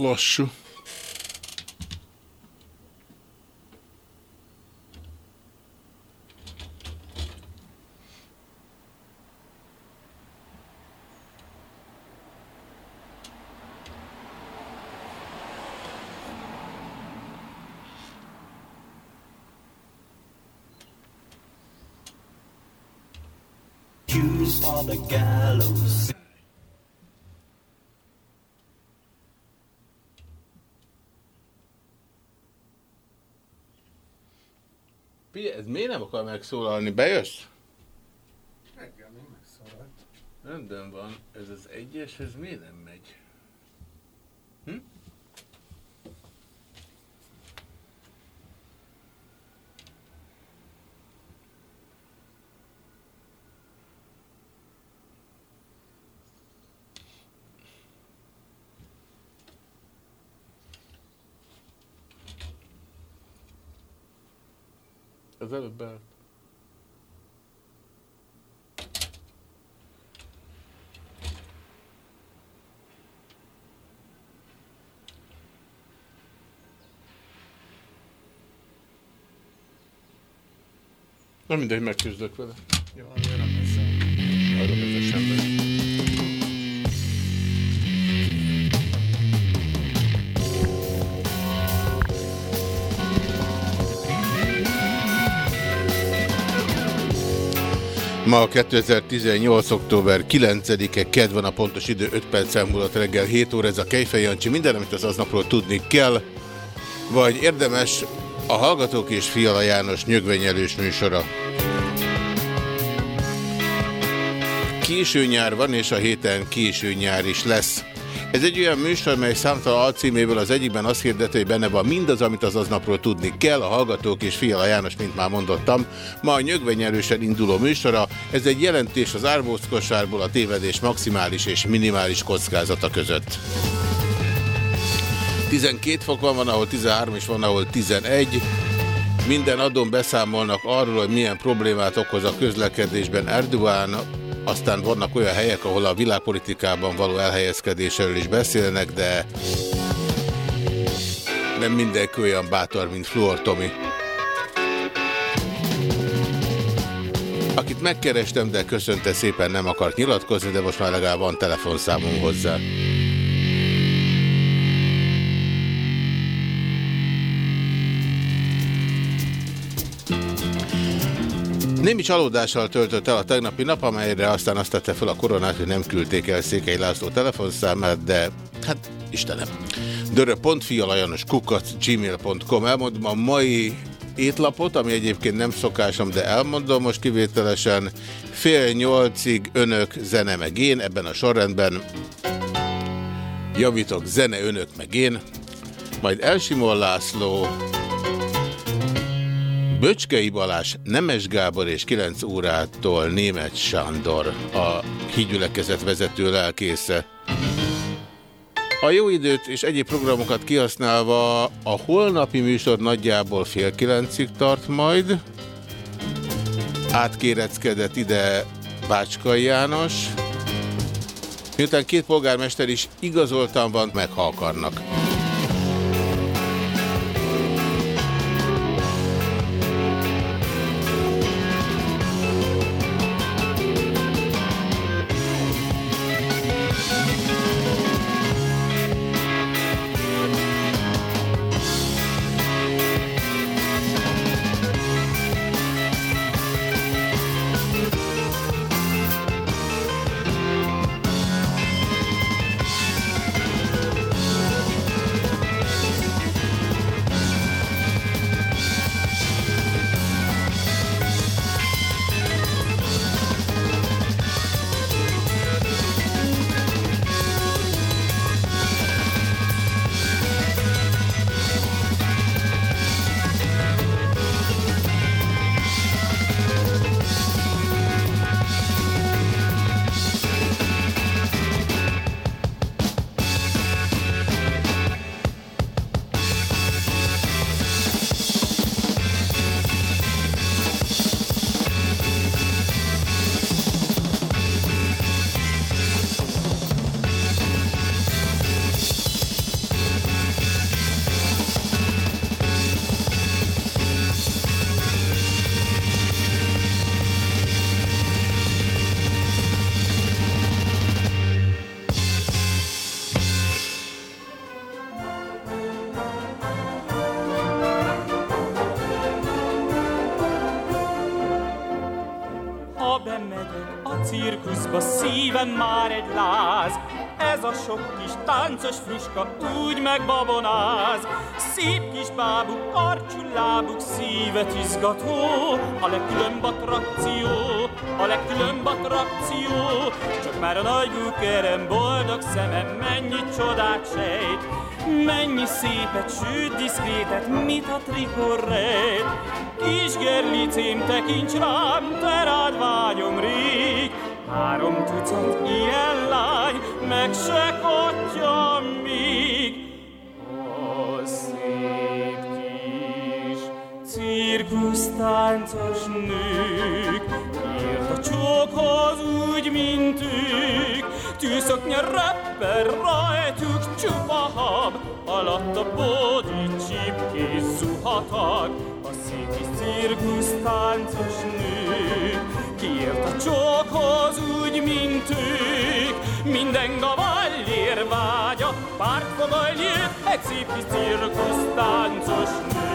Lógico. Figyelj, ez miért nem akar megszólalni? Bejössz? Reggel még megszólalt. Rendben van. Ez az egyes, ez miért nem megy? Hm? Az előbb beállt. Na mindegy, megküzdök vele. Jó, Ma 2018. október 9-e, kedv van a pontos idő, 5 perc múlott reggel 7 óra, ez a Kejfej Jancsi, minden, amit az aznapról tudni kell, vagy érdemes a Hallgatók és Fiala János nyögvenyelős műsora. Késő nyár van, és a héten késő nyár is lesz. Ez egy olyan műsor, mely számtalan alcíméből az egyikben azt hirdeti, hogy benne van mindaz, amit az aznapról tudni kell, a Hallgatók és Fiala János, mint már mondottam. Ma a nyögvenyelősen induló műsora, ez egy jelentés az árbózkosárból a tévedés maximális és minimális kockázata között. 12 fok van, van, ahol 13 és van, ahol 11. Minden adon beszámolnak arról, hogy milyen problémát okoz a közlekedésben Erdogan, aztán vannak olyan helyek, ahol a világpolitikában való elhelyezkedésről is beszélnek, de nem mindenki olyan bátor, mint Fluor Tomi. Akit megkerestem, de köszönte szépen nem akart nyilatkozni, de most már legalább van telefonszámom hozzá. Némi csalódással töltött el a tegnapi nap, amelyre aztán azt tette fel a koronát, hogy nem küldték el Székely László telefonszámát, de hát Istenem. dörö.fialajanos kukat gmail.com Elmondom a mai étlapot, ami egyébként nem szokásom, de elmondom most kivételesen. Fél nyolcig önök, zene meg én, ebben a sorrendben. Javítok, zene, önök meg én. Majd Elsimon László, Böcskei Balázs, Nemes Gábor és 9 órától Német Sándor, a hídgyülekezet vezető lelkésze. A jó időt és egyéb programokat kihasználva a holnapi műsor nagyjából fél kilencig tart majd. Átkéreckedett ide Bácskai János. Miután két polgármester is igazoltan van, meg ha akarnak. Sok kis táncos fruska úgy megbabonáz. Szép kis bábuk, karcsú lábuk, szívet izgató. A legkülönbb attrakció, a legkülönbb attrakció. Csak már a nagy bukerem, boldog szemem, mennyi csodát sejt. Mennyi szépet, sőt diszkrétet, mit a trikor rejt. Kis gerlicém, tekints rám, te rád vágyom rég. Három tucat ilyen lány, meg se katja még. A szép kis cirkusztáncos nők, miért a csókhoz úgy, mint ők, tűszoknya rapper rajtuk csupa hab, alatt a bódi csipkés zuhatag, a szép kis cirkusztáncos nők, kiért a csókhoz úgy, mint ők, minden gavallér vágya, párt fogalj egy kis cirkusztáncos nő.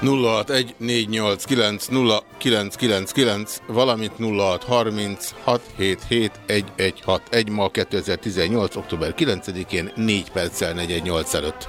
0614890999, valamint 0636771161 ma 2018. október 9-én 4 perccel 418 előtt.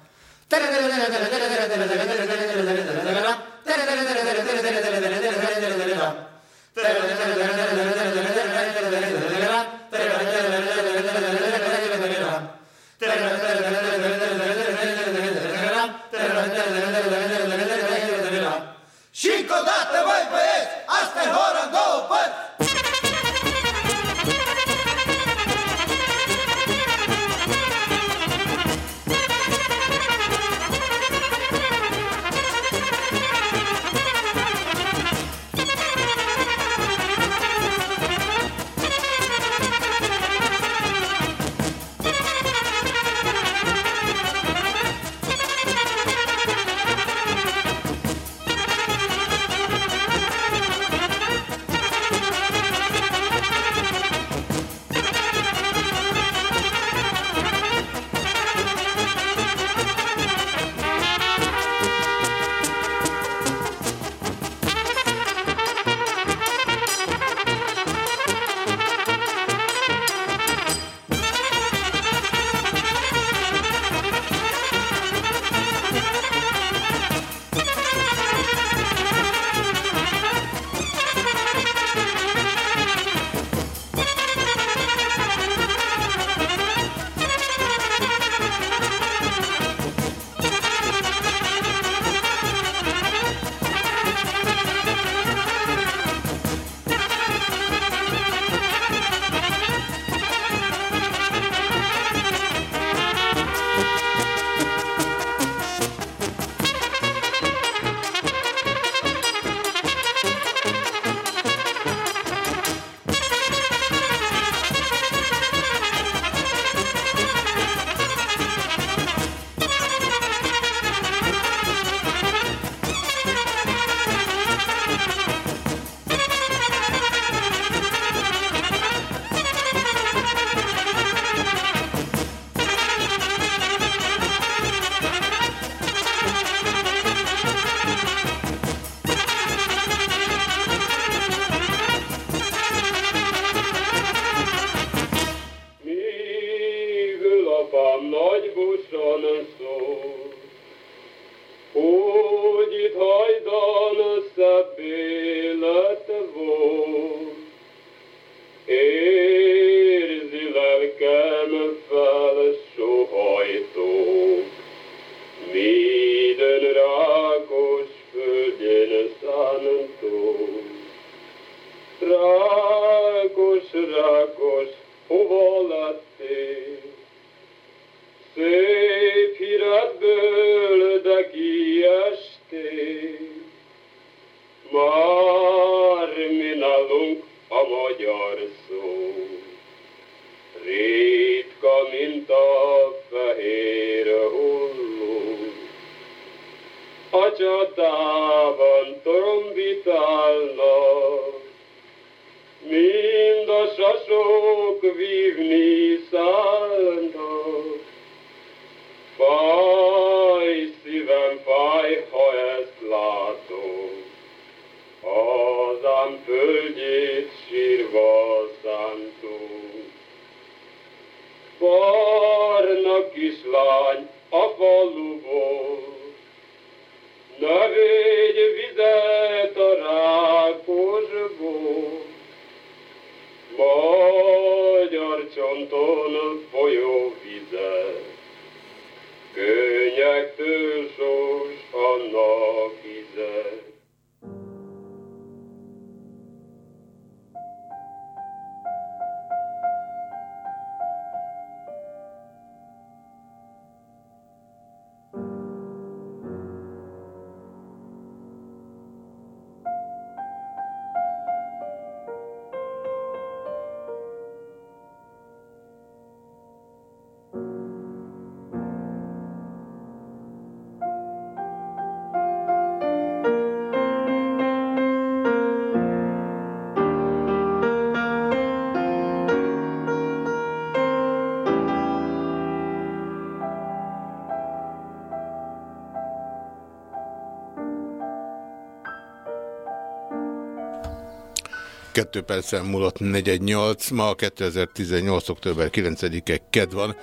2 percen múlott 418, ma 2018. október 9-e ked van.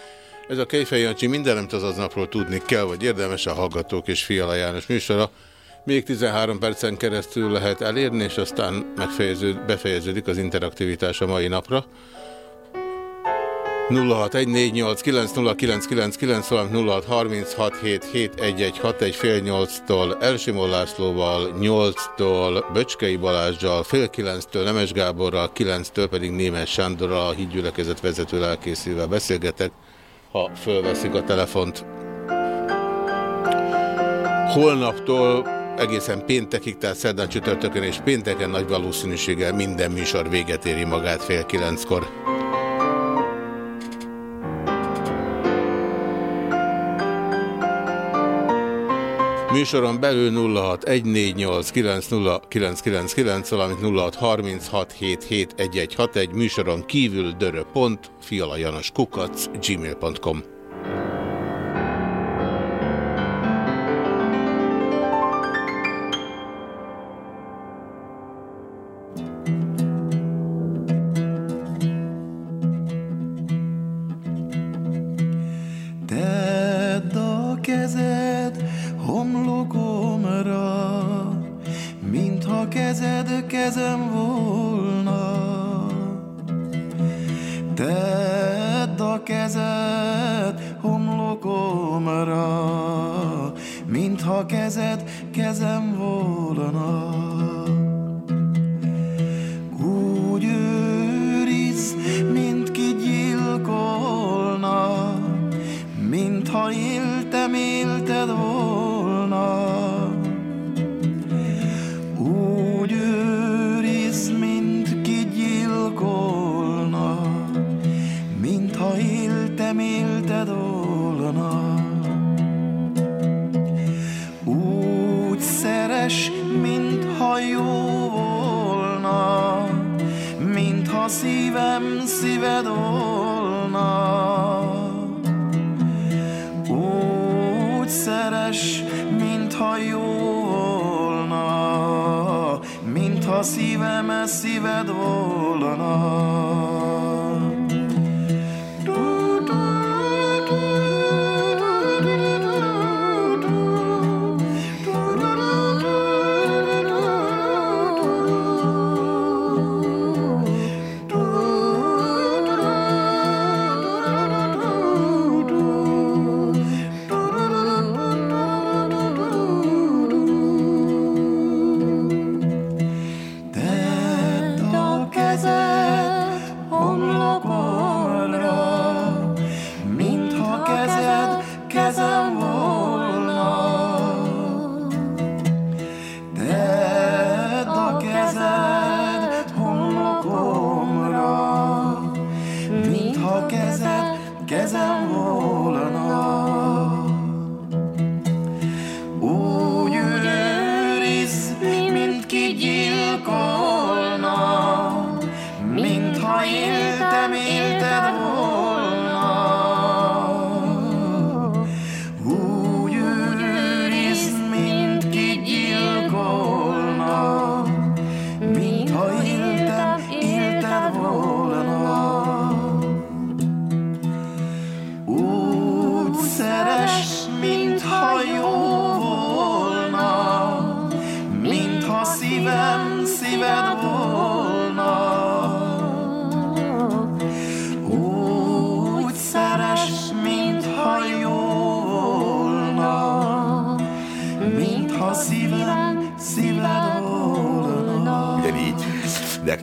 Ez a Kejfej Jancsi minden, amit az aznapról tudni kell, vagy érdemes a Hallgatók és Fiala János műsora. Még 13 percen keresztül lehet elérni, és aztán befejeződik az interaktivitás a mai napra. 0614890999, valamint 0636771161 fél 8-tól Elsimó Lászlóval, 8-tól Böcskei Balázsjal, fél 9-től Nemes Gáborral, 9-től pedig Némes Sándorral, a hídgyülekezet vezető lelkészével beszélgetek, ha fölveszik a telefont. Holnaptól egészen péntekig, tehát szerdán csütörtökön és pénteken nagy valószínűséggel minden műsor véget éri magát fél kilenckor. Műsoron belül 0614890999, valamint 0636771161, műsoron kívül dörö.pont, fialajanoskukac, gmail.com.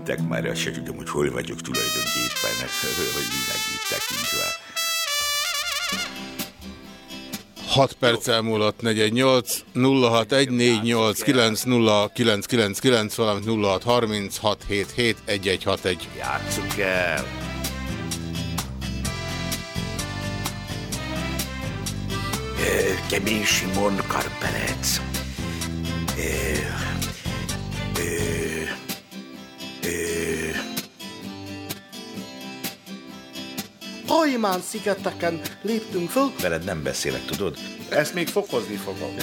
nektek már azt se tudom, hogy hol vagyok tulajdonképpen, hogy világítek így már. 6 perc elmúlott 48 0614890999, valamint 0636771161. Játsszuk el! Kemény Simon Karperec. Hajmán szigeteken léptünk föl. Veled nem beszélek, tudod? Ezt még fokozni fogom.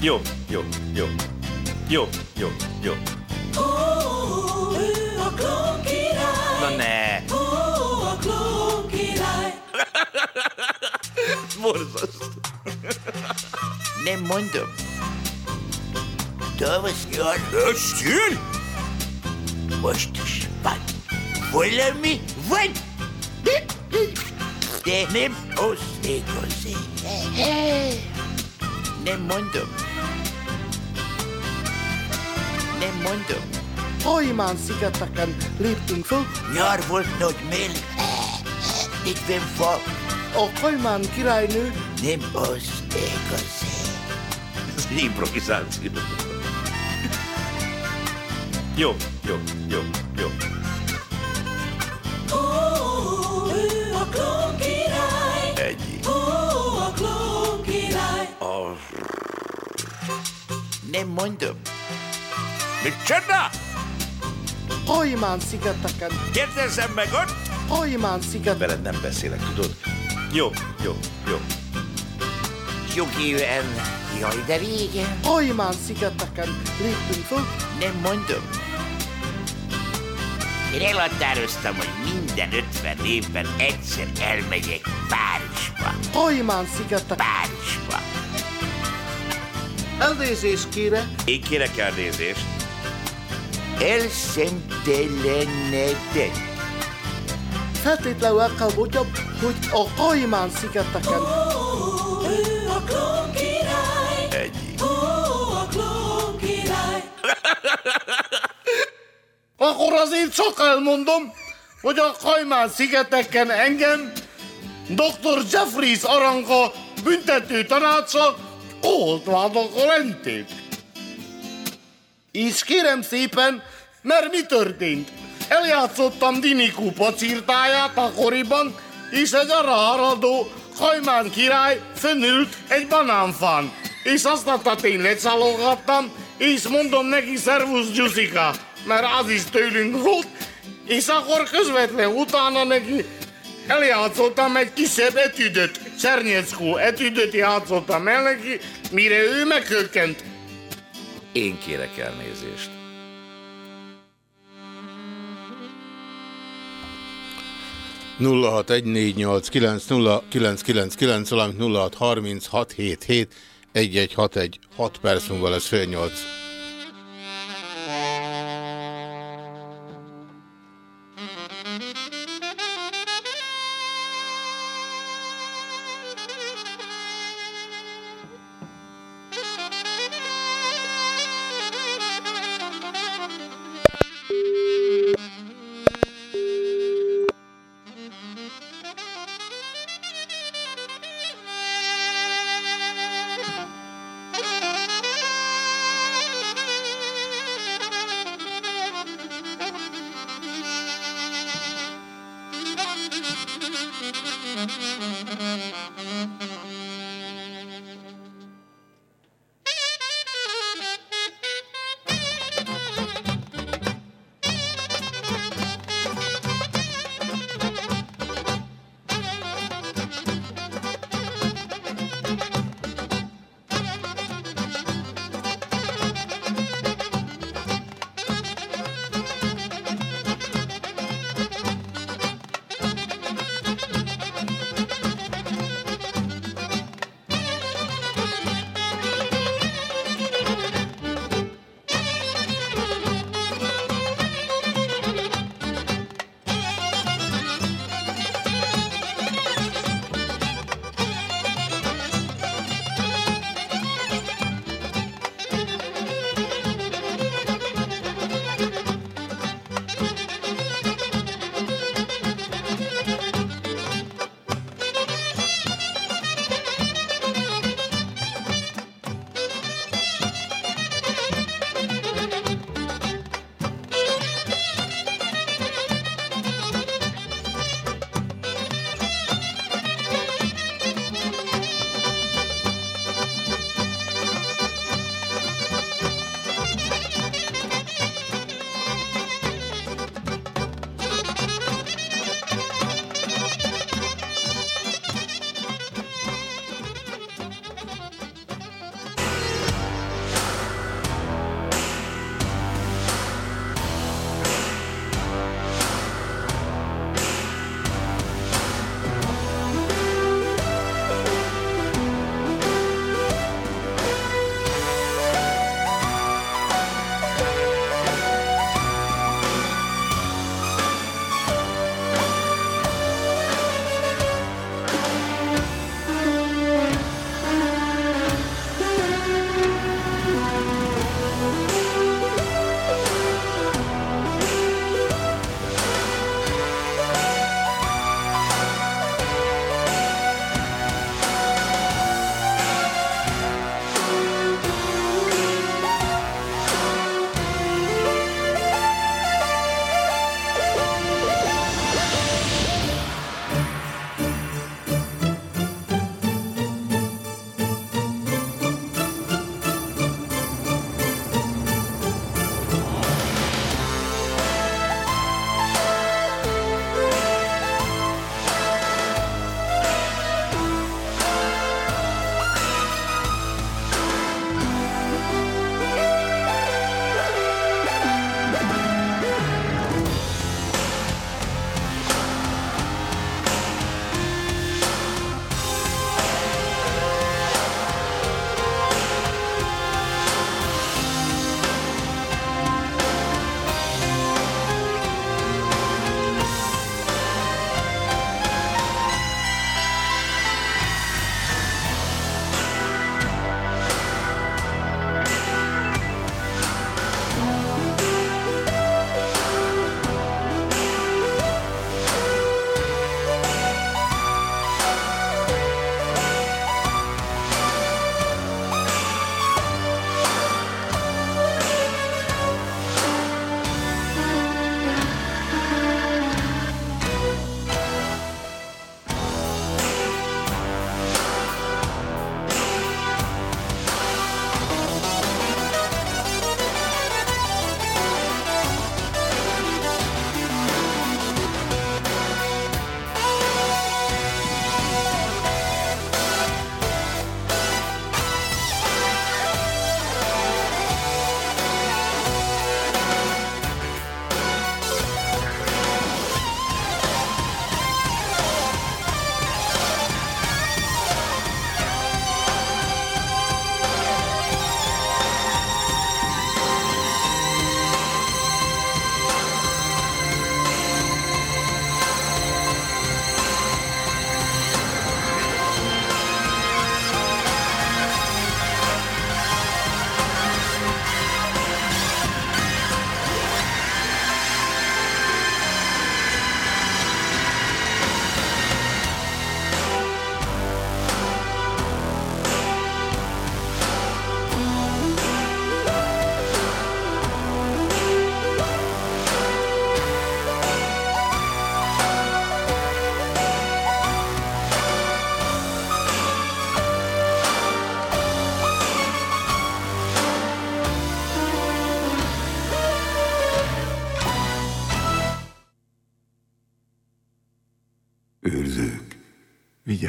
Jó, jó, jó. Jó, jó, jó. ő a klón király. Na ne! Ó, a klón király. Borzasztó. Nem mondom. Was jön? Most is van. Valami van. De nem igazi. Nem mondom. Nem mondom. Hajmán szigeteken léptünk föl. Nyár volt nagy meleg. 40 fok. A Kajmán királynő Nem igazi. Ez improvizáció. Jó, jó, jó, jó. A klón király. Egy. Ó, a klón király. A... Nem mondom. Micsoda? Hajmán szigeteken. Kérdezzem meg ott! Hajmán sziget. Veled nem beszélek, tudod? Jó, jó, jó. Jogiven. Jaj, de régen. Hajmán szigeteken léptünk föl. Nem mondom. Én elhatároztam, hogy minden 50 évben egyszer elmegyek Párizsba. Hajmán szigeteken. Párizsba. Elnézést kére. Én kérek elnézést. Elszentelenedett. Feltétlenül el kell mondjam, hogy a Hajmán szigeteken. Ó, ő a klón király. Egy. Akkor azért csak elmondom, hogy a Kajmán szigeteken engem Dr. Jeffries Aranka büntető tanácsa oltvádok lenték. És kérem szépen, mert mi történt? Eljátszottam Dinikú pacírtáját akkoriban, és egy arra haradó Kajmán király fönült egy banánfán. És azt a én lecsalogattam, és mondom neki szervusz Gyuszika, mert az is tőlünk volt, és akkor közvetlen utána neki eljátszottam egy kisebb etüdöt, Csernyecskó etüdöt játszottam el neki, mire ő meghökkent. Én kérek elnézést. nulla hat egy valamint nulla hat hat perc múlva lesz fél nyolc.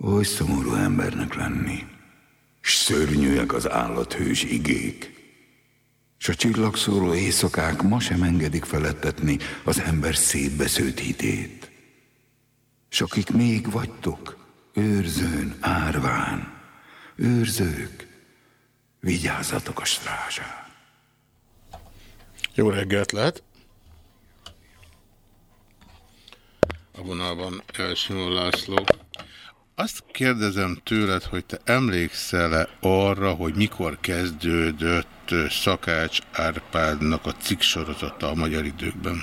Oly szomorú embernek lenni, s szörnyűek az állathős igék, s a csillagszóró éjszakák ma sem engedik felettetni az ember szétbesződt hitét. S akik még vagytok, őrzőn, árván, őrzők, vigyázzatok a strázsán. Jó reggelt lehet! A vonalban Elsimó László. Azt kérdezem tőled, hogy te emlékszel-e arra, hogy mikor kezdődött Szakács Árpádnak a cikk sorozata a magyar időkben?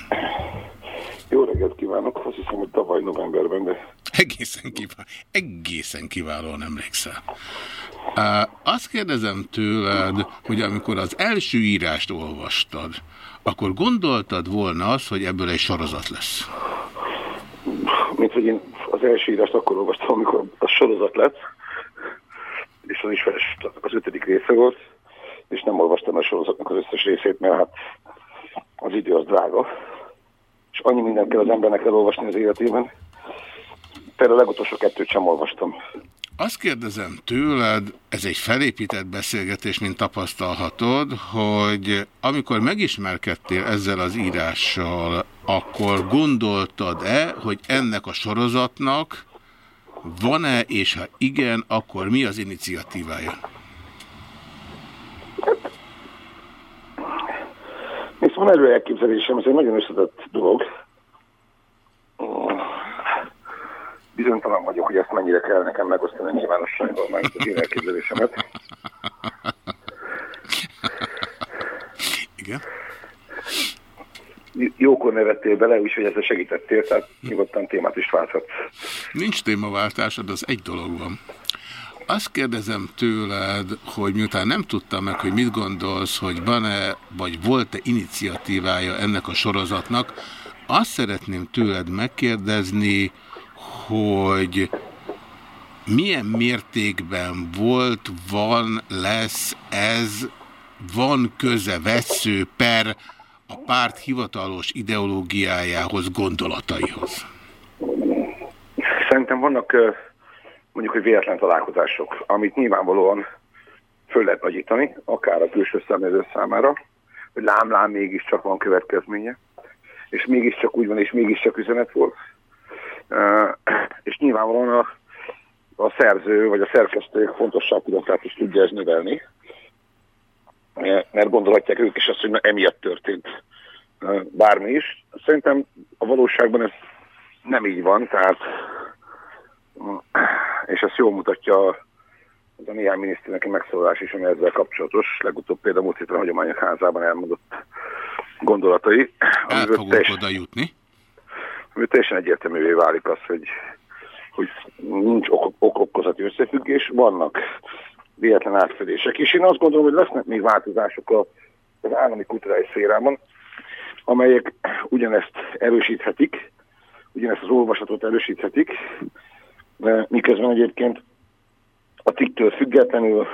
Jó reggelt kívánok, azt hiszem, hogy tavaly novemberben, de... Egészen, kiváló, egészen kiválóan emlékszel. Azt kérdezem tőled, hogy amikor az első írást olvastad, akkor gondoltad volna azt, hogy ebből egy sorozat lesz? Mint hogy én az első írást akkor olvastam, amikor a sorozat lett, és az is az ötödik része volt, és nem olvastam a sorozatnak az összes részét, mert hát az idő az drága, és annyi mindent kell az embernek elolvasni az életében. Például a legutolsó kettőt sem olvastam. Azt kérdezem tőled, ez egy felépített beszélgetés, mint tapasztalhatod, hogy amikor megismerkedtél ezzel az írással, akkor gondoltad-e, hogy ennek a sorozatnak van-e, és ha igen, akkor mi az iniciatívája? Nézd, van erről elképzelésem, ez egy nagyon összetett dolog bizonytalan vagyok, hogy ezt mennyire kell nekem megosztani a nyilvánosságban, már az én elképzelésemet. Igen. Jókor nevettél bele, úgyhogy ezzel segítettél, tehát nyugodtan témát is válthat. Nincs témaváltásod, az egy dolog van. Azt kérdezem tőled, hogy miután nem tudtam meg, hogy mit gondolsz, hogy van-e, vagy volt-e iniciatívája ennek a sorozatnak, azt szeretném tőled megkérdezni, hogy milyen mértékben volt, van, lesz ez, van köze vesző per a párt hivatalos ideológiájához, gondolataihoz? Szerintem vannak mondjuk, hogy véletlen találkozások, amit nyilvánvalóan föl lehet nagyítani, akár a külső szemlélő számára, hogy lám-lám mégiscsak van következménye, és mégiscsak úgy van, és mégiscsak üzenet volt és nyilvánvalóan a, a szerző vagy a szerkesztő fontosságtudatát is tudja ez növelni, mert gondolhatják ők is azt, hogy emiatt történt bármi is. Szerintem a valóságban ez nem így van, tehát és ezt jól mutatja az a néhány miniszternek megszólalás is, ami ezzel kapcsolatos. Legutóbb például múlt héten a Hagyományok Házában elmondott gondolatai. El fogunk oda jutni teljesen egyértelművé válik az, hogy, hogy nincs ok-okozati összefüggés, vannak véletlen átfedések. És én azt gondolom, hogy lesznek még változások az állami kulturális szférában, amelyek ugyanezt erősíthetik, ugyanezt az olvasatot erősíthetik, miközben egyébként a tiktől függetlenül,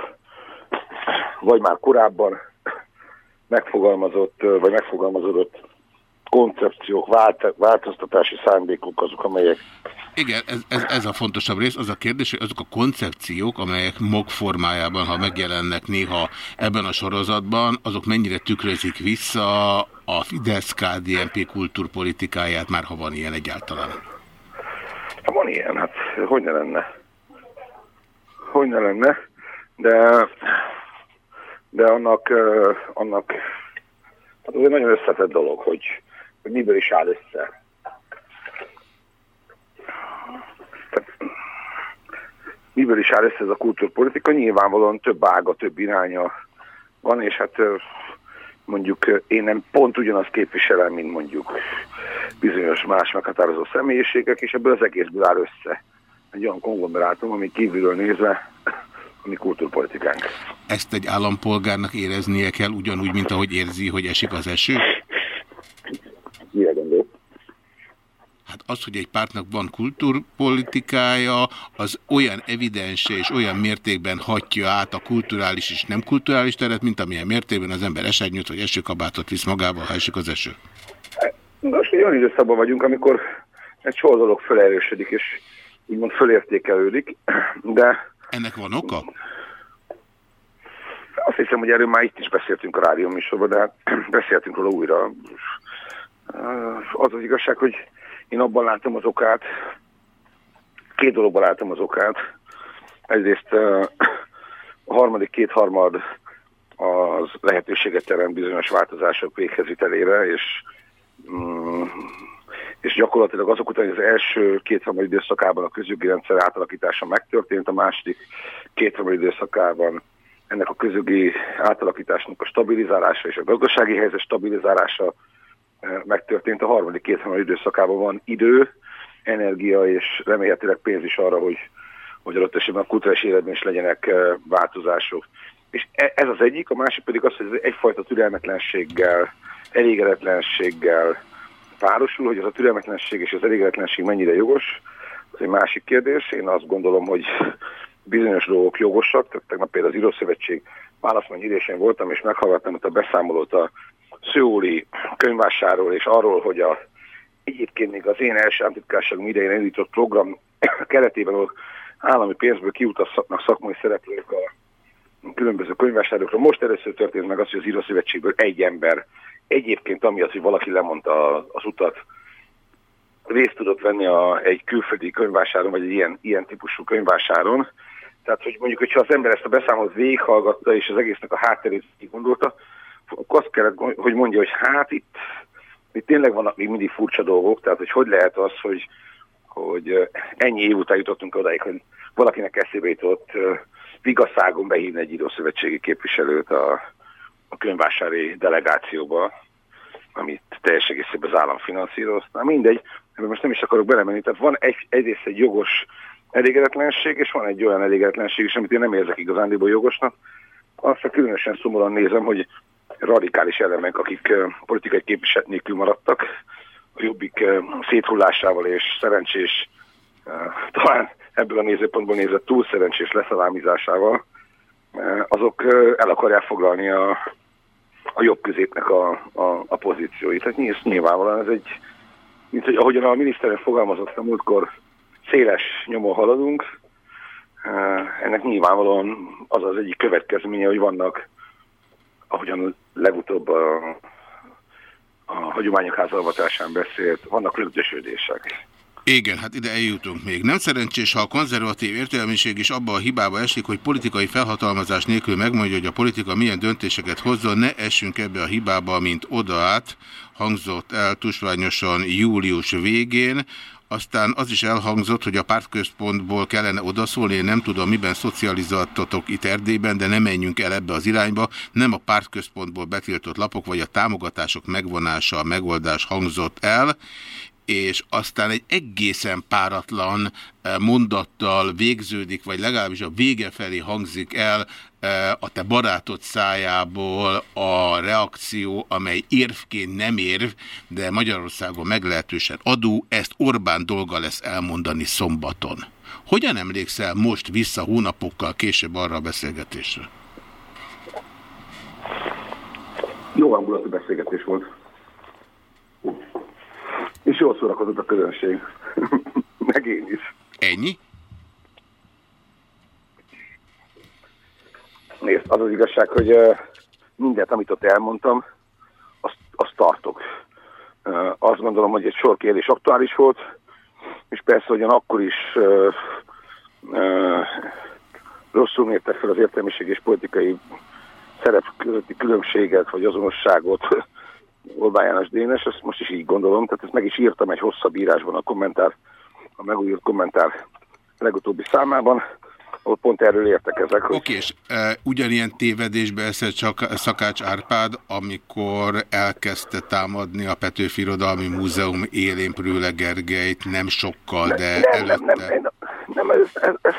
vagy már korábban megfogalmazott, vagy megfogalmazódott koncepciók, vált, változtatási szándékok azok, amelyek... Igen, ez, ez, ez a fontosabb rész. Az a kérdés, hogy azok a koncepciók, amelyek MOG formájában, ha megjelennek néha ebben a sorozatban, azok mennyire tükrözik vissza a Fidesz-KDNP kultúrpolitikáját, már ha van ilyen egyáltalán? Ha van ilyen, hát hogy ne lenne? Hogy ne lenne? de, de annak, annak hát ez egy nagyon összetett dolog, hogy, hogy miből is áll össze. Miből is áll össze ez a kultúrpolitika? Nyilvánvalóan több ága, több iránya van, és hát mondjuk én nem pont ugyanazt képviselem, mint mondjuk bizonyos más meghatározó személyiségek, és ebből az egészből áll össze egy olyan konglomerátum, ami kívülről nézve a mi kultúrpolitikánk. Ezt egy állampolgárnak éreznie kell ugyanúgy, mint ahogy érzi, hogy esik az eső? Mire gondol? Hát az, hogy egy pártnak van kultúrpolitikája, az olyan evidens és olyan mértékben hatja át a kulturális és nem kulturális teret, mint amilyen mértékben az ember esernyőt vagy esőkabátot visz magával, ha esik az eső. Most olyan időszakban vagyunk, amikor egy sor dolog felerősödik, és úgymond fölértékelődik, de... Ennek van oka? Azt hiszem, hogy erről már itt is beszéltünk a rádió műsorban, de hát beszéltünk róla újra. Az az igazság, hogy én abban látom az okát, két dologban látom az okát. Egyrészt a harmadik kétharmad az lehetőséget teremt bizonyos változások véghezitelére, és mm, és gyakorlatilag azok után, hogy az első két időszakában a közjogi rendszer átalakítása megtörtént, a második két időszakában ennek a közjogi átalakításnak a stabilizálása és a gazdasági helyzet stabilizálása megtörtént. A harmadik két időszakában van idő, energia és remélhetőleg pénz is arra, hogy, hogy adott esetben a kulturális életben is legyenek eh, változások. És e, ez az egyik, a másik pedig az, hogy egyfajta türelmetlenséggel, elégedetlenséggel, párosul, hogy az a türelmetlenség és az elégedetlenség mennyire jogos, az egy másik kérdés. Én azt gondolom, hogy bizonyos dolgok jogosak, tehát tegnap például az Írószövetség válaszmányírésén voltam, és meghallgattam ott a beszámolót a Szőóli könyvásáról, és arról, hogy a, egyébként még az én első államtitkárságom idején elindított program keretében, ahol állami pénzből kiutazhatnak szakmai szereplők a különböző könyvásárokra. Most először történt meg az, hogy az Írószövetségből egy ember egyébként amiatt, hogy valaki lemondta az utat, részt tudott venni a, egy külföldi könyvásáron, vagy egy ilyen, ilyen típusú könyvásáron. Tehát, hogy mondjuk, hogyha az ember ezt a beszámolót végighallgatta, és az egésznek a hátterét gondolta, azt kellett, hogy mondja, hogy hát itt, itt tényleg vannak még mindig furcsa dolgok, tehát hogy hogy lehet az, hogy, hogy ennyi év után jutottunk odáig, hogy valakinek eszébe jutott vigaszágon behívni egy írószövetségi képviselőt a, a könyvvásári delegációba, amit teljes egészében az állam finanszíroz. Na mindegy, most nem is akarok belemenni. Tehát van egy, egyrészt egy jogos elégedetlenség, és van egy olyan elégedetlenség is, amit én nem érzek igazándiból jogosnak. Azt különösen szomorúan nézem, hogy radikális elemek, akik politikai képviselet nélkül maradtak, a jobbik széthullásával és szerencsés, talán ebből a nézőpontból nézett túl szerencsés leszalámizásával, azok el akarják foglalni a, a jobb középnek a, a, a pozícióit. Tehát nyilvánvalóan ez egy, mint hogy ahogyan a miniszterem fogalmazott a múltkor, széles nyomon haladunk, ennek nyilvánvalóan az az egyik következménye, hogy vannak, ahogyan legutóbb a, a hagyományok házalvatásán beszélt, vannak lögdösödések. Igen, hát ide eljutunk még. Nem szerencsés, ha a konzervatív értelmiség is abba a hibába esik, hogy politikai felhatalmazás nélkül megmondja, hogy a politika milyen döntéseket hozzon, ne essünk ebbe a hibába, mint odaát, hangzott el tusványosan július végén, aztán az is elhangzott, hogy a pártközpontból kellene odaszólni, én nem tudom, miben szocializáltatok itt Erdélyben, de nem menjünk el ebbe az irányba. Nem a pártközpontból betiltott lapok, vagy a támogatások megvonása a megoldás hangzott el, és aztán egy egészen páratlan eh, mondattal végződik, vagy legalábbis a vége felé hangzik el eh, a te barátod szájából a reakció, amely érvként nem érv, de Magyarországon meglehetősen adó, ezt Orbán dolga lesz elmondani szombaton. Hogyan emlékszel most vissza hónapokkal később arra a beszélgetésre? Jó hangulatú beszélgetés volt. És jól szórakozott a közönség. Meg én is. Ennyi? Nézd, az az igazság, hogy mindent, amit ott elmondtam, azt, azt tartok. Azt gondolom, hogy egy sor kérdés aktuális volt, és persze, hogy akkor is uh, uh, rosszul mérte fel az értelmiség és politikai szerep különbséget, vagy azonosságot Orbán János Dénes, ezt most is így gondolom, tehát ezt meg is írtam egy hosszabb írásban a kommentár, a megújult kommentár legutóbbi számában, ahol pont erről értekezek. Hogy... Oké, és e, ugyanilyen tévedésbe esett csak Szakács Árpád, amikor elkezdte támadni a Petőfi Irodalmi Múzeum élén Prüle Gergelyt, nem sokkal, de nem, előtte... Nem, nem, nem, nem ez, ez, ez,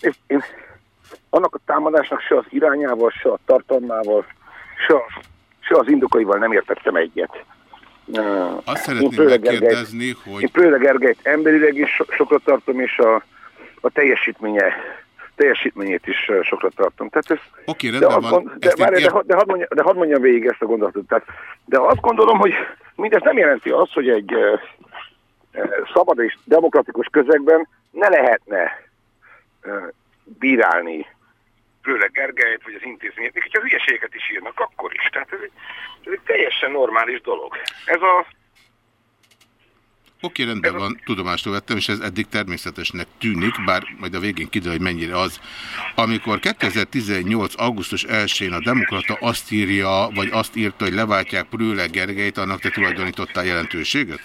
ez, én annak a támadásnak se az irányával, se a tartalmával, se, se az indokaival nem értettem egyet. Azt szeretném megkérdezni, hogy... Én Prőle Gergelyt emberileg is so sokra tartom, és a, a teljesítménye teljesítményét is sokra tartom. Tehát ez, Oké, rendben de van. Gond, de, várj, de, de, hadd mondja, de hadd mondjam végig ezt a gondolatot. Tehát, de azt gondolom, hogy mindez nem jelenti azt, hogy egy uh, szabad és demokratikus közegben ne lehetne uh, bírálni főleg Gergelyt, vagy az intézményt, még hogyha hülyeséget is írnak, akkor is. Tehát ez egy, ez egy teljesen normális dolog. Ez a Oké, rendben van, tudomástól vettem, és ez eddig természetesnek tűnik, bár majd a végén kiderül, hogy mennyire az. Amikor 2018. augusztus 1-én a Demokrata azt írja, vagy azt írta, hogy leváltják Prőle Gergelyt, annak te tulajdonítottál jelentőséget?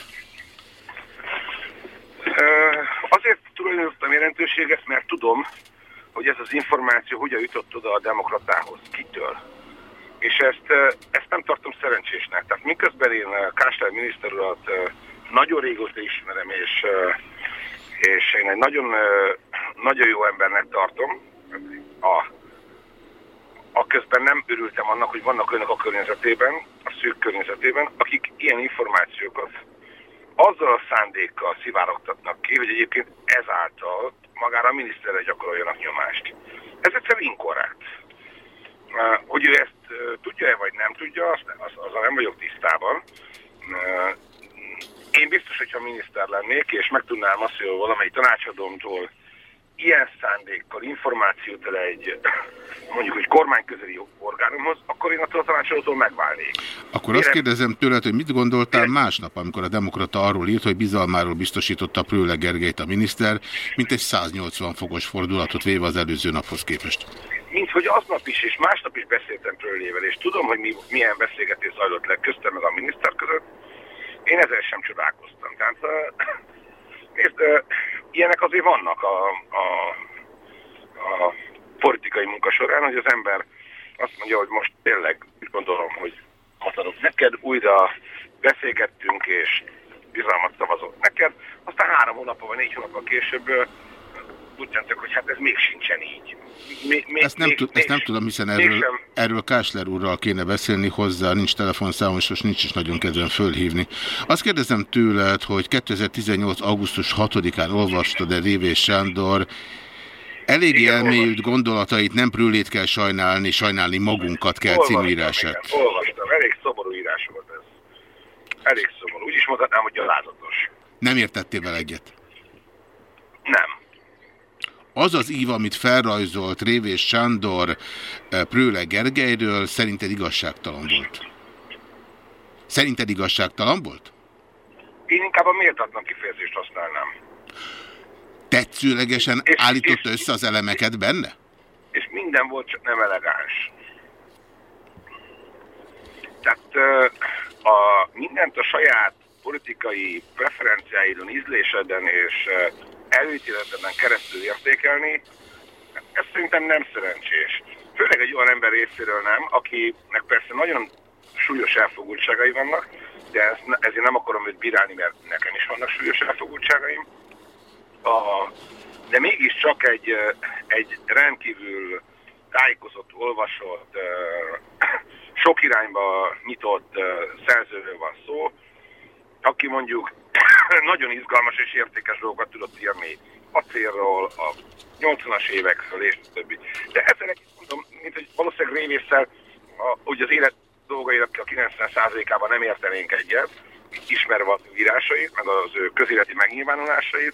Azért tulajdonítottam jelentőséget, mert tudom, hogy ez az információ hogyan jutott oda a demokratához, kitől. És ezt, ezt nem tartom szerencsésnek. Tehát miközben én Kásler miniszter urat nagyon régóta ismerem, és, és én egy nagyon, nagyon jó embernek tartom, a, a közben nem örültem annak, hogy vannak önök a környezetében, a szűk környezetében, akik ilyen információkat azzal a szándékkal szivárogtatnak ki, hogy egyébként ezáltal magára a miniszterre gyakoroljanak nyomást. Ez egyszerűen inkorrekt. Hogy ő ezt tudja-e vagy nem tudja, az, az, azzal nem vagyok tisztában. Én biztos, hogyha miniszter lennék, és megtudnám azt, hogy valamelyik tanácsadómtól ilyen szándékkal információt el egy mondjuk egy kormányközeli orgánumhoz, akkor én attól a tanácsadótól megválnék. Akkor Mire... azt kérdezem tőled, hogy mit gondoltál másnap, amikor a Demokrata arról írt, hogy bizalmáról biztosította Prőle Gergelyt a miniszter, mint egy 180 fokos fordulatot véve az előző naphoz képest? Mint hogy aznap is és másnap is beszéltem Prőlével, és tudom, hogy mi, milyen beszélgetés zajlott le köztem meg a miniszter között, én ezzel sem csodálkoztam. Tehát nézd, ilyenek azért vannak a, a, a politikai munka során, hogy az ember azt mondja, hogy most tényleg gondolom, hogy határok neked, újra beszélgettünk, és bizalmat szavazott neked, aztán három hónapban vagy négy hónappal később tudjátok, hogy hát ez még sincsen így. Mi, mi, ezt, nem még, tud, ezt nem tudom, hiszen erről, erről Kásler úrral kéne beszélni hozzá, nincs telefonszámom, és most nincs is nagyon kedven fölhívni. Azt kérdezem tőled, hogy 2018. augusztus 6-án olvastad de Révés Sándor Elég elmélyült gondolatait nem prülét kell sajnálni, sajnálni magunkat kell címírását. Olvastam, elég szomorú írás volt ez. Elég szomorú. Úgy is mondhatnám, hogy gyalázatos. Nem értettél vele egyet? Nem az az ív, amit felrajzolt Révés Sándor eh, Prőle Gergelyről, szerinted igazságtalan volt? Szerinted igazságtalan volt? Én inkább a méltatlan kifejezést használnám. Tetszőlegesen és, állította és, össze az elemeket benne? És minden volt, csak nem elegáns. Tehát a, mindent a saját politikai preferenciáidon, ízléseden és előítéletben keresztül értékelni, ez szerintem nem szerencsés. Főleg egy olyan ember részéről nem, akinek persze nagyon súlyos elfogultságai vannak, de ez, ezért nem akarom őt bírálni, mert nekem is vannak súlyos elfogultságaim. A, de mégiscsak egy, egy rendkívül tájékozott, olvasott, sok irányba nyitott szerzőről van szó, aki mondjuk nagyon izgalmas és értékes dolgokat tudott írni a célról, a 80-as évekről és többi. De ezzel egy mondom, mint hogy valószínűleg révésszel, hogy az élet dolgainak a 90%-ában nem értenénk egyet, ismerve az írásait, meg az ő közéleti megnyilvánulásait,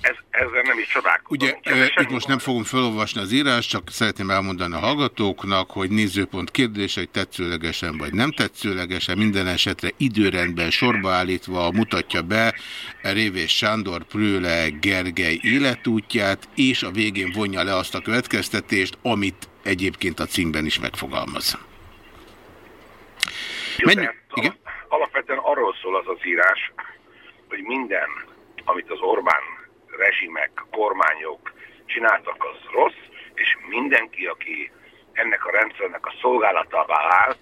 ez, ezzel nem is csodálkozom. Ugye itt most nem fogom felolvasni az írás, csak szeretném elmondani a hallgatóknak, hogy nézőpont kérdés, hogy tetszőlegesen vagy nem tetszőlegesen, minden esetre időrendben sorba állítva mutatja be Révés Sándor Prőle Gergely életútját, és a végén vonja le azt a következtetést, amit egyébként a címben is megfogalmaz. Menj, igen? Alapvetően arról szól az az írás, hogy minden, amit az Orbán rezsimek, kormányok csináltak, az rossz, és mindenki, aki ennek a rendszernek a szolgálatává áll,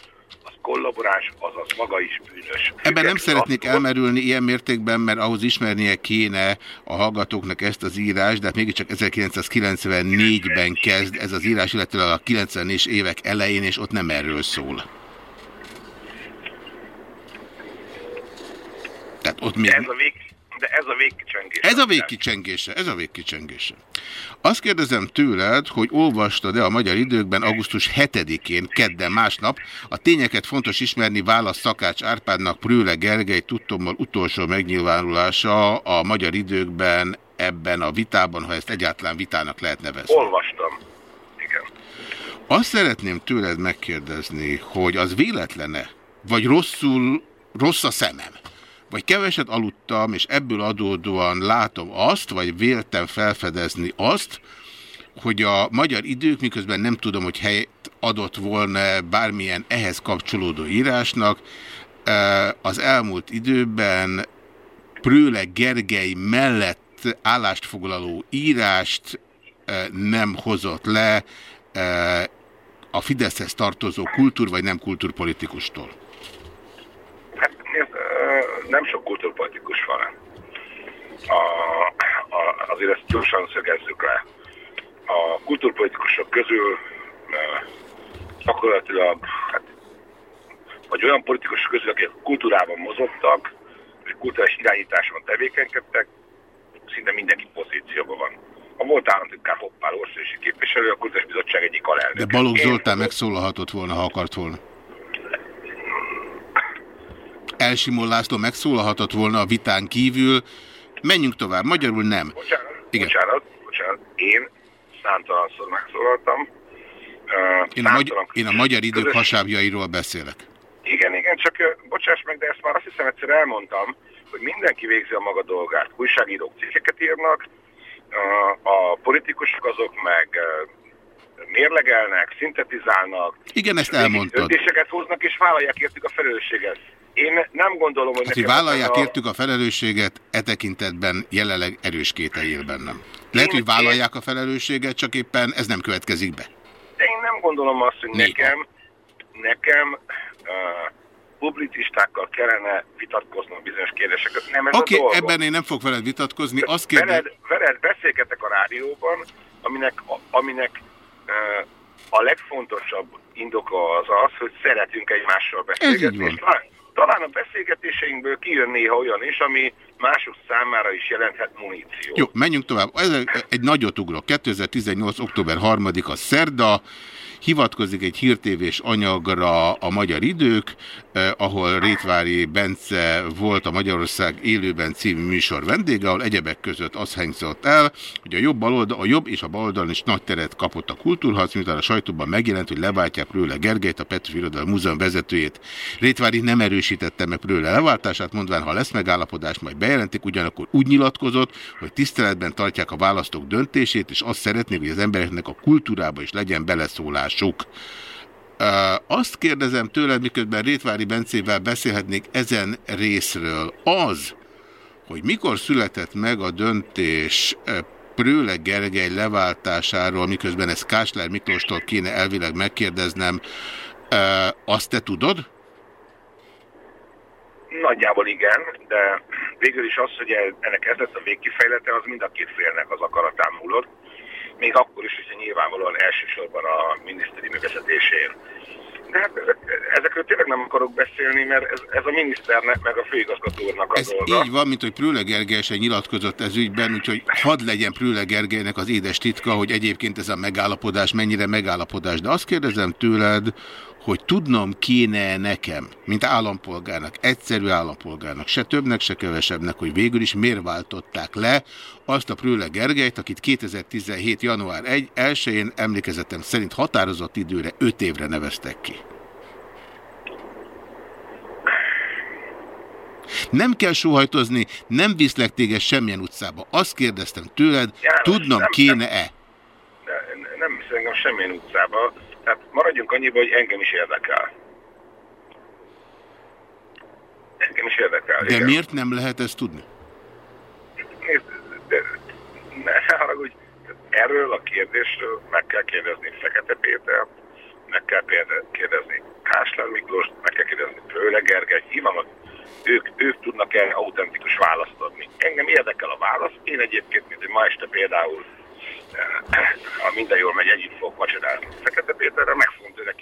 az kollaboráns, azaz maga is bűnös. Ebben nem szeretnék attól... elmerülni ilyen mértékben, mert ahhoz ismernie kéne a hallgatóknak ezt az írást, de hát mégiscsak 1994-ben kezd ez az írás, illetve a 90-es évek elején, és ott nem erről szól. Tehát ott még... Ez a vég, de ez a végkicsengése. Ez a végkicsengése, ez a végkicsengése. Azt kérdezem tőled, hogy olvastad-e a magyar időkben augusztus 7-én, kedden másnap, a tényeket fontos ismerni válasz Szakács Árpádnak Prőle Gergely tudtommal utolsó megnyilvánulása a magyar időkben ebben a vitában, ha ezt egyáltalán vitának lehet nevezni. Olvastam. Igen. Azt szeretném tőled megkérdezni, hogy az véletlene, vagy rosszul, rossz a szemem, vagy keveset aludtam, és ebből adódóan látom azt, vagy véltem felfedezni azt, hogy a magyar idők, miközben nem tudom, hogy helyet adott volna bármilyen ehhez kapcsolódó írásnak, e, az elmúlt időben Prőle Gergely mellett állást foglaló írást e, nem hozott le e, a Fideszhez tartozó kultúr vagy nem kultúrpolitikustól nem sok kultúrpolitikus van. A, a, azért ezt gyorsan szögezzük le. A kultúrpolitikusok közül gyakorlatilag, hát, vagy olyan politikusok közül, akik kultúrában mozogtak, és kulturális irányításon tevékenykedtek, szinte mindenki pozícióban van. A volt államtitkár Hoppál országosi képviselő, a Kultúrás Bizottság egyik alelnök. De Balogh Zoltán megszólalhatott volna, ha akart volna. Elsimon László megszólalhatott volna a vitán kívül. Menjünk tovább. Magyarul nem. Bocsánat, Igen. bocsánat, bocsánat. Én számtalanszor megszólaltam. Uh, én, a magy én a magyar idők közös... hasábjairól beszélek. Igen, igen, csak bocsáss meg, de ezt már azt hiszem egyszer elmondtam, hogy mindenki végzi a maga dolgát. Újságírók cikkeket írnak, a politikusok azok meg mérlegelnek, szintetizálnak. Igen, ezt elmondtad. Döntéseket hoznak és vállalják értük a felelősséget. Én nem gondolom, hogy... Hát, hogy vállalják a... értük a felelősséget, e tekintetben jelenleg erős kételjél bennem. Lehet, én, hogy vállalják én... a felelősséget, csak éppen ez nem következik be. De én nem gondolom azt, hogy Néha. nekem, nekem uh, publicistákkal kellene vitatkoznom bizonyos kérdéseket. Oké, okay, ebben én nem fog veled vitatkozni. Azt kérde... veled, veled beszélgetek a rádióban, aminek, aminek uh, a legfontosabb indoka az az, hogy szeretünk egymással beszélgetni. Talán a beszélgetéseinkből kijön néha olyan is, ami mások számára is jelenthet muníció. Jó, menjünk tovább. Ez egy nagyot ugrok. 2018. október 3-a szerda, hivatkozik egy hírtévés anyagra a Magyar Idők, eh, ahol Rétvári Bence volt a Magyarország élőben című műsor vendége, ahol egyebek között az hangzott el, hogy a jobb, baloldal, a jobb és a baloldalon is nagy teret kapott a kultúrharc, miután a sajtóban megjelent, hogy leváltják Prőle Gergelyt, a Petőfi Irodalom Múzeum vezetőjét. Rétvári nem erősítette meg Prőle leváltását, mondván, ha lesz megállapodás, majd bejelentik, ugyanakkor úgy nyilatkozott, hogy tiszteletben tartják a választók döntését, és azt szeretnék, hogy az embereknek a kultúrába is legyen beleszólás mások. Azt kérdezem tőled, miközben Rétvári Bencével beszélhetnék ezen részről. Az, hogy mikor született meg a döntés Prőle Gergely leváltásáról, miközben ezt Kásler Miklóstól kéne elvileg megkérdeznem, azt te tudod? Nagyjából igen, de végül is az, hogy ennek ez lett a végkifejlete, az mind a két félnek az akaratán múlott még akkor is, hogyha nyilvánvalóan elsősorban a miniszteri vezetésén. De hát ezek, ezekről tényleg nem akarok beszélni, mert ez, ez a miniszternek, meg a főigazgatónak az ez dolga. így van, mint hogy Prüle Gergely se nyilatkozott ez ügyben, úgyhogy hadd legyen Prüle Gergelynek az édes titka, hogy egyébként ez a megállapodás mennyire megállapodás. De azt kérdezem tőled, hogy tudnom kéne nekem, mint állampolgárnak, egyszerű állampolgárnak, se többnek, se kevesebbnek, hogy végül is miért váltották le azt a Prőle Gergelyt, akit 2017. január 1 1-én emlékezetem szerint határozott időre 5 évre neveztek ki. Nem kell sóhajtozni, nem viszlek téged semmilyen utcába. Azt kérdeztem tőled, János, tudnom nem- kéne-e? Ne- Nem visz engem semmilyen utcába. Tehát maradjunk annyiba, hogy engem is érdekel. Engem is érdekel. De igen. miért nem lehet ezt tudni? Nézd, de ne haragudj, erről a kérdésről meg kell kérdezni Fekete Péter, meg kell kérdezni Kásler Miklós, meg kell kérdezni Prőle Gergely, hívom, ők, ők tudnak erre autentikus választ adni. Engem érdekel a válasz, én egyébként, mint ma este például, ha minden jól megy, együtt fogok vacsorázni Fekete Péterre, meg fogom tőle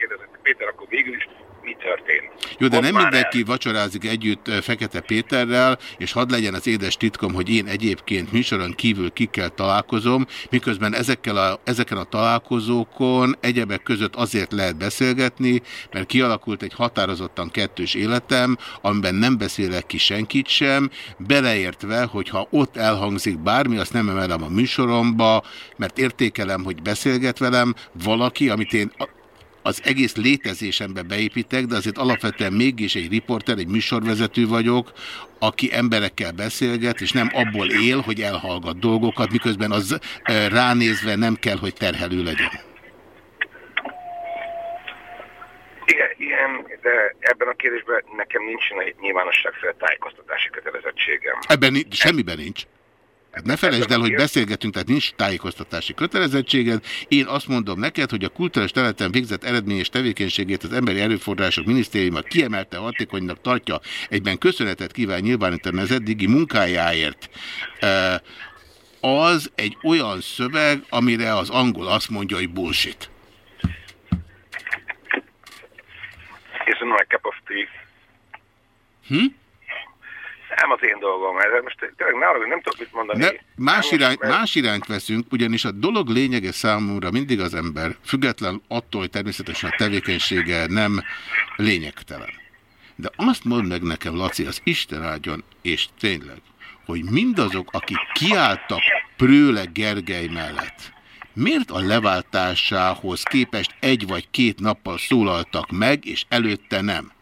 Péter, akkor végül is mi történt? Jó, de Mondd nem mindenki vacsorázik együtt Fekete Péterrel, és hadd legyen az édes titkom, hogy én egyébként műsoron kívül kikkel találkozom, miközben ezekkel a, ezeken a találkozókon egyebek között azért lehet beszélgetni, mert kialakult egy határozottan kettős életem, amiben nem beszélek ki senkit sem, beleértve, hogyha ott elhangzik bármi, azt nem emelem a műsoromba, mert értékelem, hogy beszélget velem valaki, amit én az egész létezésembe beépítek, de azért alapvetően mégis egy riporter, egy műsorvezető vagyok, aki emberekkel beszélget, és nem abból él, hogy elhallgat dolgokat, miközben az ránézve nem kell, hogy terhelő legyen. Igen, igen, de ebben a kérdésben nekem nincsen egy nyilvánosság fel tájékoztatási kötelezettségem. Ebben semmiben nincs. Hát ne felejtsd el, hogy beszélgetünk, tehát nincs tájékoztatási kötelezettséged. Én azt mondom neked, hogy a kulturális területen végzett eredményes tevékenységét az Emberi Erőforrások Minisztériuma kiemelte hatékonynak tartja, egyben köszönetet kíván nyilvánítani az eddigi munkájáért. Az egy olyan szöveg, amire az angol azt mondja, hogy bullshit. Not a cup of tea. Hm? Nem az én dolgom, ez most tényleg arra, nem tudok mit mondani. Ne, más, Nem, irány, mert- más irányt veszünk, ugyanis a dolog lényege számomra mindig az ember, független attól, hogy természetesen a tevékenysége nem lényegtelen. De azt mondd meg nekem, Laci, az Isten áldjon, és tényleg, hogy mindazok, akik kiálltak Prőle Gergely mellett, miért a leváltásához képest egy vagy két nappal szólaltak meg, és előtte nem?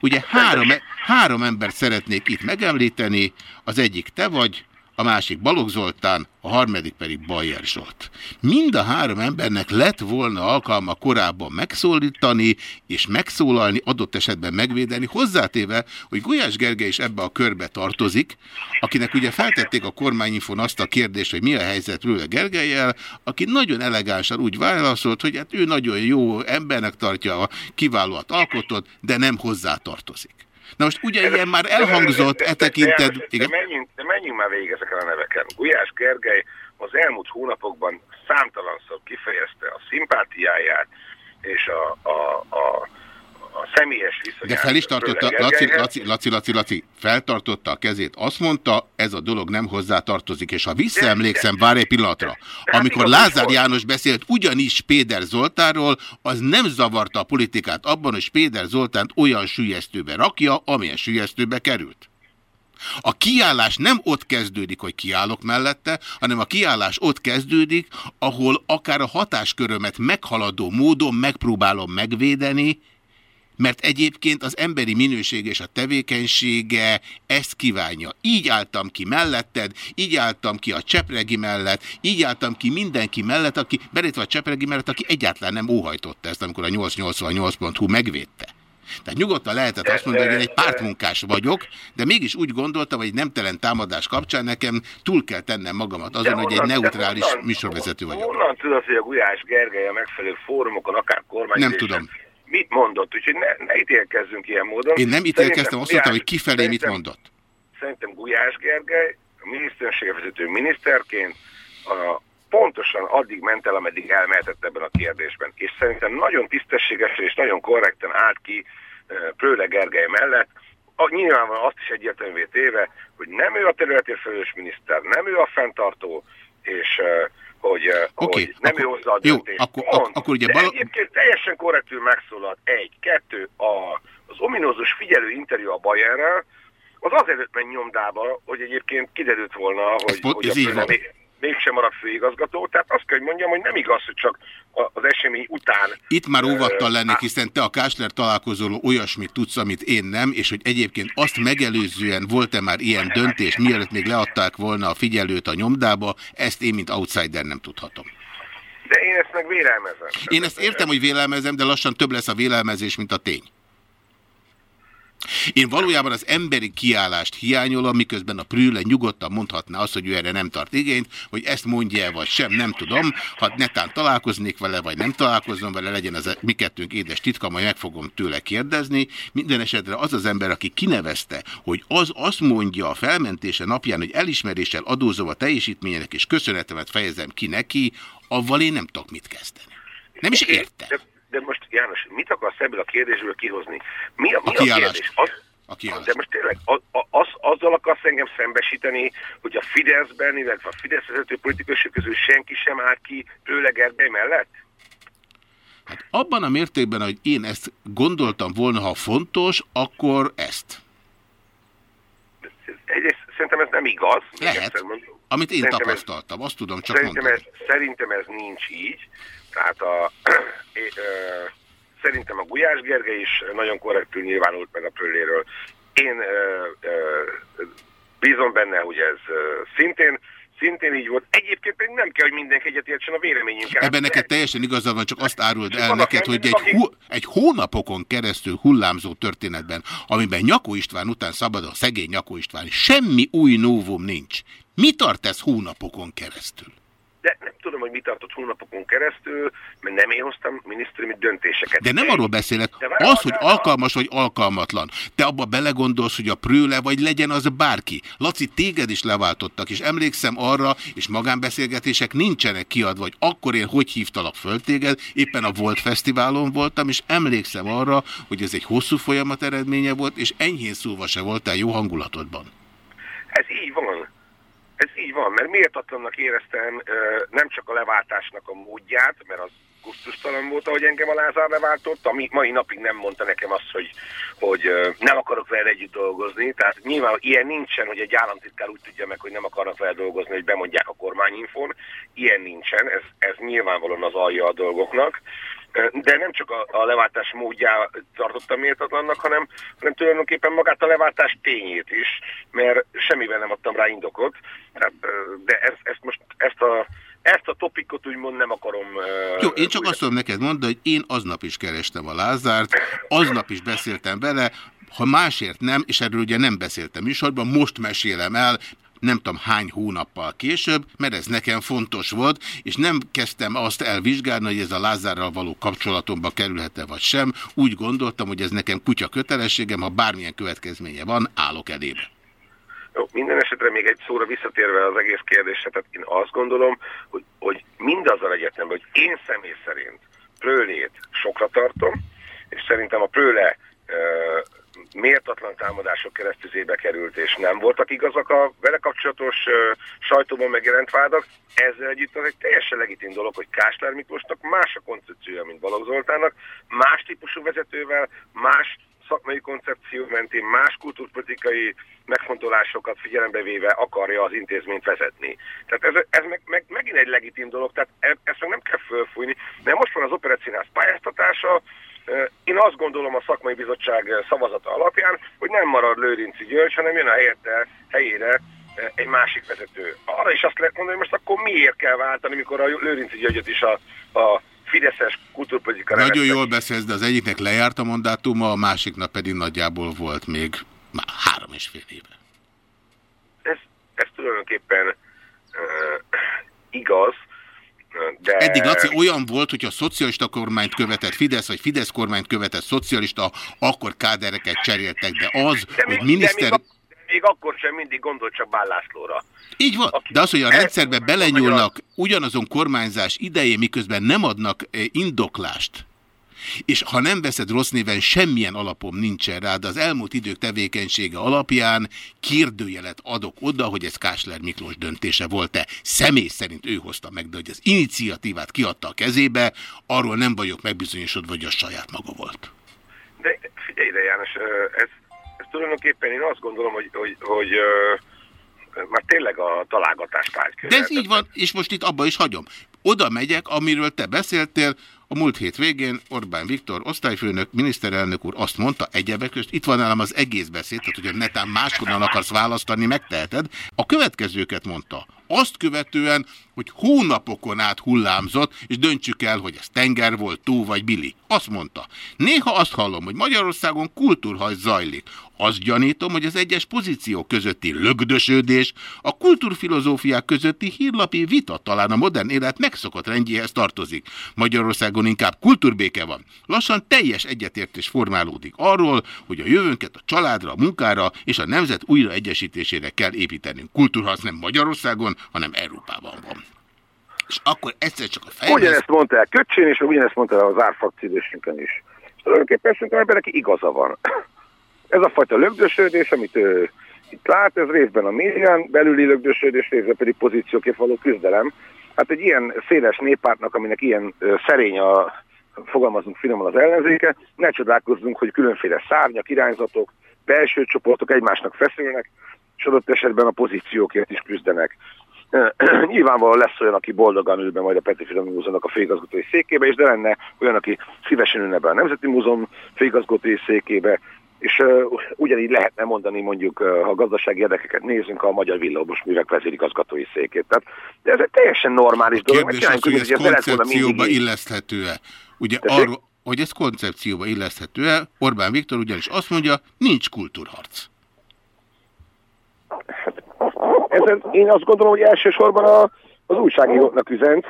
Ugye három, három embert szeretnék itt megemlíteni, az egyik te vagy, a másik Balogh Zoltán, a harmadik pedig Bajer Zsolt. Mind a három embernek lett volna alkalma korábban megszólítani és megszólalni, adott esetben megvédeni, hozzátéve, hogy Gulyás Gergely is ebbe a körbe tartozik, akinek ugye feltették a kormányinfon azt a kérdést, hogy mi a helyzet Rőle Gergelyel, aki nagyon elegánsan úgy válaszolt, hogy hát ő nagyon jó embernek tartja, a kiválóat alkotott, de nem hozzá tartozik. Na most ugye ilyen már elhangzott e tekintet... De, de, de menjünk már végig ezeken a neveken. Gulyás Gergely az elmúlt hónapokban számtalanszor kifejezte a szimpátiáját és a, a, a, a személyes viszonyát. De fel is tartotta, Laci. Laci, Laci, Laci, Laci, feltartotta a kezét, azt mondta, ez a dolog nem hozzá tartozik, és ha visszaemlékszem, várj egy pillanatra, amikor Lázár János beszélt ugyanis Péder Zoltánról, az nem zavarta a politikát abban, hogy Péder Zoltánt olyan sülyeztőbe rakja, amilyen sülyeztőbe került. A kiállás nem ott kezdődik, hogy kiállok mellette, hanem a kiállás ott kezdődik, ahol akár a hatáskörömet meghaladó módon megpróbálom megvédeni, mert egyébként az emberi minőség és a tevékenysége ezt kívánja. Így álltam ki melletted, így álltam ki a Csepregi mellett, így álltam ki mindenki mellett, aki, belétve a Csepregi mellett, aki egyáltalán nem óhajtotta ezt, amikor a 888.hu megvédte. Tehát nyugodtan lehetett azt mondani, hogy én egy pártmunkás vagyok, de mégis úgy gondoltam, hogy egy nemtelen támadás kapcsán nekem túl kell tennem magamat azon, hogy egy neutrális honnan- műsorvezető vagyok. Honnan tudod, hogy a Gulyás Gergely a megfelelő fórumokon, akár kormány... Nem tudom. Mit mondott? Úgyhogy ne, ne ítélkezzünk ilyen módon. Én nem ítélkeztem, azt mondtam, hogy kifelé mit mondott. Szerintem Gulyás Gergely a miniszterségvezető miniszterként a, pontosan addig ment el, ameddig elmehetett ebben a kérdésben. És szerintem nagyon tisztességesen és nagyon korrekten állt ki eh, Prőle Gergely mellett, a, nyilvánvalóan azt is egyértelművé téve, hogy nem ő a területért felelős miniszter, nem ő a fenntartó, és hogy, okay, hogy nem akkor, ő hozza a döntést. Jó, akkor, Mond, akkor ugye... Bal... egyébként teljesen korrektül megszólalt. Egy, kettő, a, az ominózus figyelő interjú a Bayernrel, az azért ment nyomdába, hogy egyébként kiderült volna, hogy, ez hogy ez így van mégsem maradt főigazgató. Tehát azt kell, hogy mondjam, hogy nem igaz, hogy csak az esemény után... Itt már óvattal lennék, hiszen te a Kásler találkozóról olyasmit tudsz, amit én nem, és hogy egyébként azt megelőzően volt-e már ilyen döntés, mielőtt még leadták volna a figyelőt a nyomdába, ezt én, mint outsider nem tudhatom. De én ezt meg vélelmezem. Én ezt értem, hogy vélelmezem, de lassan több lesz a vélelmezés, mint a tény. Én valójában az emberi kiállást hiányolom, miközben a Prüle nyugodtan mondhatná azt, hogy ő erre nem tart igényt, hogy ezt mondja -e, vagy sem, nem tudom. Ha netán találkoznék vele, vagy nem találkozom vele, legyen az mi kettőnk édes titka, majd meg fogom tőle kérdezni. Minden esetre az az ember, aki kinevezte, hogy az azt mondja a felmentése napján, hogy elismeréssel adózom a teljesítményének, és köszönetemet fejezem ki neki, avval én nem tudok mit kezdeni. Nem is értem de most János, mit akarsz ebből a kérdésből kihozni? Mi a, mi a, a kérdés? Az, a De most tényleg az, az, azzal akarsz engem szembesíteni, hogy a Fideszben, illetve a Fidesz vezető politikusok közül senki sem állt ki tőle Gergely mellett? Hát abban a mértékben, hogy én ezt gondoltam volna, ha fontos, akkor ezt. Egyrészt szerintem ez nem igaz. Lehet, amit én szerintem tapasztaltam, ez, azt tudom csak szerintem mondani. Ez, szerintem ez nincs így. Tehát a, é, ö, szerintem a Gulyás Gergely is nagyon korrektül nyilvánult meg a Prölléről. Én ö, ö, bízom benne, hogy ez ö, szintén szintén így volt. Egyébként pedig nem kell, hogy mindenki egyetértsen a véleményünkkel. Ebben neked teljesen igazad van, csak azt áruld el neked, hogy egy, hú, egy hónapokon keresztül hullámzó történetben, amiben Nyakó István után szabad a szegény Nyakó István, semmi új novum nincs. Mi tart ez hónapokon keresztül? De nem tudom, hogy mi tartott hónapokon keresztül, mert nem én hoztam minisztériumi döntéseket. De nem arról beszélek, az, hogy alkalmas vagy alkalmatlan. Te abba belegondolsz, hogy a prőle vagy legyen az bárki. Laci, téged is leváltottak, és emlékszem arra, és magánbeszélgetések nincsenek kiadva, hogy akkor én hogy hívtalak föl téged, éppen a Volt Fesztiválon voltam, és emlékszem arra, hogy ez egy hosszú folyamat eredménye volt, és enyhén szóval se voltál jó hangulatodban. Ez így van. Ez így van, mert méltatlannak éreztem nem csak a leváltásnak a módját, mert az gusztustalan volt, ahogy engem a Lázár leváltott, ami mai napig nem mondta nekem azt, hogy, hogy nem akarok vele együtt dolgozni. Tehát nyilván ilyen nincsen, hogy egy államtitkár úgy tudja meg, hogy nem akarnak vele dolgozni, hogy bemondják a kormányinfon. Ilyen nincsen, ez, ez nyilvánvalóan az alja a dolgoknak. De nem csak a, a leváltás módját tartottam méltatlannak, hanem, hanem tulajdonképpen magát a leváltás tényét is, mert semmivel nem adtam rá indokot. De ezt, ezt most ezt a ezt a topikot úgymond nem akarom... Jó, én csak azt tudom neked mondani, hogy én aznap is kerestem a Lázárt, aznap is beszéltem vele, ha másért nem, és erről ugye nem beszéltem műsorban, most mesélem el, nem tudom hány hónappal később, mert ez nekem fontos volt, és nem kezdtem azt elvizsgálni, hogy ez a Lázárral való kapcsolatomba kerülhet-e vagy sem. Úgy gondoltam, hogy ez nekem kutya kötelességem, ha bármilyen következménye van, állok elébe. Jó, minden esetre még egy szóra visszatérve az egész kérdésre, tehát én azt gondolom, hogy, hogy mindazzal egyetemben, hogy én személy szerint Prőlét sokra tartom, és szerintem a Prőle méltatlan támadások keresztüzébe került, és nem voltak igazak a vele kapcsolatos uh, sajtóban megjelent vádak. Ezzel együtt az egy teljesen legitim dolog, hogy Kásler Miklósnak más a koncepciója, mint Balogh Zoltának, más típusú vezetővel, más szakmai koncepció mentén más kultúrpolitikai megfontolásokat figyelembe véve akarja az intézményt vezetni. Tehát ez, ez meg, meg, megint egy legitim dolog, tehát e, ezt meg nem kell fölfújni, mert most van az operetszínház pályáztatása, én azt gondolom a szakmai bizottság szavazata alapján, hogy nem marad Lőrinci György, hanem jön a helyette, helyére egy másik vezető. Arra is azt lehet mondani, hogy most akkor miért kell váltani, mikor a Lőrinci Györgyöt is a, a Fideszes kultúrpolitika... Nagyon jól beszélsz, de az egyiknek lejárt a mandátuma, a másiknak pedig nagyjából volt még már három és fél éve. Ez, ez tulajdonképpen uh, igaz, de... Eddig, Laci, olyan volt, hogy a szocialista kormányt követett Fidesz, vagy Fidesz kormányt követett szocialista, akkor kádereket cseréltek, de az, de hogy miniszter... De még, még akkor sem mindig gondolt csak Bállászlóra. Így van, de az, hogy a rendszerbe belenyúlnak ugyanazon kormányzás idején, miközben nem adnak indoklást, És ha nem veszed rossz néven, semmilyen alapom nincsen rá, de az elmúlt idők tevékenysége alapján kérdőjelet adok oda, hogy ez Kásler Miklós döntése volt-e. Személy szerint ő hozta meg, de hogy az iniciatívát kiadta a kezébe, arról nem vagyok megbizonyosodva, hogy a saját maga volt. De figyelj ide János, ez, ez tulajdonképpen én azt gondolom, hogy, hogy, hogy már tényleg a találgatás tárgy. De ez így van, és most itt abba is hagyom. Oda megyek, amiről te beszéltél, a múlt hét végén Orbán Viktor osztályfőnök, miniszterelnök úr azt mondta, egyebek itt van nálam az egész beszéd, tehát hogyha netán máshonnan akarsz választani, megteheted. A következőket mondta. Azt követően, hogy hónapokon át hullámzott, és döntsük el, hogy ez tenger volt, tó vagy bili. Azt mondta. Néha azt hallom, hogy Magyarországon kultúrhajt zajlik. Azt gyanítom, hogy az egyes pozíciók közötti lögdösödés, a kultúrfilozófiák közötti hírlapi vita talán a modern élet megszokott rendjéhez tartozik. Magyarországon inkább kultúrbéke van. Lassan teljes egyetértés formálódik arról, hogy a jövőnket a családra, a munkára és a nemzet újraegyesítésére kell építenünk. Kultúrharc nem Magyarországon, hanem Európában van. És akkor egyszer csak a fejlesz... Ugyanezt mondta el Köcsén, és ugyanezt mondta el az árfakcídősünkön is. És tulajdonképpen szerintem ebben neki igaza van. Ez a fajta lögdösödés, amit ő itt lát, ez részben a médián belüli lögdösödés, részben pedig pozíciókért való küzdelem. Hát egy ilyen széles néppártnak, aminek ilyen szerény a fogalmazunk finoman az ellenzéke, ne csodálkozzunk, hogy különféle szárnyak, irányzatok, belső csoportok egymásnak feszülnek, és adott esetben a pozíciókért is küzdenek. Nyilvánvalóan lesz olyan, aki boldogan ül be majd a Petőfi Múzeumnak a főigazgatói székébe, és de lenne olyan, aki szívesen ülne be a Nemzeti Múzeum főigazgatói székébe, és uh, ugyanígy lehetne mondani mondjuk, uh, ha gazdasági érdekeket nézzünk, a Magyar Villamos Művek vezérigazgatói székét. Tehát de ez egy teljesen normális dolog. Kérdés az, hogy ez koncepcióba illeszthető-e. Ugye arról, hogy ez koncepcióba illeszthető-e, Orbán Viktor ugyanis azt mondja, nincs kultúrharc. Hát, ezen én azt gondolom, hogy elsősorban a, az újságíróknak üzent.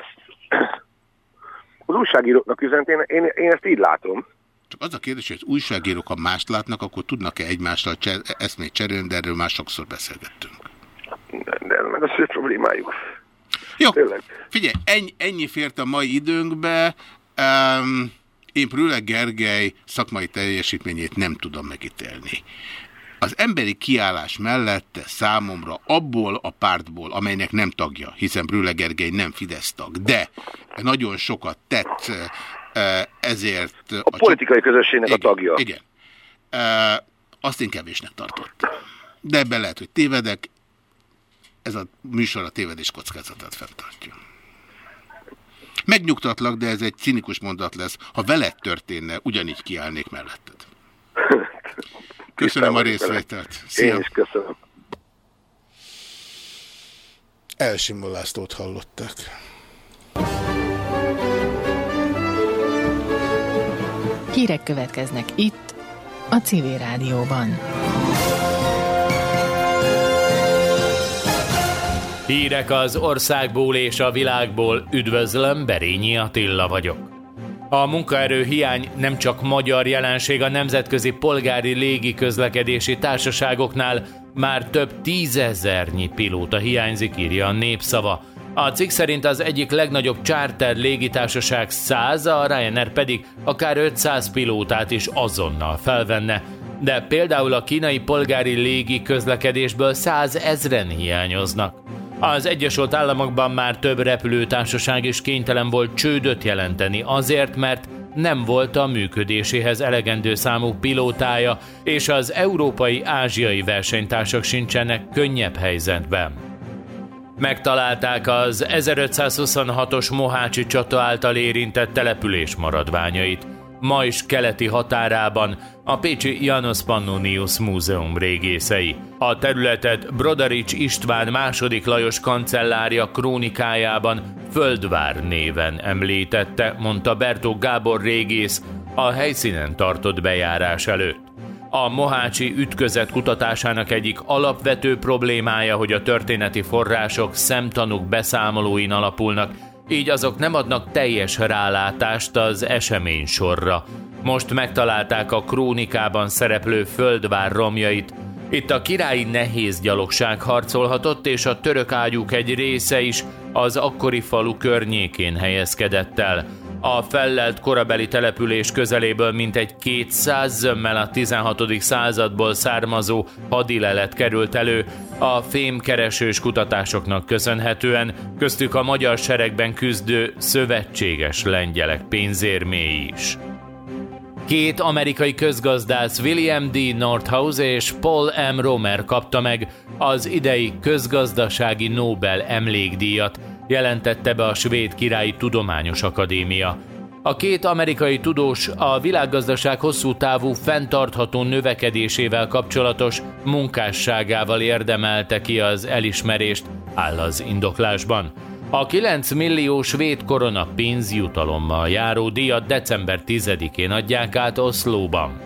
Az újságíróknak üzent, én, én, én ezt így látom. Csak az a kérdés, hogy az újságírók, ha mást látnak, akkor tudnak-e egymással cser eszmét cserélni, de erről már sokszor beszélgettünk. De, de meg az ő problémájuk. Jó, Tényleg. figyelj, ennyi, ennyi fért a mai időnkbe. Um, én Prüle Gergely szakmai teljesítményét nem tudom megítélni. Az emberi kiállás mellette számomra abból a pártból, amelynek nem tagja, hiszen Brüle Gergely nem Fidesz tag, de nagyon sokat tett ezért... A, a politikai közösségnek igen, a tagja. Igen. Azt én kevésnek tartott. De ebben lehet, hogy tévedek. Ez a műsor a tévedés kockázatát fenntartja. Megnyugtatlak, de ez egy cinikus mondat lesz. Ha veled történne, ugyanígy kiállnék melletted. Köszönöm a részvételt. Szia. Én is köszönöm. Elsimó Lászlót hallották. Hírek következnek itt, a Civil Rádióban. Hírek az országból és a világból. Üdvözlöm, Berényi Attila vagyok. A munkaerő hiány nem csak magyar jelenség a nemzetközi polgári légi közlekedési társaságoknál, már több tízezernyi pilóta hiányzik, írja a népszava. A cikk szerint az egyik legnagyobb charter légitársaság 100, a Ryanair pedig akár 500 pilótát is azonnal felvenne. De például a kínai polgári légi közlekedésből 100 ezren hiányoznak. Az Egyesült Államokban már több repülőtársaság is kénytelen volt csődöt jelenteni azért, mert nem volt a működéséhez elegendő számú pilótája, és az európai-ázsiai versenytársak sincsenek könnyebb helyzetben. Megtalálták az 1526-os Mohácsi csata által érintett település maradványait ma is keleti határában a Pécsi Janos Pannonius Múzeum régészei. A területet Brodarics István második Lajos kancellárja krónikájában Földvár néven említette, mondta Bertó Gábor régész a helyszínen tartott bejárás előtt. A Mohácsi ütközet kutatásának egyik alapvető problémája, hogy a történeti források szemtanúk beszámolóin alapulnak, így azok nem adnak teljes rálátást az esemény sorra. Most megtalálták a krónikában szereplő földvár romjait, itt a királyi nehéz gyalogság harcolhatott, és a török ágyúk egy része is az akkori falu környékén helyezkedett el. A fellelt korabeli település közeléből mintegy 200 zömmel a 16. századból származó hadilelet került elő, a fémkeresős kutatásoknak köszönhetően, köztük a magyar seregben küzdő szövetséges lengyelek pénzérméi is. Két amerikai közgazdász William D. Nordhaus és Paul M. Romer kapta meg az idei közgazdasági Nobel emlékdíjat, jelentette be a Svéd Királyi Tudományos Akadémia. A két amerikai tudós a világgazdaság hosszú távú fenntartható növekedésével kapcsolatos munkásságával érdemelte ki az elismerést, áll az indoklásban. A 9 millió svéd korona pénzjutalommal járó díjat december 10-én adják át Oszlóban.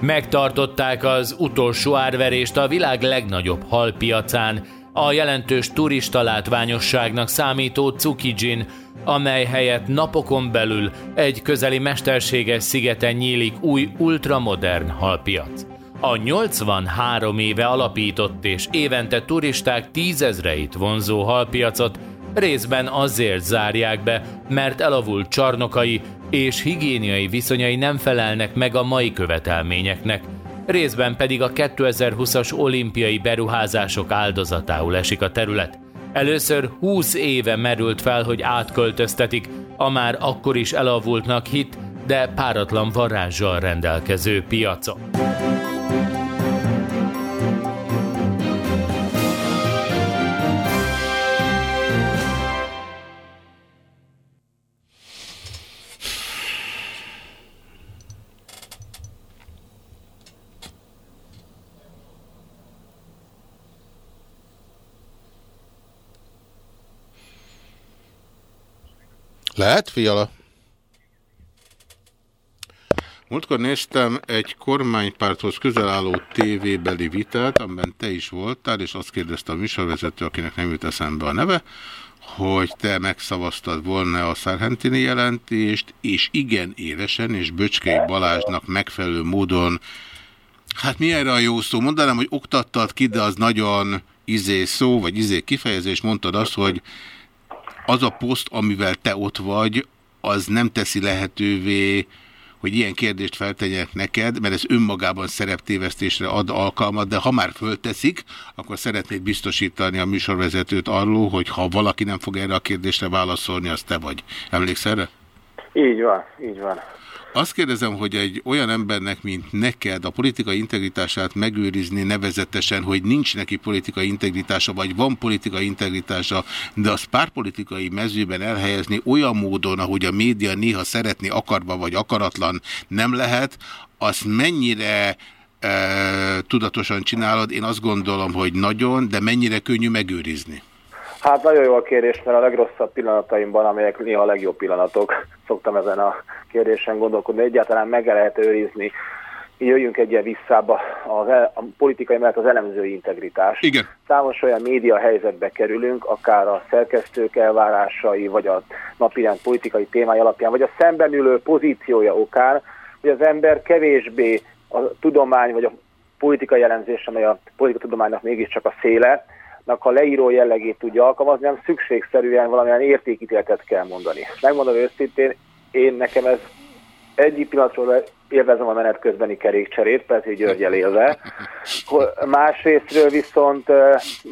Megtartották az utolsó árverést a világ legnagyobb halpiacán, a jelentős turista látványosságnak számító Tsukijin, amely helyett napokon belül egy közeli mesterséges szigeten nyílik új ultramodern halpiac. A 83 éve alapított és évente turisták tízezreit vonzó halpiacot részben azért zárják be, mert elavult csarnokai és higiéniai viszonyai nem felelnek meg a mai követelményeknek, részben pedig a 2020-as olimpiai beruházások áldozatául esik a terület. Először 20 éve merült fel, hogy átköltöztetik a már akkor is elavultnak hit, de páratlan varázsal rendelkező piacot. Lehet, fiala? Múltkor néztem egy kormánypárthoz közel álló tévébeli vitát, amiben te is voltál, és azt kérdezte a műsorvezető, akinek nem jut eszembe a neve, hogy te megszavaztad volna a Szárhentini jelentést, és igen élesen, és Böcskei Balázsnak megfelelő módon, hát mi erre a jó szó? Mondanám, hogy oktattad ki, de az nagyon izé szó, vagy izé kifejezés, mondtad azt, hogy az a poszt, amivel te ott vagy, az nem teszi lehetővé, hogy ilyen kérdést feltegyenek neked, mert ez önmagában szereptévesztésre ad alkalmat, de ha már fölteszik, akkor szeretnék biztosítani a műsorvezetőt arról, hogy ha valaki nem fog erre a kérdésre válaszolni, az te vagy. Emlékszel erre? Így van, így van. Azt kérdezem, hogy egy olyan embernek, mint neked, a politikai integritását megőrizni nevezetesen, hogy nincs neki politikai integritása, vagy van politikai integritása, de az párpolitikai mezőben elhelyezni olyan módon, ahogy a média néha szeretni akarva vagy akaratlan nem lehet, azt mennyire e, tudatosan csinálod, én azt gondolom, hogy nagyon, de mennyire könnyű megőrizni? Hát nagyon jó a kérdés, mert a legrosszabb pillanataimban, amelyek néha a legjobb pillanatok, szoktam ezen a kérdésen gondolkodni, egyáltalán meg lehet őrizni. Jöjjünk egy ilyen visszába, az el, a politikai mellett az elemzői integritás. Igen. Számos olyan média helyzetbe kerülünk, akár a szerkesztők elvárásai, vagy a napirend politikai témái alapján, vagy a szemben ülő pozíciója okán, hogy az ember kevésbé a tudomány, vagy a politikai jelenzés, amely a politikatudománynak mégiscsak a széle, a leíró jellegét tudja alkalmazni, nem szükségszerűen valamilyen értékítéletet kell mondani. Megmondom őszintén, én nekem ez egyik pillanatról élvezem a menet közbeni kerékcserét, Peti Györgyel élve. Másrésztről viszont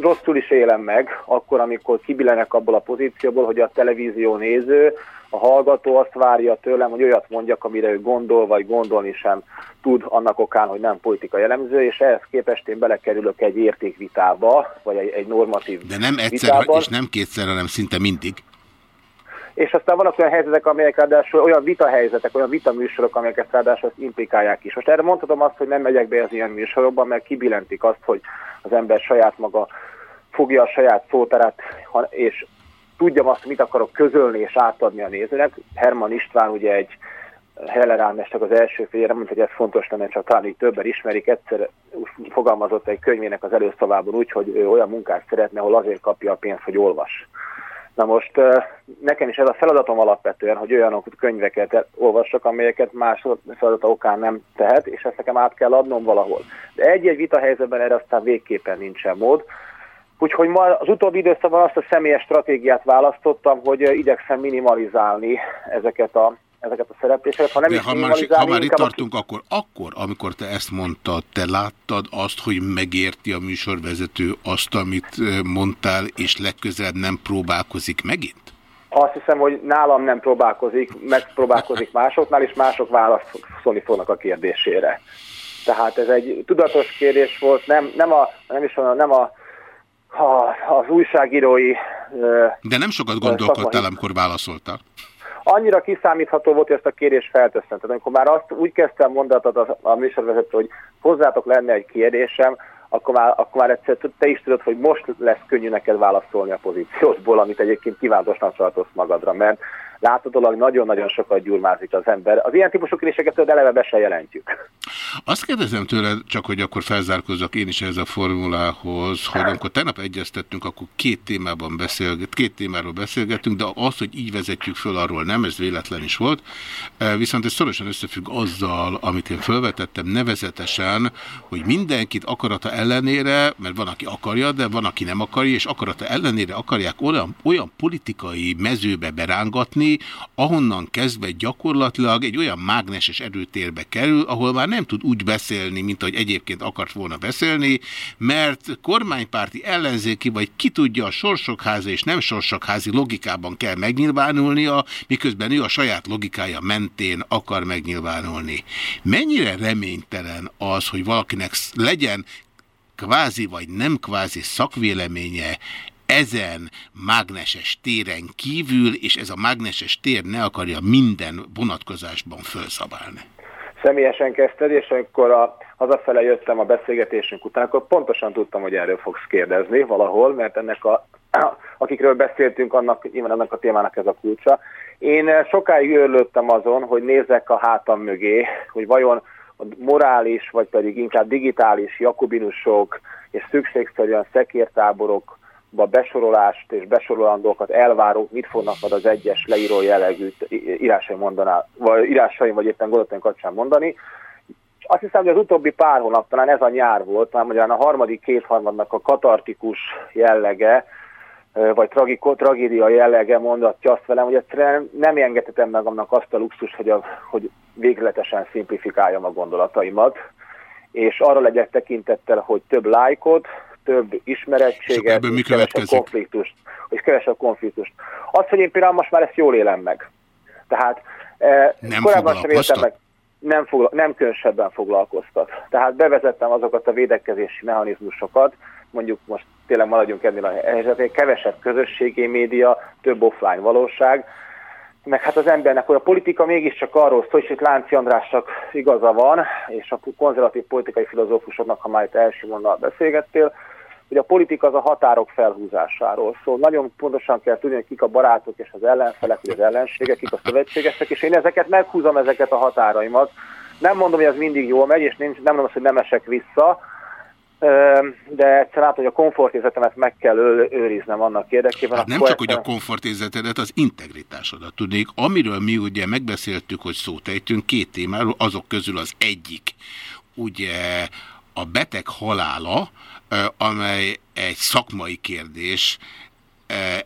rosszul is élem meg, akkor, amikor kibillenek abból a pozícióból, hogy a televízió néző, a hallgató azt várja tőlem, hogy olyat mondjak, amire ő gondol, vagy gondolni sem tud annak okán, hogy nem politika jellemző, és ehhez képest én belekerülök egy értékvitába, vagy egy, egy normatív De nem egyszer, vitában. és nem kétszer, hanem szinte mindig és aztán vannak olyan helyzetek, amelyek ráadásul olyan vitahelyzetek, olyan vitaműsorok, amelyeket ráadásul azt implikálják is. Most erre mondhatom azt, hogy nem megyek be az ilyen műsorokban, mert kibillentik azt, hogy az ember saját maga fogja a saját szóterát, és tudjam azt, mit akarok közölni és átadni a nézőnek. Herman István ugye egy Hellerálmestek az első félre, mondta, hogy ez fontos lenne, csak talán így többen ismerik. Egyszer fogalmazott egy könyvének az előszavában úgy, hogy ő olyan munkát szeretne, ahol azért kapja a pénzt, hogy olvas. Na most nekem is ez a feladatom alapvetően, hogy olyan könyveket olvassak, amelyeket más feladata okán nem tehet, és ezt nekem át kell adnom valahol. De egy-egy vita helyzetben erre aztán végképpen nincsen mód. Úgyhogy ma az utóbbi időszakban azt a személyes stratégiát választottam, hogy igyekszem minimalizálni ezeket a ezeket a szerepléseket. Ha, nem De ha, már, ha már itt tartunk, a... akkor, akkor, amikor te ezt mondtad, te láttad azt, hogy megérti a műsorvezető azt, amit mondtál, és legközelebb nem próbálkozik megint? Azt hiszem, hogy nálam nem próbálkozik, megpróbálkozik másoknál, és mások válaszolni fognak a kérdésére. Tehát ez egy tudatos kérdés volt, nem, nem, a, nem is mondom, nem a, a, az újságírói... De nem sokat gondolkodtál, amikor válaszoltál annyira kiszámítható volt, hogy ezt a kérés felteszem. Tehát amikor már azt úgy kezdtem mondatot a, a műsorvezető, hogy hozzátok lenne egy kérdésem, akkor már, akkor már egyszer te is tudod, hogy most lesz könnyű neked válaszolni a pozíciódból, amit egyébként kívántosnak tartasz magadra, mert láthatólag nagyon-nagyon sokat gyurmázik az ember. Az ilyen típusú kérdéseket eleve be se jelentjük. Azt kérdezem tőled, csak hogy akkor felzárkozzak én is ez a formulához, hogy amikor tegnap egyeztettünk, akkor két témában beszélget, két témáról beszélgetünk, de az, hogy így vezetjük föl, arról nem, ez véletlen is volt. E, viszont ez szorosan összefügg azzal, amit én felvetettem, nevezetesen, hogy mindenkit akarata ellenére, mert van, aki akarja, de van, aki nem akarja, és akarata ellenére akarják olyan, olyan politikai mezőbe berángatni, ahonnan kezdve gyakorlatilag egy olyan mágneses erőtérbe kerül, ahol már nem tud úgy beszélni, mint ahogy egyébként akart volna beszélni, mert kormánypárti ellenzéki, vagy ki tudja a sorsokházi és nem sorsokházi logikában kell megnyilvánulnia, miközben ő a saját logikája mentén akar megnyilvánulni. Mennyire reménytelen az, hogy valakinek legyen kvázi vagy nem kvázi szakvéleménye ezen mágneses téren kívül, és ez a mágneses tér ne akarja minden vonatkozásban felszabálni. Személyesen kezdted, és amikor a, hazafele jöttem a beszélgetésünk után, akkor pontosan tudtam, hogy erről fogsz kérdezni valahol, mert ennek a, akikről beszéltünk, annak, nyilván annak a témának ez a kulcsa. Én sokáig őrlődtem azon, hogy nézzek a hátam mögé, hogy vajon a morális, vagy pedig inkább digitális jakobinusok és szükségszerűen szekértáborok besorolást és besorolandókat elváró, mit fognak majd az egyes leíró jellegű írásaim, mondaná, vagy írásaim, vagy éppen gondolatom kapcsán mondani. Azt hiszem, hogy az utóbbi pár hónap, talán ez a nyár volt, már magyarán a harmadik kétharmadnak a katartikus jellege, vagy tragiko, tragédia jellege mondatja azt velem, hogy egyszerűen nem engedhetem magamnak azt a luxus, hogy, a, hogy végletesen szimplifikáljam a gondolataimat, és arra legyek tekintettel, hogy több lájkot, több ismerettséget, és kevesebb konfliktust. És kevesebb konfliktust. Az, hogy én például most már ezt jól élem meg. Tehát eh, nem korábban sem éltem meg, nem, fogla, nem különösebben foglalkoztat. Tehát bevezettem azokat a védekezési mechanizmusokat, mondjuk most tényleg maradjunk ennél a helyzetén, kevesebb közösségi média, több offline valóság, meg hát az embernek, hogy a politika mégiscsak arról szól, és itt Lánci Andrásnak igaza van, és a konzervatív politikai filozófusoknak, ha már itt első beszélgettél, hogy a politika az a határok felhúzásáról szól. Nagyon pontosan kell tudni, hogy kik a barátok és az ellenfelek, vagy az ellenségek, kik a szövetségesek, és én ezeket meghúzom, ezeket a határaimat. Nem mondom, hogy ez mindig jól megy, és nincs, nem mondom azt, hogy nem esek vissza, de egyszerűen látom, hogy a komfortérzetemet meg kell őriznem annak érdekében. Hát nem csak, hogy a komfortérzetedet, az integritásodat tudnék. Amiről mi ugye megbeszéltük, hogy szót ejtünk két témáról, azok közül az egyik, ugye a beteg halála, amely egy szakmai kérdés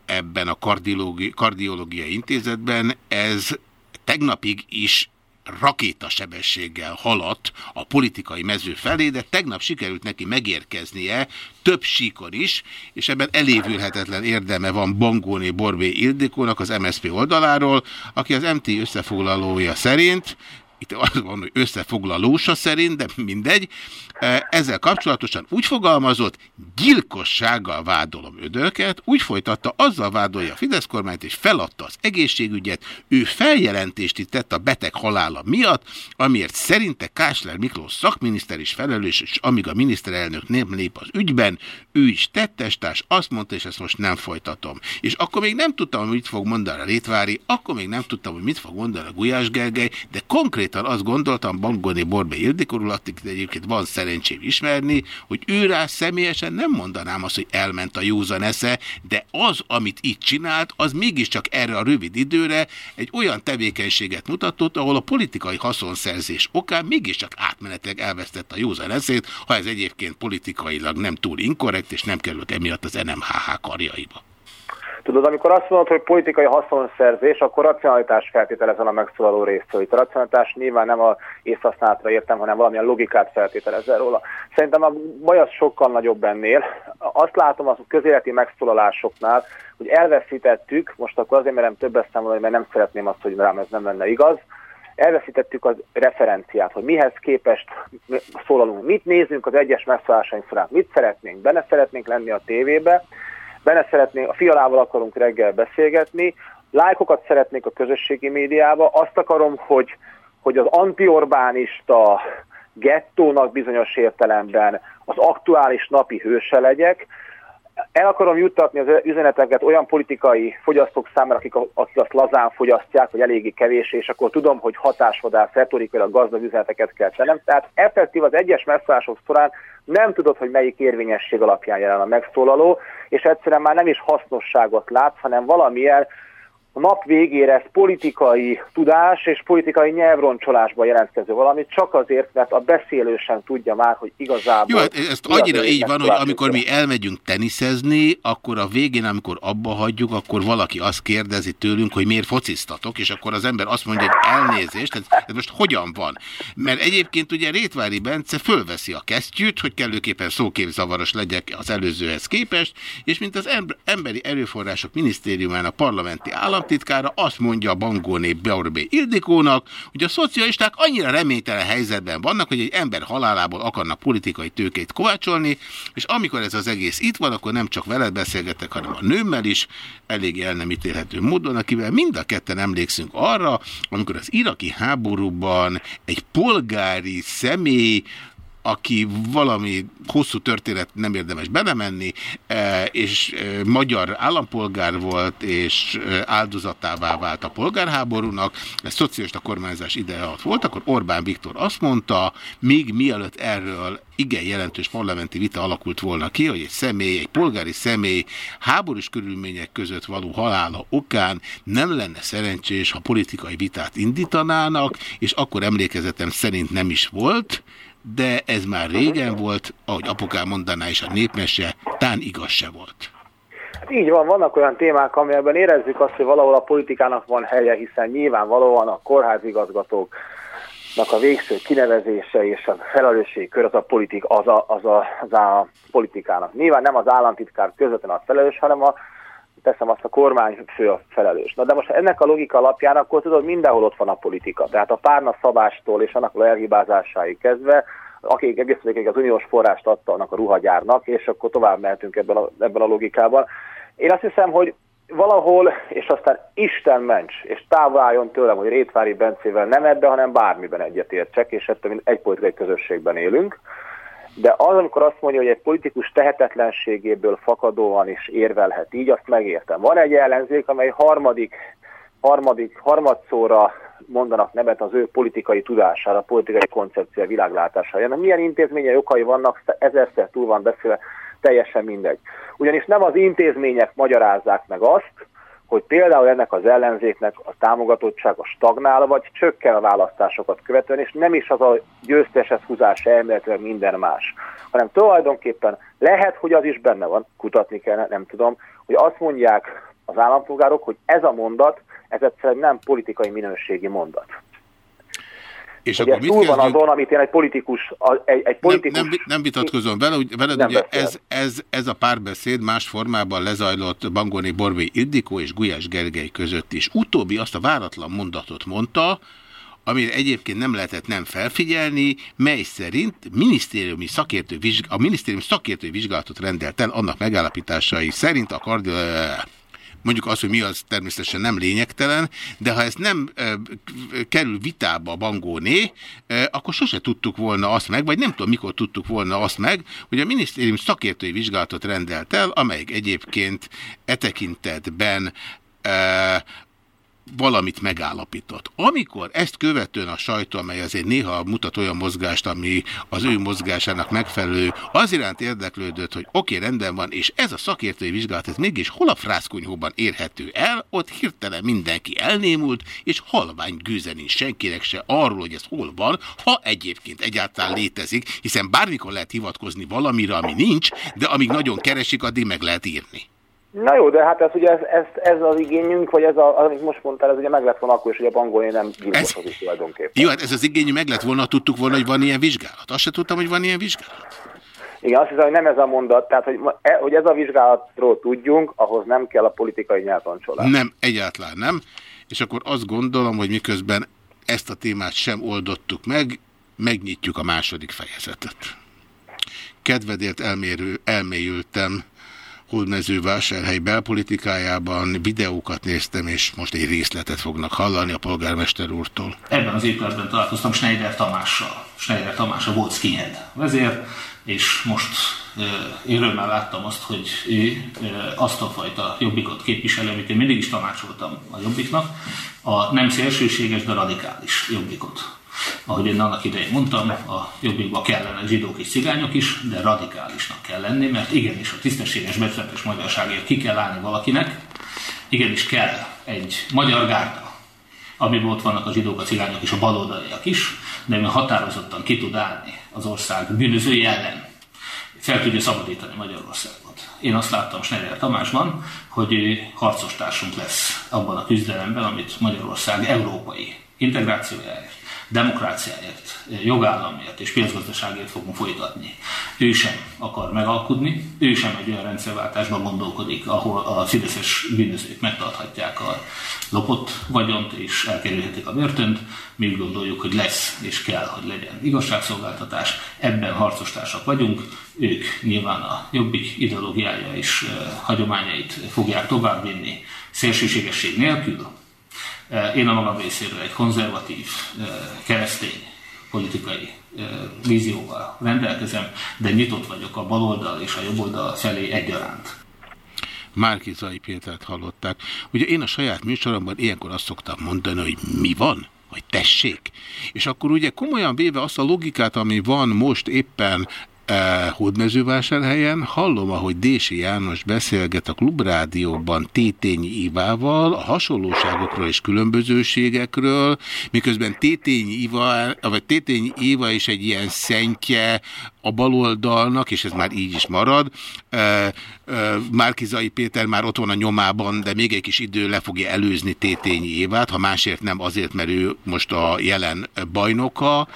ebben a kardiológi, kardiológiai intézetben, ez tegnapig is rakétasebességgel haladt a politikai mező felé, de tegnap sikerült neki megérkeznie több síkon is, és ebben elévülhetetlen érdeme van Bangóné Borbé Ildikónak az MSZP oldaláról, aki az MT összefoglalója szerint itt az van, hogy összefoglalósa szerint, de mindegy, e, ezzel kapcsolatosan úgy fogalmazott, gyilkossággal vádolom ödölket, úgy folytatta, azzal vádolja a Fidesz kormányt, és feladta az egészségügyet, ő feljelentést itt tett a beteg halála miatt, amiért szerinte Kásler Miklós szakminiszter is felelős, és amíg a miniszterelnök nem lép az ügyben, ő is tettestárs, azt mondta, és ezt most nem folytatom. És akkor még nem tudtam, hogy mit fog mondani a Rétvári, akkor még nem tudtam, hogy mit fog mondani a Gulyás Gergely, de konkrét konkrétan azt gondoltam, Bangoni Borbé Ildikor akit egyébként van szerencsém ismerni, hogy ő rá személyesen nem mondanám azt, hogy elment a józan esze, de az, amit itt csinált, az mégiscsak erre a rövid időre egy olyan tevékenységet mutatott, ahol a politikai haszonszerzés okán mégiscsak átmenetileg elvesztette a józan eszét, ha ez egyébként politikailag nem túl inkorrekt, és nem kerülök emiatt az NMHH karjaiba. Tudod, amikor azt mondod, hogy politikai haszonszerzés, akkor racionalitás feltételezel a megszólaló részről. Itt a racionalitás nyilván nem a észhasználatra értem, hanem valamilyen logikát feltételezel róla. Szerintem a baj az sokkal nagyobb ennél. Azt látom a közéleti megszólalásoknál, hogy elveszítettük, most akkor azért merem többet számolni, mert nem szeretném azt, hogy rám ez nem lenne igaz, elveszítettük az referenciát, hogy mihez képest szólalunk, mit nézünk az egyes megszólalásaink során, mit szeretnénk, benne szeretnénk lenni a tévébe, benne szeretnénk, a fialával akarunk reggel beszélgetni, lájkokat szeretnék a közösségi médiába, azt akarom, hogy, hogy az antiorbánista gettónak bizonyos értelemben az aktuális napi hőse legyek, el akarom juttatni az üzeneteket olyan politikai fogyasztók számára, akik, akik azt lazán fogyasztják, hogy eléggé kevés, és akkor tudom, hogy hatásvadász, retorikailag gazdag üzeneteket kell tennem. Tehát effektív az egyes megszólások során nem tudod, hogy melyik érvényesség alapján jelen a megszólaló, és egyszerűen már nem is hasznosságot látsz, hanem valamilyen a nap végére ez politikai tudás és politikai nyelvroncsolásba jelentkező valamit, csak azért, mert a beszélő sem tudja már, hogy igazából... Jó, hát ezt annyira így van, hogy amikor mi elmegyünk teniszezni, akkor a végén, amikor abba hagyjuk, akkor valaki azt kérdezi tőlünk, hogy miért fociztatok, és akkor az ember azt mondja, hogy elnézést, ez, ez most hogyan van? Mert egyébként ugye Rétvári Bence fölveszi a kesztyűt, hogy kellőképpen szóképzavaros legyek az előzőhez képest, és mint az emberi erőforrások minisztériumának parlamenti állam, államtitkára azt mondja Bangóné Beorbé Ildikónak, hogy a szocialisták annyira reménytelen helyzetben vannak, hogy egy ember halálából akarnak politikai tőkét kovácsolni, és amikor ez az egész itt van, akkor nem csak veled beszélgetek, hanem a nőmmel is, elég el nem ítélhető módon, akivel mind a ketten emlékszünk arra, amikor az iraki háborúban egy polgári személy aki valami hosszú történet nem érdemes belemenni, e, és e, magyar állampolgár volt, és e, áldozatává vált a polgárháborúnak, ez szocialista kormányzás ideje alatt volt, akkor Orbán Viktor azt mondta, még mielőtt erről igen jelentős parlamenti vita alakult volna ki, hogy egy személy, egy polgári személy háborús körülmények között való halála okán nem lenne szerencsés, ha politikai vitát indítanának, és akkor emlékezetem szerint nem is volt, de ez már régen volt, ahogy apukám mondaná is a népmese, tán igaz se volt. Hát így van, vannak olyan témák, amelyben érezzük azt, hogy valahol a politikának van helye, hiszen nyilvánvalóan a kórházigazgatók a végső kinevezése és a felelősség kör az a, politik, az, a, az, a, az a politikának. Nyilván nem az államtitkár közvetlenül a felelős, hanem a teszem azt a kormányfő a felelős. Na de most ennek a logika alapján akkor tudod, mindenhol ott van a politika. Tehát a párna szabástól és annak a elhibázásáig kezdve, akik egész az uniós forrást adta annak a ruhagyárnak, és akkor tovább mehetünk ebben a, ebben a logikában. Én azt hiszem, hogy valahol, és aztán Isten ments, és távol álljon tőlem, hogy Rétvári Bencével nem ebben, hanem bármiben egyetértsek, és ettől egy politikai közösségben élünk, de az, amikor azt mondja, hogy egy politikus tehetetlenségéből fakadóan is érvelhet így, azt megértem. Van egy ellenzék, amely harmadik, harmadik, harmadszóra mondanak nevet az ő politikai tudására, politikai koncepció, világlátására. Milyen intézményei okai vannak, ezerszer túl van beszélve, teljesen mindegy. Ugyanis nem az intézmények magyarázzák meg azt, hogy például ennek az ellenzéknek a támogatottsága stagnál, vagy csökken a választásokat követően, és nem is az a győzteses húzás elméletileg minden más, hanem tulajdonképpen lehet, hogy az is benne van, kutatni kell, nem tudom, hogy azt mondják az állampolgárok, hogy ez a mondat, ez egyszerűen nem politikai minőségi mondat. És Ugye akkor mit túl van azon, amit én egy politikus... Egy, egy politikus nem, nem, nem vitatkozom vele, veled, nem ugye ez, ez, ez a párbeszéd más formában lezajlott Bangoni Borbé Ildikó és Gulyás Gergely között is. Utóbbi azt a váratlan mondatot mondta, amire egyébként nem lehetett nem felfigyelni, mely szerint minisztériumi szakértő, a minisztérium szakértői vizsgálatot rendelt el annak megállapításai szerint a kardio Mondjuk az, hogy mi az természetesen nem lényegtelen, de ha ez nem e, kerül vitába a bangóné, e, akkor sose tudtuk volna azt meg, vagy nem tudom, mikor tudtuk volna azt meg, hogy a minisztérium szakértői vizsgálatot rendelt el, amelyik egyébként e tekintetben e, valamit megállapított. Amikor ezt követően a sajtó, amely azért néha mutat olyan mozgást, ami az ő mozgásának megfelelő, az iránt érdeklődött, hogy oké, okay, rendben van, és ez a szakértői vizsgálat, ez mégis hol a frászkonyhóban érhető el, ott hirtelen mindenki elnémult, és halvány gőze nincs senkinek se arról, hogy ez hol van, ha egyébként egyáltalán létezik, hiszen bármikor lehet hivatkozni valamire, ami nincs, de amíg nagyon keresik, addig meg lehet írni. Na jó, de hát ez ugye ez, ez, ez az igényünk, vagy ez, a, amit most mondtál, ez ugye meg lett volna akkor is, hogy a bangolni nem gyilkosodik tulajdonképpen. Jó, hát ez az igény meg lett volna, tudtuk volna, hogy van ilyen vizsgálat. Azt se tudtam, hogy van ilyen vizsgálat. Igen, azt hiszem, hogy nem ez a mondat, tehát hogy, e, hogy ez a vizsgálatról tudjunk, ahhoz nem kell a politikai nyelvtancsolás. Nem, egyáltalán nem. És akkor azt gondolom, hogy miközben ezt a témát sem oldottuk meg, megnyitjuk a második fejezetet. Kedvedért elmérő, elmélyültem Hódmezővásárhely belpolitikájában videókat néztem, és most egy részletet fognak hallani a polgármester úrtól. Ebben az épületben találkoztam Schneider Tamással. Schneider Tamás a volt skinhead vezér, és most én örömmel láttam azt, hogy ő azt a fajta jobbikot képviseli, amit én mindig is tanácsoltam a jobbiknak, a nem szélsőséges, de radikális jobbikot ahogy én annak idején mondtam, a jobbikba kellene zsidók és cigányok is, de radikálisnak kell lenni, mert igenis a tisztességes becsületes magyarságért ki kell állni valakinek, igenis kell egy magyar gárda, amiben ott vannak a zsidók, a cigányok és a baloldaliak is, de ami határozottan ki tud állni az ország bűnözői ellen, fel tudja szabadítani Magyarországot. Én azt láttam Schneider Tamásban, hogy harcos társunk lesz abban a küzdelemben, amit Magyarország európai integrációjáért demokráciáért, jogállamért és piacgazdaságért fogunk folytatni. Ő sem akar megalkudni, ő sem egy olyan rendszerváltásban gondolkodik, ahol a fideszes bűnözők megtarthatják a lopott vagyont és elkerülhetik a börtönt. Mi úgy gondoljuk, hogy lesz és kell, hogy legyen igazságszolgáltatás. Ebben harcostársak vagyunk. Ők nyilván a jobbik ideológiája és hagyományait fogják továbbvinni szélsőségesség nélkül, én a magam részéről egy konzervatív, eh, keresztény politikai eh, vízióval rendelkezem, de nyitott vagyok a baloldal és a jobboldal felé egyaránt. Márkizai Pétert hallották. Ugye én a saját műsoromban ilyenkor azt szoktam mondani, hogy mi van? vagy tessék. És akkor ugye komolyan véve azt a logikát, ami van most éppen Eh, Hódmezővásárhelyen. Hallom, ahogy Dési János beszélget a Klubrádióban Tétényi Ivával, a hasonlóságokról és különbözőségekről, miközben Tétényi Iva, vagy Tétényi Iva is egy ilyen szentje a baloldalnak, és ez már így is marad. Eh, eh, Márkizai Péter már ott van a nyomában, de még egy kis idő le fogja előzni Tétényi Évát, ha másért nem azért, mert ő most a jelen bajnoka.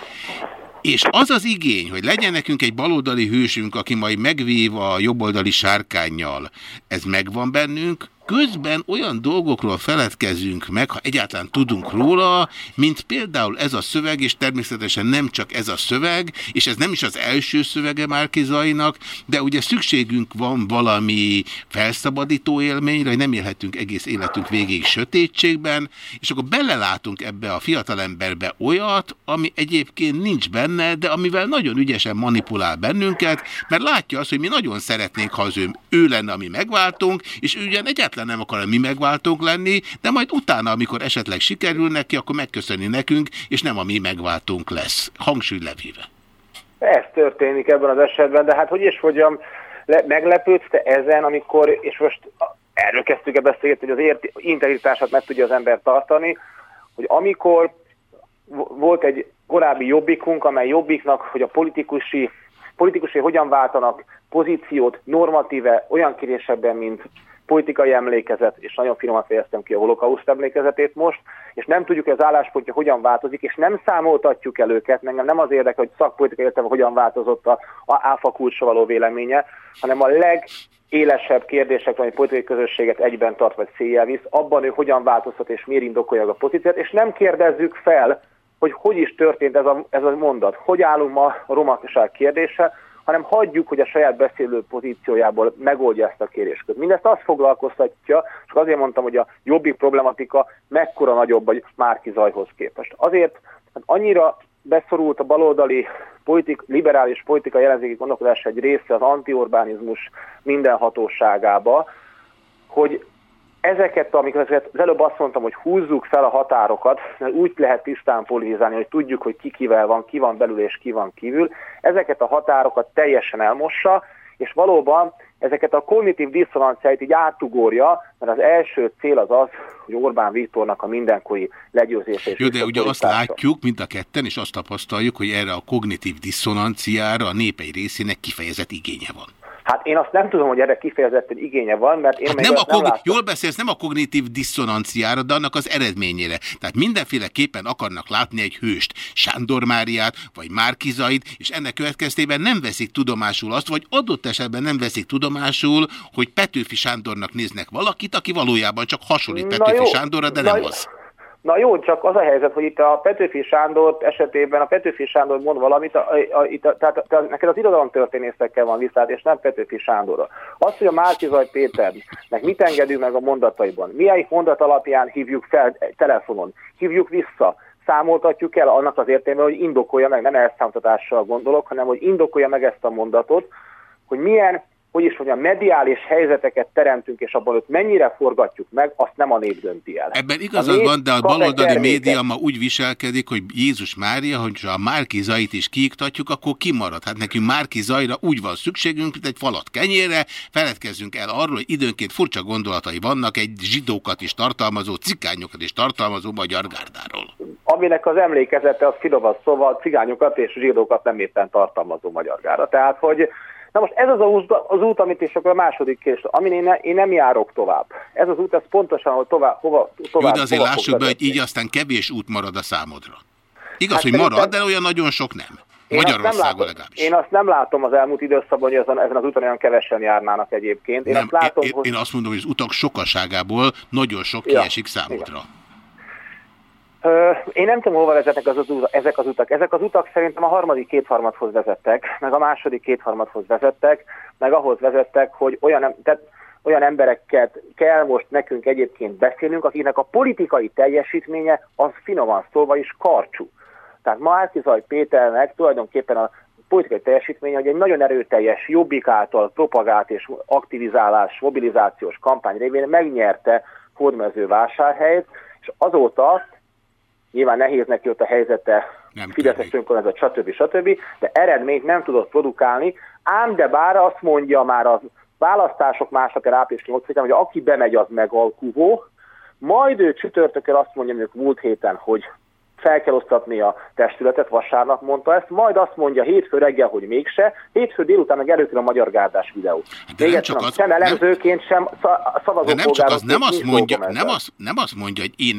És az az igény, hogy legyen nekünk egy baloldali hősünk, aki majd megvív a jobboldali sárkányjal, ez megvan bennünk, közben olyan dolgokról feledkezünk meg, ha egyáltalán tudunk róla, mint például ez a szöveg, és természetesen nem csak ez a szöveg, és ez nem is az első szövege Márki Zajnak, de ugye szükségünk van valami felszabadító élményre, hogy nem élhetünk egész életünk végéig sötétségben, és akkor belelátunk ebbe a fiatalemberbe olyat, ami egyébként nincs benne, de amivel nagyon ügyesen manipulál bennünket, mert látja azt, hogy mi nagyon szeretnénk, ha az ő, ő lenne, ami megváltunk, és ő ugyan egyáltalán egyáltalán nem akar mi megváltók lenni, de majd utána, amikor esetleg sikerül neki, akkor megköszöni nekünk, és nem a mi megváltónk lesz. Hangsúly levéve. Ez történik ebben az esetben, de hát hogy is mondjam, le, meglepődsz te ezen, amikor, és most erről kezdtük-e beszélgetni, hogy az ért, integritását meg tudja az ember tartani, hogy amikor volt egy korábbi jobbikunk, amely jobbiknak, hogy a politikusi, politikusai hogyan váltanak pozíciót normatíve olyan kérésebben, mint politikai emlékezet, és nagyon finoman fejeztem ki a holokauszt emlékezetét most, és nem tudjuk, hogy az álláspontja hogyan változik, és nem számoltatjuk el őket, engem nem az érdekel, hogy szakpolitikai értelme hogyan változott a, a áfa kulcsra való véleménye, hanem a legélesebb kérdések, ami politikai közösséget egyben tart, vagy széjjel visz, abban ő hogyan változtat és miért indokolja a pozíciót, és nem kérdezzük fel, hogy hogy is történt ez a, ez a mondat, hogy állunk ma a romakiság kérdése, hanem hagyjuk, hogy a saját beszélő pozíciójából megoldja ezt a kéréskört. Mindezt azt foglalkoztatja, csak azért mondtam, hogy a jobbik problematika mekkora nagyobb a Márki Zajhoz képest. Azért, hát annyira beszorult a baloldali politik, liberális politika jelenlegi gondolkodás egy része az antiorbánizmus mindenhatóságába, hogy ezeket, amiket az előbb azt mondtam, hogy húzzuk fel a határokat, mert úgy lehet tisztán politizálni, hogy tudjuk, hogy ki kivel van, ki van belül és ki van kívül, ezeket a határokat teljesen elmossa, és valóban ezeket a kognitív diszonanciáit így átugorja, mert az első cél az az, hogy Orbán Viktornak a mindenkori legyőzése. Jó, de ugye azt látjuk, mint a ketten, és azt tapasztaljuk, hogy erre a kognitív diszonanciára a népei részének kifejezett igénye van. Hát én azt nem tudom, hogy erre kifejezetten igénye van, mert én hát még nem, a nem látom. Jól beszélsz, nem a kognitív diszonanciára, de annak az eredményére. Tehát mindenféleképpen akarnak látni egy hőst, Sándor Máriát, vagy Márkizait, és ennek következtében nem veszik tudomásul azt, vagy adott esetben nem veszik tudomásul, hogy Petőfi Sándornak néznek valakit, aki valójában csak hasonlít Petőfi Sándorra, de nem az. Na jó, csak az a helyzet, hogy itt a Petőfi Sándor esetében a Petőfi Sándor mond valamit, a, a, a, a, tehát a, neked az irodalom történészekkel van visszát, és nem Petőfi Sándorra. Azt, hogy a Márkizaj Péternek mit engedünk meg a mondataiban, milyen mondat alapján hívjuk fel telefonon, hívjuk vissza, számoltatjuk el annak az értelmében, hogy indokolja meg, nem elszámtatással gondolok, hanem hogy indokolja meg ezt a mondatot, hogy milyen hogy is mondjam, mediális helyzeteket teremtünk, és abban ott mennyire forgatjuk meg, azt nem a nép dönti el. Ebben igazad van, de a baloldali média ma úgy viselkedik, hogy Jézus Mária, hogy ha a Márki Zait is kiiktatjuk, akkor kimarad. Hát nekünk Márki Zajra úgy van szükségünk, mint egy falat kenyére, feledkezzünk el arról, hogy időnként furcsa gondolatai vannak egy zsidókat is tartalmazó, cigányokat is tartalmazó magyar gárdáról. Aminek az emlékezete az finomabb szóval cigányokat és zsidókat nem éppen tartalmazó magyar gárda. Tehát, hogy Na most ez az az út, amit is akkor a második kérdés, amin én, ne, én nem járok tovább. Ez az út, ez pontosan, hogy tovább, hova, tovább Jó, de azért lássuk be, hogy így aztán kevés út marad a számodra. Igaz, hát hogy marad, de olyan nagyon sok nem. Én Magyarországon legalábbis. Én azt nem látom az elmúlt időszakban, hogy ezen, ezen az úton olyan kevesen járnának egyébként. Én nem, azt látom, én, hogy... én azt mondom, hogy az utak sokaságából nagyon sok ja, kiesik számodra. Igen. Én nem tudom, hova vezetnek az, az, ezek az utak. Ezek az utak szerintem a harmadik kétharmadhoz vezettek, meg a második kétharmadhoz vezettek, meg ahhoz vezettek, hogy olyan, tehát olyan embereket kell most nekünk egyébként beszélnünk, akiknek a politikai teljesítménye az finoman szólva is karcsú. Tehát Márkizaj Péternek tulajdonképpen a politikai teljesítménye, hogy egy nagyon erőteljes jobbik által propagált és aktivizálás, mobilizációs kampány révén megnyerte Hódmezővásárhelyt, és azóta nyilván nehéz neki ott a helyzete, Fideszes önkormányzat, stb. stb., de eredményt nem tudott produkálni, ám de bár azt mondja már a választások másnap április 8 hogy aki bemegy, az megalkuvó, majd ő csütörtökön azt mondja, mondjuk múlt héten, hogy fel kell osztatni a testületet, vasárnap mondta ezt, majd azt mondja hétfő reggel, hogy mégse, hétfő délután meg előkerül a Magyar Gárdás videó. De nem csak az, sem elemzőként, sem szavazópolgárok. nem csak az, nem azt mondja, nem azt, nem azt mondja, hogy én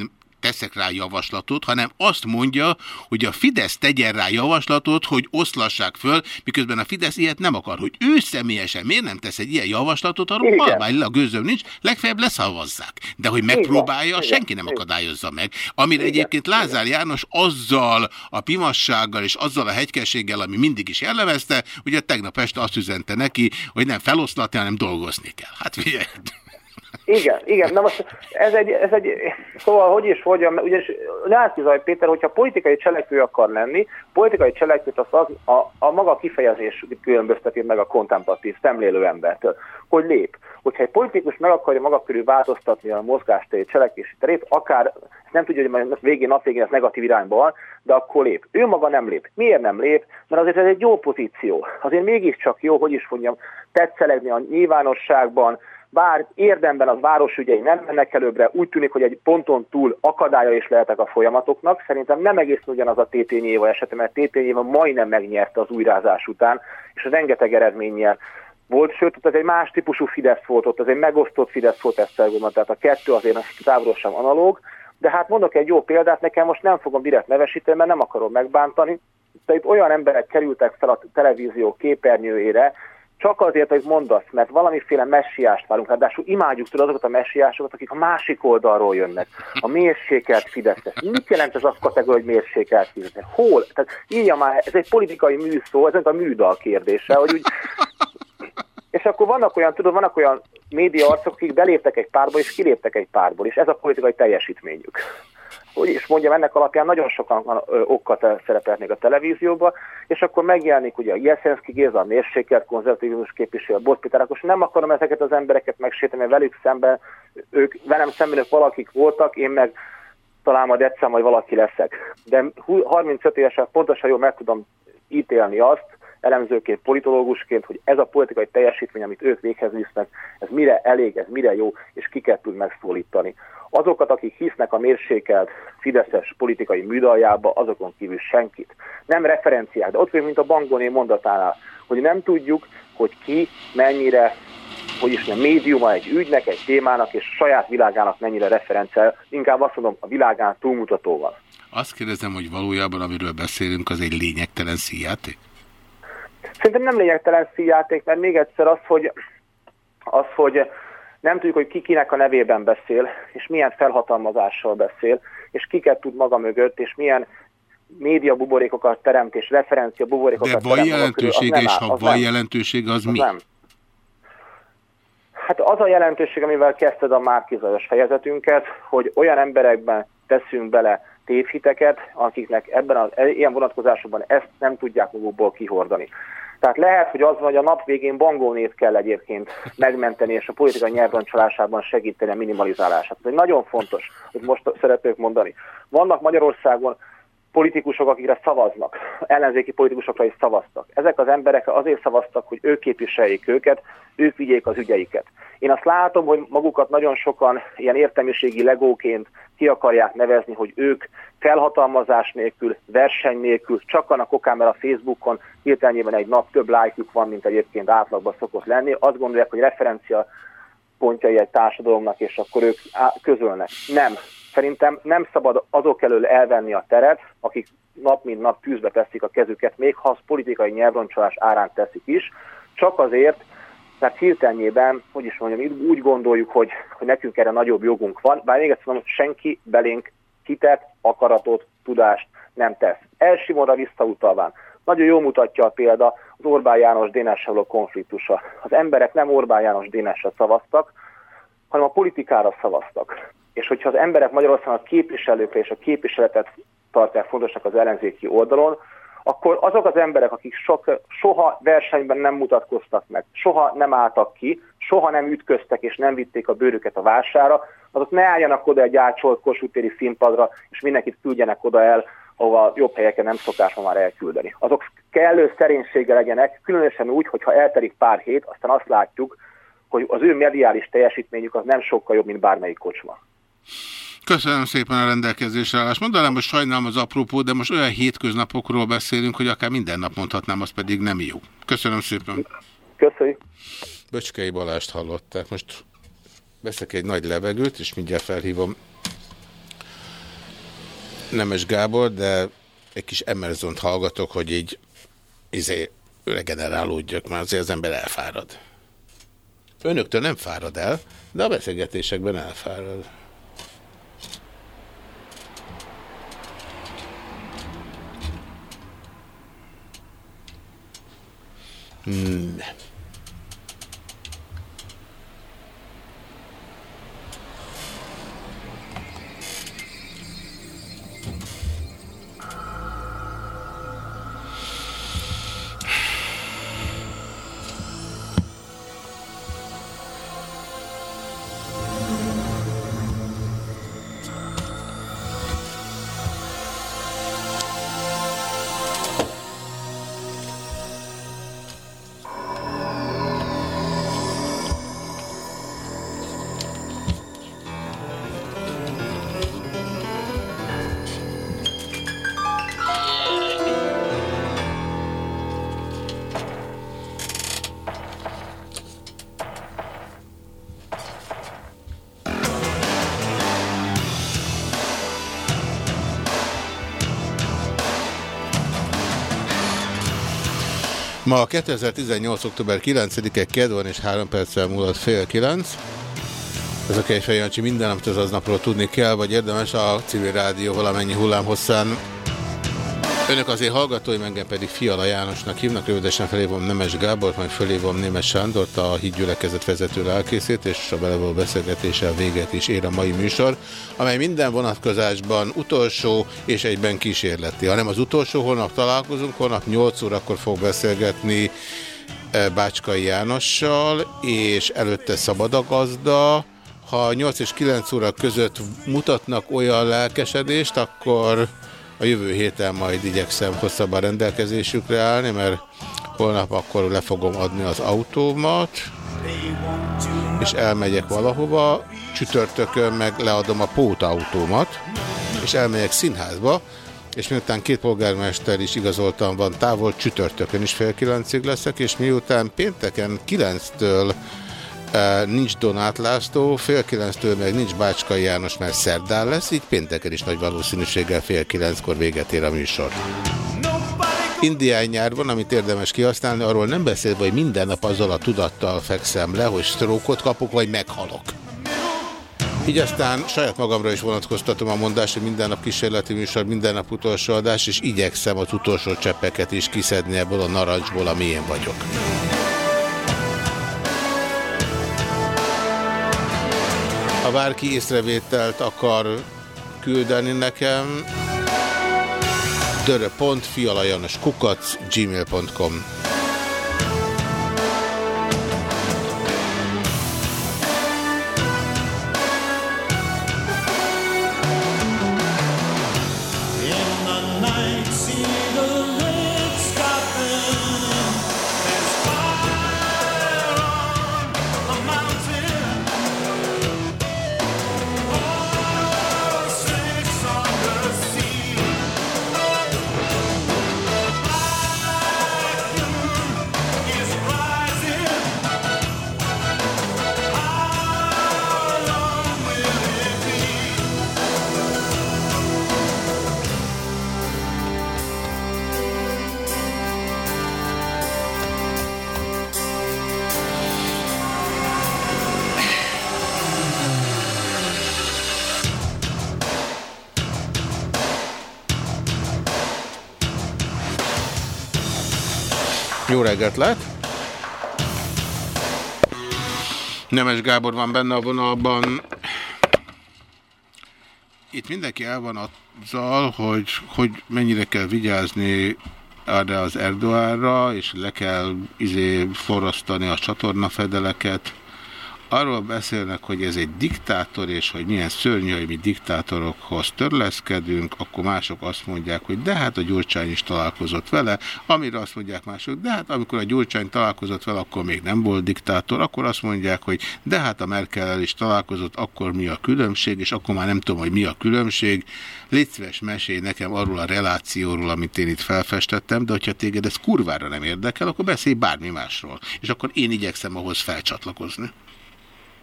teszek rá javaslatot, hanem azt mondja, hogy a Fidesz tegyen rá javaslatot, hogy oszlassák föl, miközben a Fidesz ilyet nem akar. Hogy ő személyesen miért nem tesz egy ilyen javaslatot, arról a gőzöm nincs, legfeljebb leszavazzák. De hogy megpróbálja, Igen. senki nem akadályozza meg. Amire Igen. egyébként Lázár János azzal a pimassággal és azzal a hegykességgel, ami mindig is jellemezte, ugye tegnap este azt üzente neki, hogy nem feloszlatni, hanem dolgozni kell. Hát figyelj! Igen, igen, na most ez egy, ez egy szóval hogy is hogy, ugye Nászki Zaj Péter, hogyha politikai cselekvő akar lenni, politikai cselekvőt az, az a, a maga kifejezés különbözteti meg a kontemplatív, szemlélő embertől, hogy lép. Hogyha egy politikus meg akarja maga körül változtatni a mozgástéri cselekvési terét, akár nem tudja, hogy majd végén nap végén ez negatív irányba van, de akkor lép. Ő maga nem lép. Miért nem lép? Mert azért ez egy jó pozíció. Azért mégiscsak jó, hogy is mondjam, tetszelegni a nyilvánosságban, bár érdemben az városügyei nem mennek előbbre, úgy tűnik, hogy egy ponton túl akadálya is lehetek a folyamatoknak. Szerintem nem egész ugyanaz a TT Éva esete, mert TT Éva majdnem megnyerte az újrázás után, és a rengeteg eredménnyel volt, sőt, ott ez egy más típusú Fidesz volt, ott ez egy megosztott Fidesz volt Esztergomban, tehát a kettő azért távolról sem analóg, de hát mondok egy jó példát, nekem most nem fogom direkt nevesíteni, mert nem akarom megbántani, de itt olyan emberek kerültek fel a televízió képernyőjére, csak azért, hogy mondasz, mert valamiféle messiást várunk, ráadásul imádjuk tudod azokat a messiásokat, akik a másik oldalról jönnek. A mérsékelt Fideszes. Mit jelent ez a kategória, hogy mérsékelt Fideszes? Hol? Tehát írja már, ez egy politikai műszó, ez a műdal kérdése, hogy úgy... És akkor vannak olyan, tudod, vannak olyan média arcok, akik beléptek egy párból, és kiléptek egy párból, és ez a politikai teljesítményük hogy is mondjam, ennek alapján nagyon sokan okat szerepelnék a televízióba, és akkor megjelenik ugye a Jeszenszki Géza, a mérsékelt konzervatívus képviselő, a Botpiter, akkor nem akarom ezeket az embereket megsérteni, mert velük szemben ők velem szemben ők valakik voltak, én meg talán majd egyszer majd valaki leszek. De 35 évesen pontosan jól meg tudom ítélni azt, elemzőként, politológusként, hogy ez a politikai teljesítmény, amit ők véghez visznek, ez mire elég, ez mire jó, és kiket tud megszólítani. Azokat, akik hisznek a mérsékelt Fideszes politikai műdaljába, azokon kívül senkit. Nem referenciák, de ott vagyunk, mint a Bangoné mondatánál, hogy nem tudjuk, hogy ki mennyire hogy is nem, médiuma egy ügynek, egy témának, és saját világának mennyire referenciál, inkább azt mondom, a világán túlmutatóval. Azt kérdezem, hogy valójában, amiről beszélünk, az egy lényegtelen szíjáték? Szerintem nem lényegtelen szíjáték, mert még egyszer az, hogy, az, hogy nem tudjuk, hogy ki kinek a nevében beszél, és milyen felhatalmazással beszél, és kiket tud maga mögött, és milyen média buborékokat teremt, és referencia buborékokat De van jelentősége, és ha van jelentősége, az, az mi? Nem. Hát az a jelentőség, amivel kezdted a márkizajos fejezetünket, hogy olyan emberekben teszünk bele tévhiteket, akiknek ebben az ilyen vonatkozásokban ezt nem tudják magukból kihordani. Tehát lehet, hogy az van, hogy a nap végén bangónét kell egyébként megmenteni, és a politikai nyelvroncsolásában segíteni a minimalizálását. Ez nagyon fontos, hogy most szeretnék mondani. Vannak Magyarországon politikusok, akikre szavaznak, ellenzéki politikusokra is szavaztak. Ezek az emberek azért szavaztak, hogy ők képviseljék őket, ők vigyék az ügyeiket. Én azt látom, hogy magukat nagyon sokan ilyen értelmiségi legóként ki akarják nevezni, hogy ők felhatalmazás nélkül, verseny nélkül, csak annak okán, mert a Facebookon hirtelenjében egy nap több lájkjuk van, mint egyébként átlagban szokott lenni. Azt gondolják, hogy referencia pontjai egy társadalomnak, és akkor ők közölnek. Nem. Szerintem nem szabad azok elől elvenni a teret, akik nap mint nap tűzbe teszik a kezüket, még ha az politikai nyelvroncsolás árán teszik is, csak azért, mert hirtelenjében, hogy is mondjam, úgy gondoljuk, hogy, hogy nekünk erre nagyobb jogunk van, bár még egyszer mondom, hogy senki belénk hitet, akaratot, tudást nem tesz. Elsimóra visszautalván. Nagyon jól mutatja a példa az Orbán János Dénessel való konfliktusa. Az emberek nem Orbán János Dénessel szavaztak, hanem a politikára szavaztak. És hogyha az emberek Magyarországon a képviselőkre és a képviseletet tartják fontosnak az ellenzéki oldalon, akkor azok az emberek, akik sok, soha versenyben nem mutatkoztak meg, soha nem álltak ki, soha nem ütköztek és nem vitték a bőrüket a vására, azok ne álljanak oda egy ácsolt kossutéri színpadra, és mindenkit küldjenek oda el, ahova jobb helyeken nem szokás ma már elküldeni. Azok kellő szerénységgel legyenek, különösen úgy, hogyha eltelik pár hét, aztán azt látjuk, hogy az ő mediális teljesítményük az nem sokkal jobb, mint bármelyik kocsma. Köszönöm szépen a rendelkezésre állást. Mondanám, hogy sajnálom az apropó, de most olyan hétköznapokról beszélünk, hogy akár minden nap mondhatnám, az pedig nem jó. Köszönöm szépen. Köszönjük. Böcskei Balást hallották. Most veszek egy nagy levegőt, és mindjárt felhívom Nemes Gábor, de egy kis Emersont hallgatok, hogy így izé, regenerálódjak, mert azért az ember elfárad. Önöktől nem fárad el, de a beszélgetésekben elfárad. Hmm. Ma 2018. október 9-e kedvan és 3 perccel múlott fél 9. Ez a Kejfej Jancsi minden, amit az aznapról tudni kell, vagy érdemes a civil rádió valamennyi hullámhosszán Önök azért hallgatói, engem pedig Fiala Jánosnak hívnak, rövidesen felhívom Nemes Gábort, majd felhívom Némes Sándort, a hídgyülekezet vezető lelkészét, és a belevaló beszélgetéssel véget is ér a mai műsor, amely minden vonatkozásban utolsó és egyben kísérleti. Ha nem az utolsó, holnap találkozunk, holnap 8 órakor fog beszélgetni eh, Bácskai Jánossal, és előtte Szabad a gazda, Ha 8 és 9 óra között mutatnak olyan lelkesedést, akkor a jövő héten majd igyekszem hosszabban rendelkezésükre állni, mert holnap akkor le fogom adni az autómat, és elmegyek valahova, csütörtökön meg leadom a pótautómat, és elmegyek színházba, és miután két polgármester is igazoltan van távol, csütörtökön is fél kilencig leszek, és miután pénteken kilenctől nincs Donát László, fél kilenctől meg nincs Bácskai János, mert szerdán lesz, így pénteken is nagy valószínűséggel fél kilenckor véget ér a műsor. Indián nyár van, amit érdemes kihasználni, arról nem beszélve, hogy minden nap azzal a tudattal fekszem le, hogy sztrókot kapok, vagy meghalok. Így aztán saját magamra is vonatkoztatom a mondást, hogy minden nap kísérleti műsor, minden nap utolsó adás, és igyekszem az utolsó cseppeket is kiszedni ebből a narancsból, ami én vagyok. Ha bárki észrevételt akar küldeni nekem, dörö.fialajanoskukac Jó reggelt lehet! Nemes Gábor van benne a vonalban. Itt mindenki el van azzal, hogy, hogy mennyire kell vigyázni arra az Erdoára, és le kell izé forrasztani a csatornafedeleket. Arról beszélnek, hogy ez egy diktátor, és hogy milyen szörnyű, hogy mi diktátorokhoz törleszkedünk, akkor mások azt mondják, hogy de hát a Gyurcsány is találkozott vele, amire azt mondják mások, de hát amikor a Gyurcsány találkozott vele, akkor még nem volt diktátor, akkor azt mondják, hogy de hát a Merkel is találkozott, akkor mi a különbség, és akkor már nem tudom, hogy mi a különbség. Légy szíves, mesélj nekem arról a relációról, amit én itt felfestettem, de hogyha téged ez kurvára nem érdekel, akkor beszélj bármi másról. És akkor én igyekszem ahhoz felcsatlakozni.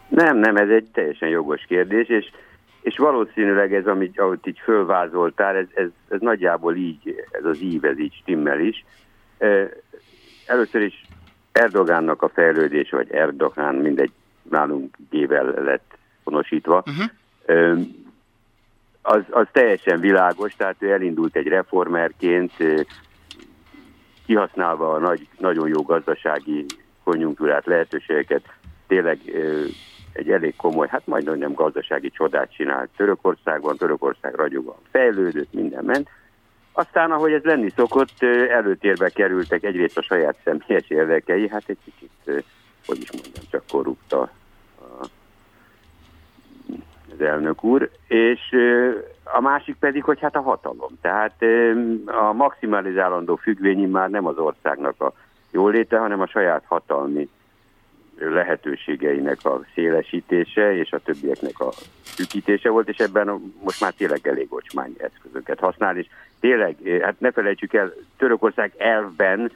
Nem, nem, ez egy teljesen jogos kérdés, és, és valószínűleg ez, amit, ahogy így fölvázoltál, ez, ez, ez nagyjából így, ez az ív, ez így stimmel is. Először is Erdogánnak a fejlődés, vagy Erdogán, mindegy, nálunk gével lett honosítva, uh-huh. az, az teljesen világos, tehát ő elindult egy reformerként, kihasználva a nagy, nagyon jó gazdasági konjunktúrát, lehetőségeket, tényleg egy elég komoly, hát majd nem gazdasági csodát csinált Törökországban, Törökország ragyogóan fejlődött, minden ment. Aztán, ahogy ez lenni szokott, előtérbe kerültek egyrészt a saját személyes érdekei, hát egy kicsit, hogy is mondjam, csak korrupta az elnök úr, és a másik pedig, hogy hát a hatalom. Tehát a maximalizálandó függvényi már nem az országnak a jóléte, hanem a saját hatalmi lehetőségeinek a szélesítése és a többieknek a szűkítése volt, és ebben most már tényleg elég ocsmány eszközöket használ, és tényleg, hát ne felejtsük el, Törökország elvben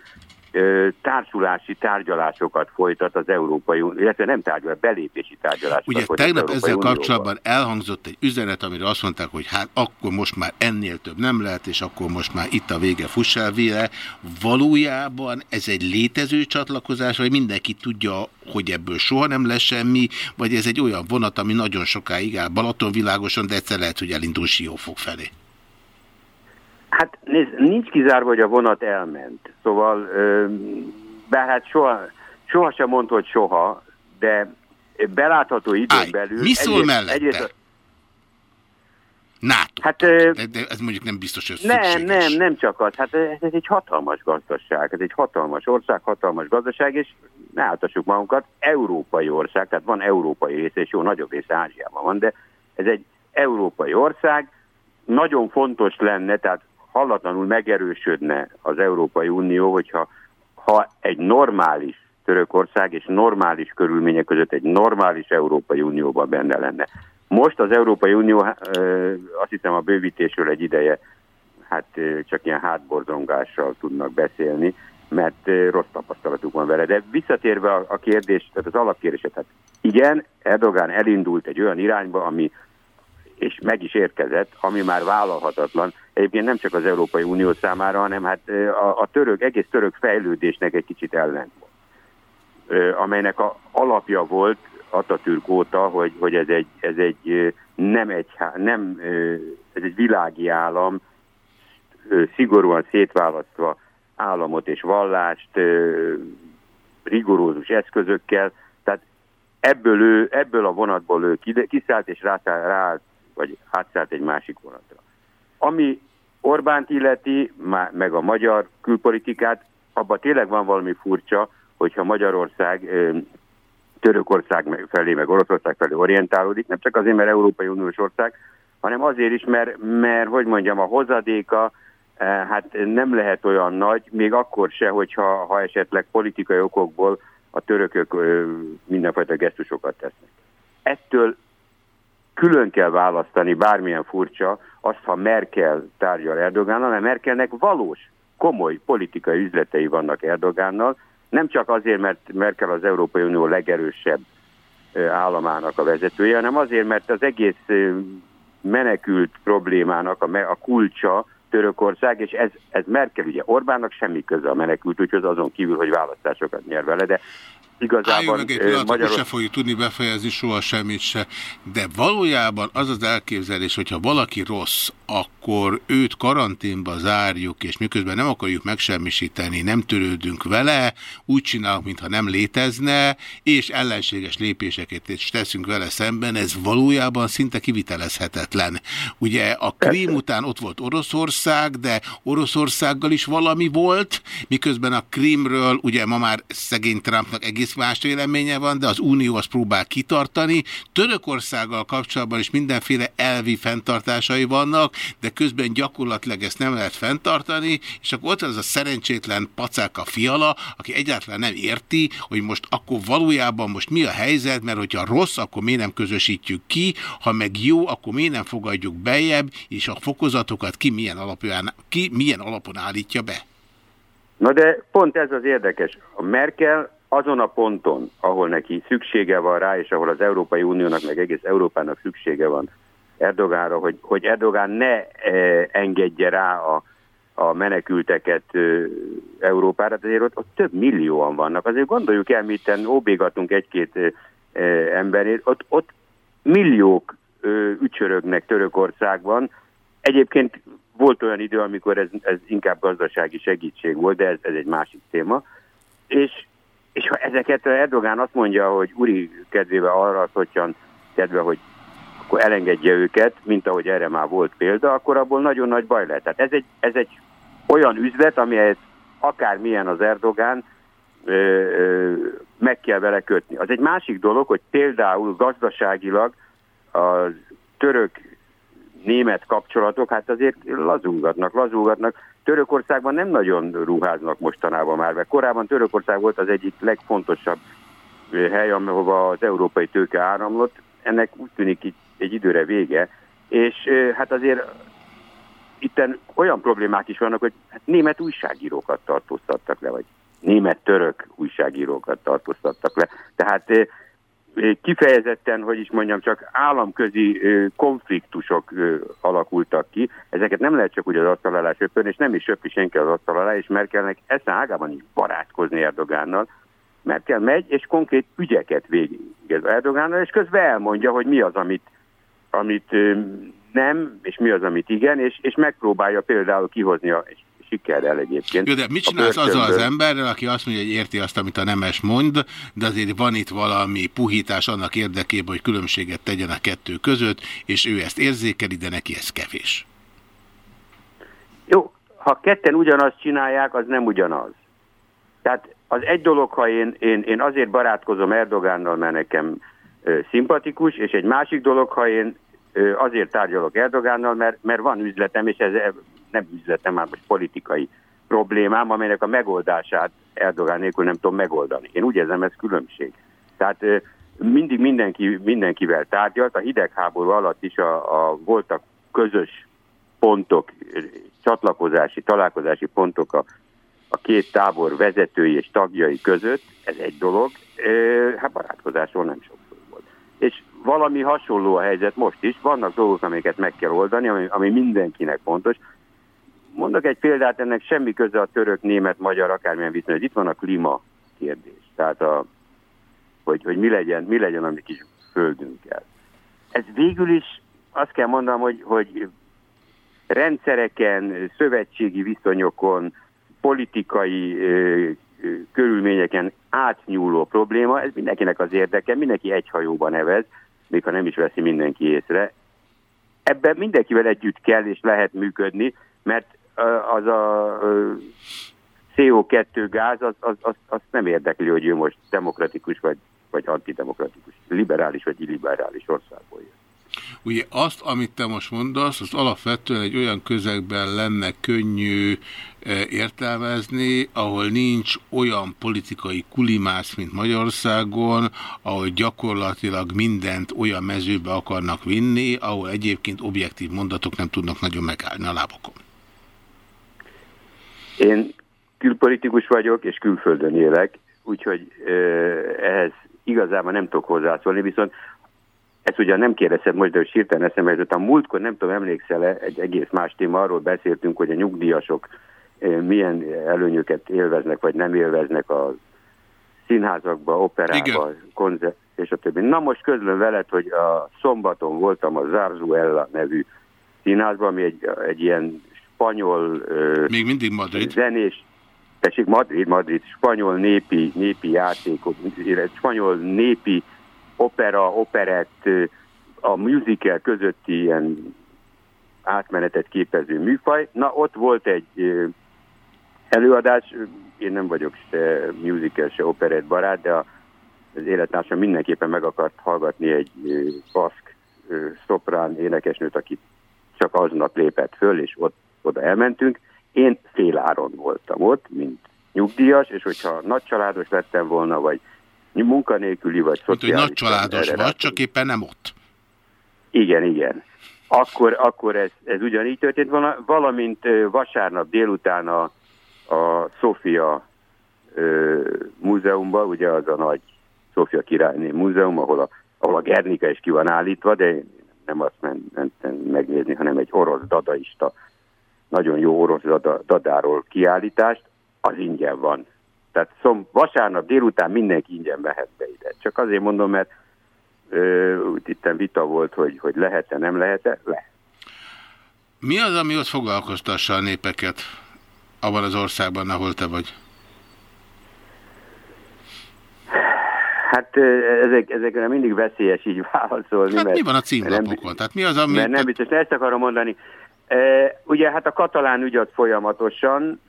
társulási tárgyalásokat folytat az Európai Unió, illetve nem tárgyal, belépési tárgyalásokat Ugye tegnap ezzel Unióval. kapcsolatban elhangzott egy üzenet, amire azt mondták, hogy hát akkor most már ennél több nem lehet, és akkor most már itt a vége fussál. Valójában ez egy létező csatlakozás, vagy mindenki tudja, hogy ebből soha nem lesz semmi, vagy ez egy olyan vonat, ami nagyon sokáig áll Balatonvilágoson, de egyszer lehet, hogy elindul Siófok felé. Hát nézd, nincs kizárva, hogy a vonat elment. Szóval, bár hát soha, soha sem mondta, hogy soha, de belátható időn Állj, belül... mi szól egyrészt, mellette? Egyrészt, NATO. Hát, de, de ez mondjuk nem biztos, hogy Nem, szükséges. nem, nem csak az. Hát ez egy hatalmas gazdaság, ez egy hatalmas ország, hatalmas gazdaság, és ne áltassuk magunkat, európai ország, tehát van európai része, és jó, nagyobb része Ázsiában van, de ez egy európai ország, nagyon fontos lenne, tehát hallatlanul megerősödne az Európai Unió, hogyha ha egy normális Törökország és normális körülmények között egy normális Európai Unióban benne lenne. Most az Európai Unió, azt hiszem a bővítésről egy ideje, hát csak ilyen hátborzongással tudnak beszélni, mert rossz tapasztalatuk van vele. De visszatérve a, kérdés, tehát az alapkérdése, tehát igen, Erdogan elindult egy olyan irányba, ami és meg is érkezett, ami már vállalhatatlan. Egyébként nem csak az Európai Unió számára, hanem hát a, a török, egész török fejlődésnek egy kicsit ellent amelynek a alapja volt Atatürk óta, hogy, hogy ez, egy, ez egy nem egy, nem, ez egy világi állam, szigorúan szétválasztva államot és vallást, rigorózus eszközökkel, tehát ebből, ő, ebből a vonatból ő kiszállt és rászállt, rá, vagy átszállt egy másik vonatra. Ami Orbánt illeti, meg a magyar külpolitikát, abban tényleg van valami furcsa, hogyha Magyarország Törökország felé, meg Oroszország felé orientálódik, nem csak azért, mert Európai Uniós ország, hanem azért is, mert, mert hogy mondjam, a hozadéka hát nem lehet olyan nagy, még akkor se, hogyha ha esetleg politikai okokból a törökök mindenfajta gesztusokat tesznek. Ettől külön kell választani, bármilyen furcsa, azt, ha Merkel tárgyal Erdogánnal, mert Merkelnek valós, komoly politikai üzletei vannak Erdogánnal, nem csak azért, mert Merkel az Európai Unió legerősebb államának a vezetője, hanem azért, mert az egész menekült problémának a, kulcsa Törökország, és ez, ez Merkel, ugye Orbánnak semmi köze a menekült, úgyhogy azon kívül, hogy választásokat nyer vele, de Igazából meg egy pillanat, Magyarország... se fogjuk tudni befejezni soha semmit se, de valójában az az elképzelés, hogyha valaki rossz, akkor őt karanténba zárjuk, és miközben nem akarjuk megsemmisíteni, nem törődünk vele, úgy csinálunk, mintha nem létezne, és ellenséges lépéseket is teszünk vele szemben, ez valójában szinte kivitelezhetetlen. Ugye a Krím után ott volt Oroszország, de Oroszországgal is valami volt, miközben a Krímről ugye ma már szegény Trumpnak egész más véleménye van, de az Unió azt próbál kitartani. Törökországgal kapcsolatban is mindenféle elvi fenntartásai vannak, de közben gyakorlatilag ezt nem lehet fenntartani, és akkor ott az a szerencsétlen pacák fiala, aki egyáltalán nem érti, hogy most akkor valójában most mi a helyzet, mert hogyha rossz, akkor miért nem közösítjük ki, ha meg jó, akkor miért nem fogadjuk bejebb, és a fokozatokat ki milyen, alapján, ki milyen alapon állítja be. Na de pont ez az érdekes. A Merkel azon a ponton, ahol neki szüksége van rá, és ahol az Európai Uniónak, meg egész Európának szüksége van Erdogánra, hogy, hogy Erdogán ne e, engedje rá a, a menekülteket Európára, hát azért ott, ott több millióan vannak. Azért gondoljuk el, miten óbégatunk egy-két e, e, emberét, ott, ott milliók ücsörögnek Törökországban. Egyébként volt olyan idő, amikor ez, ez inkább gazdasági segítség volt, de ez, ez egy másik téma. És és ha ezeket Erdogán azt mondja, hogy uri kedvébe arra szotyan kedve, hogy akkor elengedje őket, mint ahogy erre már volt példa, akkor abból nagyon nagy baj lehet. Tehát ez egy, ez egy olyan üzlet, amihez akármilyen az Erdogán, ö, ö, meg kell vele kötni. Az egy másik dolog, hogy például gazdaságilag a török-német kapcsolatok, hát azért lazulgatnak, lazulgatnak. Törökországban nem nagyon ruháznak mostanában már, mert korábban Törökország volt az egyik legfontosabb hely, ahova az európai tőke áramlott. Ennek úgy tűnik itt egy időre vége, és hát azért itten olyan problémák is vannak, hogy hát német újságírókat tartóztattak le, vagy német-török újságírókat tartóztattak le. Tehát kifejezetten, hogy is mondjam, csak államközi konfliktusok alakultak ki. Ezeket nem lehet csak úgy az asztal alá söpörni, és nem is söpri senki az asztal alá, és Merkelnek ezen ágában is barátkozni Erdogánnal. Merkel megy, és konkrét ügyeket végez Erdogánnal, és közben elmondja, hogy mi az, amit, amit nem, és mi az, amit igen, és, és megpróbálja például kihozni a, sikerrel egyébként. Jó, de mit csinálsz azzal az emberrel, aki azt mondja, hogy érti azt, amit a nemes mond, de azért van itt valami puhítás annak érdekében, hogy különbséget tegyen a kettő között, és ő ezt érzékeli, de neki ez kevés. Jó, ha ketten ugyanazt csinálják, az nem ugyanaz. Tehát az egy dolog, ha én, én, én azért barátkozom Erdogánnal, mert nekem ö, szimpatikus, és egy másik dolog, ha én azért tárgyalok Erdogánnal, mert, mert van üzletem, és ez nem üzletem, már most politikai problémám, amelynek a megoldását Erdogán nélkül nem tudom megoldani. Én úgy érzem, ez különbség. Tehát mindig mindenki, mindenkivel tárgyalt, a hidegháború alatt is a, a, voltak közös pontok, csatlakozási, találkozási pontok a, a két tábor vezetői és tagjai között, ez egy dolog, hát barátkozásról nem sok volt. És valami hasonló a helyzet most is, vannak dolgok, amiket meg kell oldani, ami, ami mindenkinek fontos. Mondok egy példát, ennek semmi köze a török, német, magyar, akármilyen viszony, itt van a klíma kérdés. Tehát a, hogy, hogy mi, legyen, mi legyen a mi kis földünkkel. Ez végül is azt kell mondanom, hogy, hogy rendszereken, szövetségi viszonyokon, politikai ö, ö, körülményeken átnyúló probléma, ez mindenkinek az érdeke, mindenki egy hajóban nevez, még ha nem is veszi mindenki észre. Ebben mindenkivel együtt kell és lehet működni, mert az a CO2 gáz, az, az, az, az nem érdekli, hogy ő most demokratikus vagy, vagy antidemokratikus, liberális vagy illiberális országból jön. Ugye azt, amit te most mondasz, az alapvetően egy olyan közegben lenne könnyű értelmezni, ahol nincs olyan politikai kulimász, mint Magyarországon, ahol gyakorlatilag mindent olyan mezőbe akarnak vinni, ahol egyébként objektív mondatok nem tudnak nagyon megállni a lábokon. Én külpolitikus vagyok, és külföldön élek, úgyhogy ehhez igazából nem tudok hozzászólni, viszont ezt ugye nem kérdezted most, de sírtán eszembe jutott. A múltkor, nem tudom, emlékszel-e, egy egész más téma, arról beszéltünk, hogy a nyugdíjasok milyen előnyöket élveznek, vagy nem élveznek a színházakba, operába, koncert, és a többi. Na most közlöm veled, hogy a szombaton voltam a Zarzuella nevű színházban, ami egy, egy ilyen spanyol... Még mindig Madrid. Zenés, tessék, Madrid, Madrid, spanyol népi, népi játékok, spanyol népi opera, operett, a musical közötti ilyen átmenetet képező műfaj. Na, ott volt egy előadás, én nem vagyok se musical, se operett barát, de az élettársam mindenképpen meg akart hallgatni egy baszk szoprán énekesnőt, aki csak aznap lépett föl, és ott oda elmentünk. Én féláron voltam ott, mint nyugdíjas, és hogyha nagy családos lettem volna, vagy munkanélküli vagy szociális. Mint, hogy nagy családos vagy, csak éppen nem ott. Igen, igen. Akkor, akkor ez, ez ugyanígy történt volna, valamint vasárnap délután a, a Sofia ö, múzeumban, ugye az a nagy Sofia királyné múzeum, ahol a, ahol a Gernika is ki van állítva, de nem azt mentem megnézni, hanem egy orosz dadaista, nagyon jó orosz dada, dadáról kiállítást, az ingyen van. Tehát szom, vasárnap délután mindenki ingyen mehet be ide. Csak azért mondom, mert ö, itt vita volt, hogy, hogy lehet-e, nem lehet-e? Le. Mi az, ami ott foglalkoztassa a népeket abban az országban, ahol te vagy? Hát ezek, ezekre mindig veszélyes így válaszolni. Hát mert, mi van a címlapokon? Nem, Tehát mi az, ami... Mert nem biztos, ezt akarom mondani. E, ugye hát a katalán ügy az folyamatosan,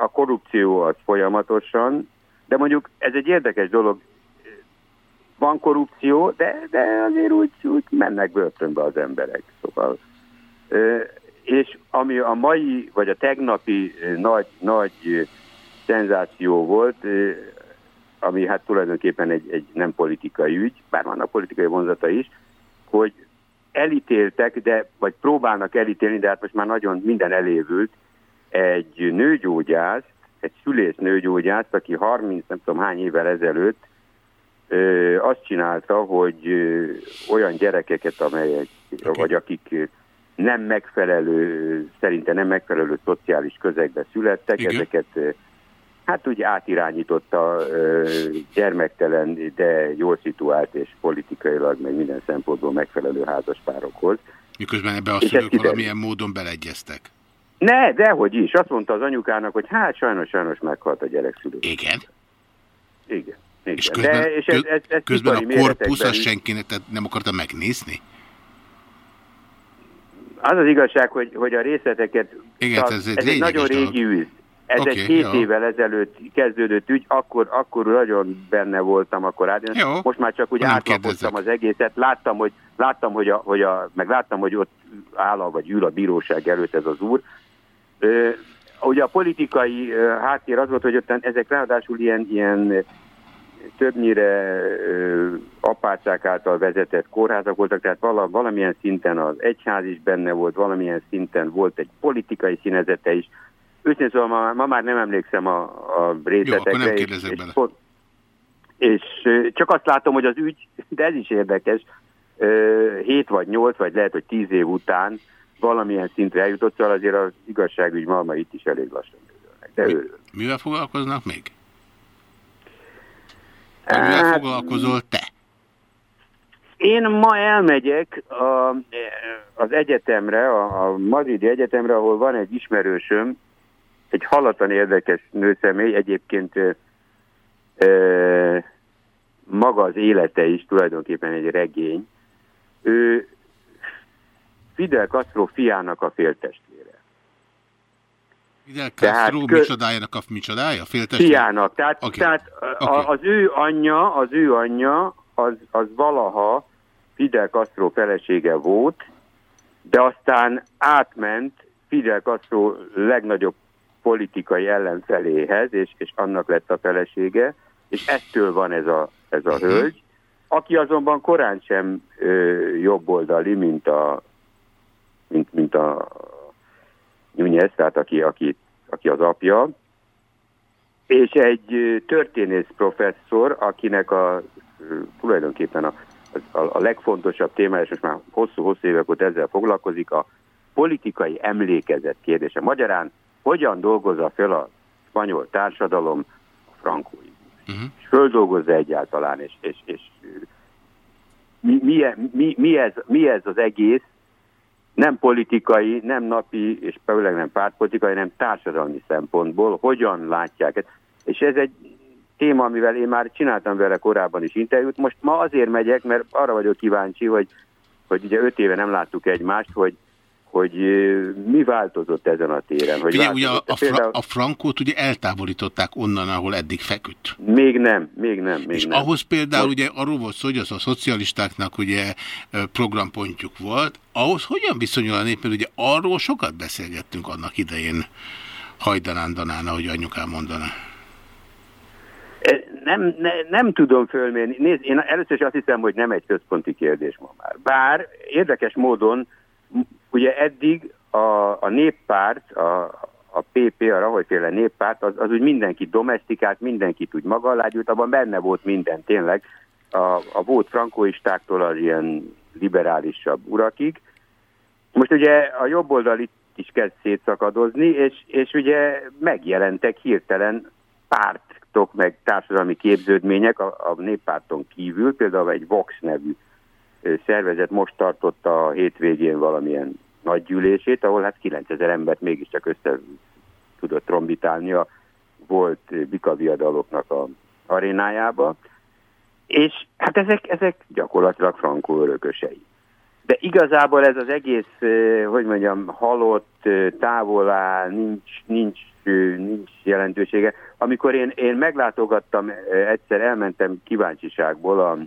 a korrupció az folyamatosan, de mondjuk ez egy érdekes dolog, van korrupció, de, de azért úgy, úgy mennek börtönbe az emberek. Szóval, és ami a mai, vagy a tegnapi nagy, nagy szenzáció volt, ami hát tulajdonképpen egy, egy nem politikai ügy, bár vannak politikai vonzata is, hogy elítéltek, de, vagy próbálnak elítélni, de hát most már nagyon minden elévült, egy nőgyógyász, egy szülész nőgyógyászt, aki 30 nem tudom hány évvel ezelőtt ö, azt csinálta, hogy ö, olyan gyerekeket, amelyek, okay. vagy akik nem megfelelő, szerinte nem megfelelő szociális közegbe születtek, Igen. ezeket hát úgy átirányította ö, gyermektelen, de jól szituált és politikailag, meg minden szempontból megfelelő házaspárokhoz. Miközben ebbe a szülők valamilyen módon beleegyeztek. Ne, dehogy is. Azt mondta az anyukának, hogy hát sajnos, sajnos meghalt a gyerek szülő. Igen? Igen. igen. És közben, De, és ez, ez, ez közben a korpusz az senkinek nem akarta megnézni? Az az igazság, hogy, hogy a részleteket... Igen, ez, egy, ez egy nagyon régi ügy. Ez Oké, egy két jó. évvel ezelőtt kezdődött ügy, akkor, akkor nagyon benne voltam akkor. Jó. Most már csak úgy átlapoztam az egészet, láttam, hogy, láttam, hogy, a, hogy a, meg láttam, hogy ott áll vagy ül a bíróság előtt ez az úr. Ugye a politikai háttér az volt, hogy ott ezek ráadásul ilyen, ilyen többnyire ö, apácák által vezetett kórházak voltak, tehát vala, valamilyen szinten az egyház is benne volt, valamilyen szinten volt egy politikai színezete is. Őszintén szóval ma, ma már nem emlékszem a, a részletekre. nem és- és, bele. és csak azt látom, hogy az ügy, de ez is érdekes, ö, 7 vagy 8, vagy lehet, hogy 10 év után valamilyen szintre eljutott, szóval azért az igazságügy ma, ma itt is elég lassan működnek. De ő, Mivel foglalkoznak még? Vagy mivel Hát- foglalkozol te? Én ma elmegyek a, az egyetemre, a, a Madridi Egyetemre, ahol van egy ismerősöm, egy hallatlan érdekes nőszemély, egyébként ö, maga az élete is tulajdonképpen egy regény. Ő Fidel Castro fiának a féltestvére. Fidel Tehát Castro kö- micsodájának a micsodája? Féltestvér? Fiának. Tehát, Oké. tehát a, az ő anyja, az ő anyja, az, az valaha Fidel Castro felesége volt, de aztán átment Fidel Castro legnagyobb politikai ellenfeléhez, és, és annak lett a felesége, és ettől van ez a, ez a hölgy, aki azonban korán sem ö, jobboldali, mint a mint, mint a Núñez, tehát aki, aki, aki az apja, és egy történész professzor, akinek a, tulajdonképpen a, a, a legfontosabb témája, és most már hosszú-hosszú évek óta ezzel foglalkozik, a politikai emlékezet kérdése. Magyarán hogyan dolgozza fel a spanyol társadalom a frankói? Uh-huh. És földolgozza egyáltalán, és, és, és mi, mi, mi, mi, ez, mi ez az egész, nem politikai, nem napi, és főleg nem pártpolitikai, hanem társadalmi szempontból, hogyan látják ezt. És ez egy téma, amivel én már csináltam vele korábban is interjút. Most ma azért megyek, mert arra vagyok kíváncsi, hogy, hogy ugye öt éve nem láttuk egymást, hogy, hogy mi változott ezen a téren. Hogy Ugye, ugye a, a, fra, a frankót ugye eltávolították onnan, ahol eddig feküdt. Még nem, még nem, még És nem. ahhoz például ugye arról volt szó, hogy az a szocialistáknak ugye programpontjuk volt, ahhoz hogyan viszonyul a nép, mert ugye arról sokat beszélgettünk annak idején Hajdanán Danán, ahogy anyukám mondaná. E, Nem, ne, nem tudom fölmérni. Nézd, én először is azt hiszem, hogy nem egy központi kérdés ma már. Bár érdekes módon, ugye eddig a, a néppárt, a, a PP, a Raholyféle néppárt, az, az úgy mindenki domestikált, mindenkit úgy maga alá abban benne volt minden tényleg. A, a volt frankóistáktól az ilyen liberálisabb urakig. Most ugye a jobb oldal itt is kezd szétszakadozni, és, és ugye megjelentek hirtelen pártok, meg társadalmi képződmények a, a néppárton kívül, például egy Vox nevű szervezet most tartotta a hétvégén valamilyen nagy gyűlését, ahol hát 9000 embert mégiscsak össze tudott trombitálni a volt bikaviadaloknak a arénájába, és hát ezek, ezek gyakorlatilag frankó örökösei. De igazából ez az egész, eh, hogy mondjam, halott, eh, távol áll, nincs, nincs, eh, nincs jelentősége. Amikor én, én meglátogattam, egyszer elmentem kíváncsiságból a,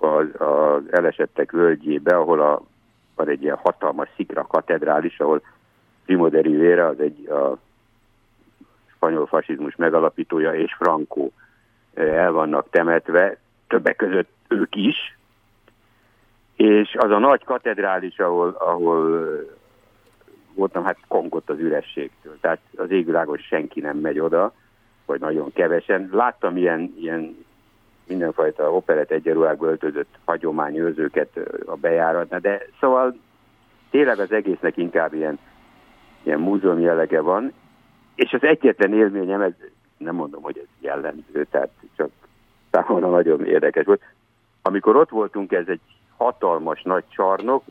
az, az elesettek völgyébe, ahol a, van egy ilyen hatalmas szikra katedrális, ahol Primo de Rivera, az egy a spanyol fasizmus megalapítója, és Franco eh, el vannak temetve, többek között ők is, és az a nagy katedrális, ahol, ahol ö, voltam, hát kongott az ürességtől. Tehát az égvilágon senki nem megy oda, vagy nagyon kevesen. Láttam ilyen, ilyen mindenfajta operett egyenruhákba öltözött hagyományőrzőket a bejáratnál, de szóval tényleg az egésznek inkább ilyen, ilyen múzeum jellege van, és az egyetlen élményem, ez nem mondom, hogy ez jellemző, tehát csak számomra nagyon érdekes volt. Amikor ott voltunk, ez egy hatalmas nagy csarnok,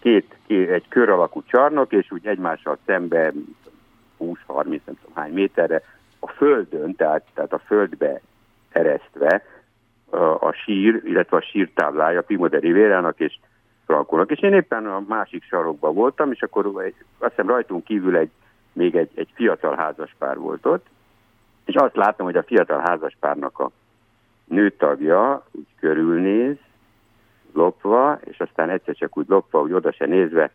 két, két, egy kör alakú csarnok, és úgy egymással szemben 20-30, nem tudom hány méterre, a földön, tehát, tehát a földbe eresztve a, sír, illetve a sírtáblája Primo de Rivérának és Frankónak. És én éppen a másik sarokban voltam, és akkor egy, azt hiszem rajtunk kívül egy még egy, egy fiatal házaspár volt ott, és azt láttam, hogy a fiatal házaspárnak a nőtagja úgy körülnéz, lopva, és aztán egyszer csak úgy lopva, úgy oda se nézve,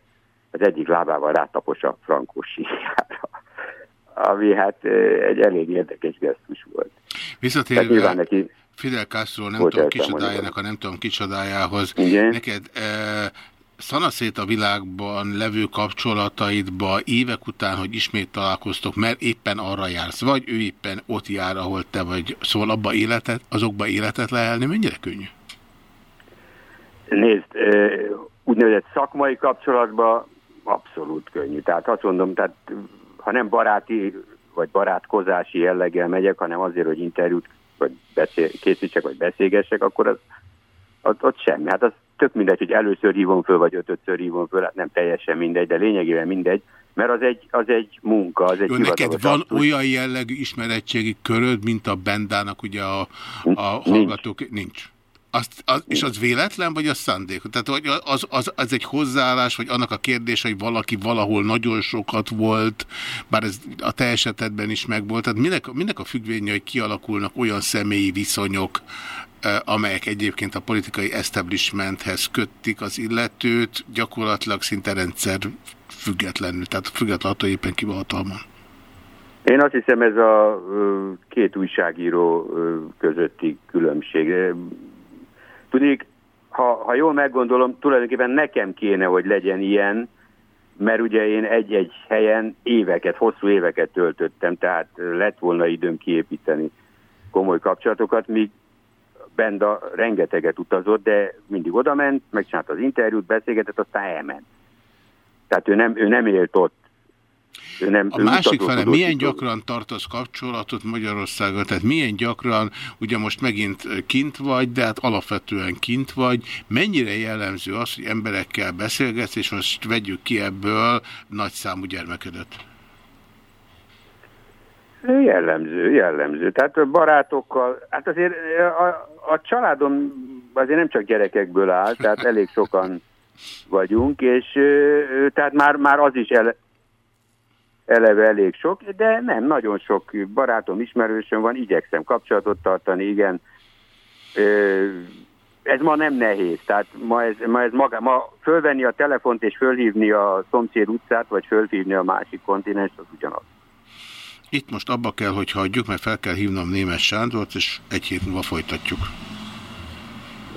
az egyik lábával rátapos a frankós síjára. Ami hát egy elég érdekes gesztus volt. Visszatérve neki... Fidel Castro nem tudom kicsodájának a nem tudom kicsodájához. Igen? Neked e, szanaszét a világban levő kapcsolataidba évek után, hogy ismét találkoztok, mert éppen arra jársz, vagy ő éppen ott jár, ahol te vagy. Szóval abba életet, azokba életet lehelni mennyire könnyű? Nézd, úgynevezett szakmai kapcsolatban abszolút könnyű. Tehát azt mondom, tehát ha nem baráti vagy barátkozási jelleggel megyek, hanem azért, hogy interjút vagy beszél, készítsek, vagy beszélgessek, akkor az, ott, ott semmi. Hát az tök mindegy, hogy először hívom föl, vagy ötödször hívom föl, hát nem teljesen mindegy, de lényegében mindegy, mert az egy, az egy munka, az egy Jó, neked van aktus. olyan jellegű ismeretségi köröd, mint a Bendának ugye a, a hallgatók? Nincs. Azt, az, és az véletlen, vagy az szándék? Tehát hogy az, az, az egy hozzáállás, vagy annak a kérdés, hogy valaki valahol nagyon sokat volt, bár ez a te esetedben is megvolt. Tehát minek, minek a függvénye, hogy kialakulnak olyan személyi viszonyok, eh, amelyek egyébként a politikai establishmenthez köttik az illetőt, gyakorlatilag szinte rendszer függetlenül, tehát függetlenül attól éppen ki hatalma. Én azt hiszem ez a két újságíró közötti különbség Tudnék, ha, ha jól meggondolom, tulajdonképpen nekem kéne, hogy legyen ilyen, mert ugye én egy-egy helyen éveket, hosszú éveket töltöttem, tehát lett volna időm kiépíteni komoly kapcsolatokat, míg Benda rengeteget utazott, de mindig odament, megcsinálta az interjút, beszélgetett, aztán elment. Tehát ő nem, ő nem élt ott nem, a másik fele, milyen gyakran tartasz kapcsolatot Magyarországon? Tehát milyen gyakran, ugye most megint kint vagy, de hát alapvetően kint vagy. Mennyire jellemző az, hogy emberekkel beszélgetsz, és most vegyük ki ebből nagyszámú gyermekedet? Jellemző, jellemző. Tehát barátokkal, hát azért a, a családom azért nem csak gyerekekből áll, tehát elég sokan vagyunk, és tehát már, már az is el, eleve elég sok, de nem, nagyon sok barátom, ismerősöm van, igyekszem kapcsolatot tartani, igen. Ez ma nem nehéz, tehát ma ez, ma ez maga, ma fölvenni a telefont és fölhívni a szomszéd utcát, vagy fölhívni a másik kontinens, az ugyanaz. Itt most abba kell, hogy hagyjuk, mert fel kell hívnom Némes Sándort, és egy hét múlva folytatjuk.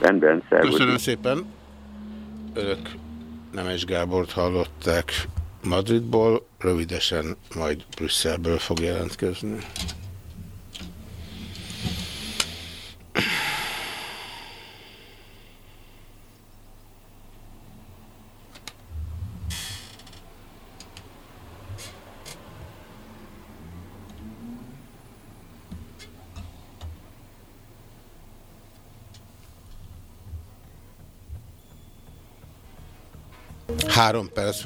Rendben, szervusz. Köszönöm szépen. Önök Nemes Gábort hallották. Madridból, rövidesen majd Brüsszelből fog jelentkezni. Három perc.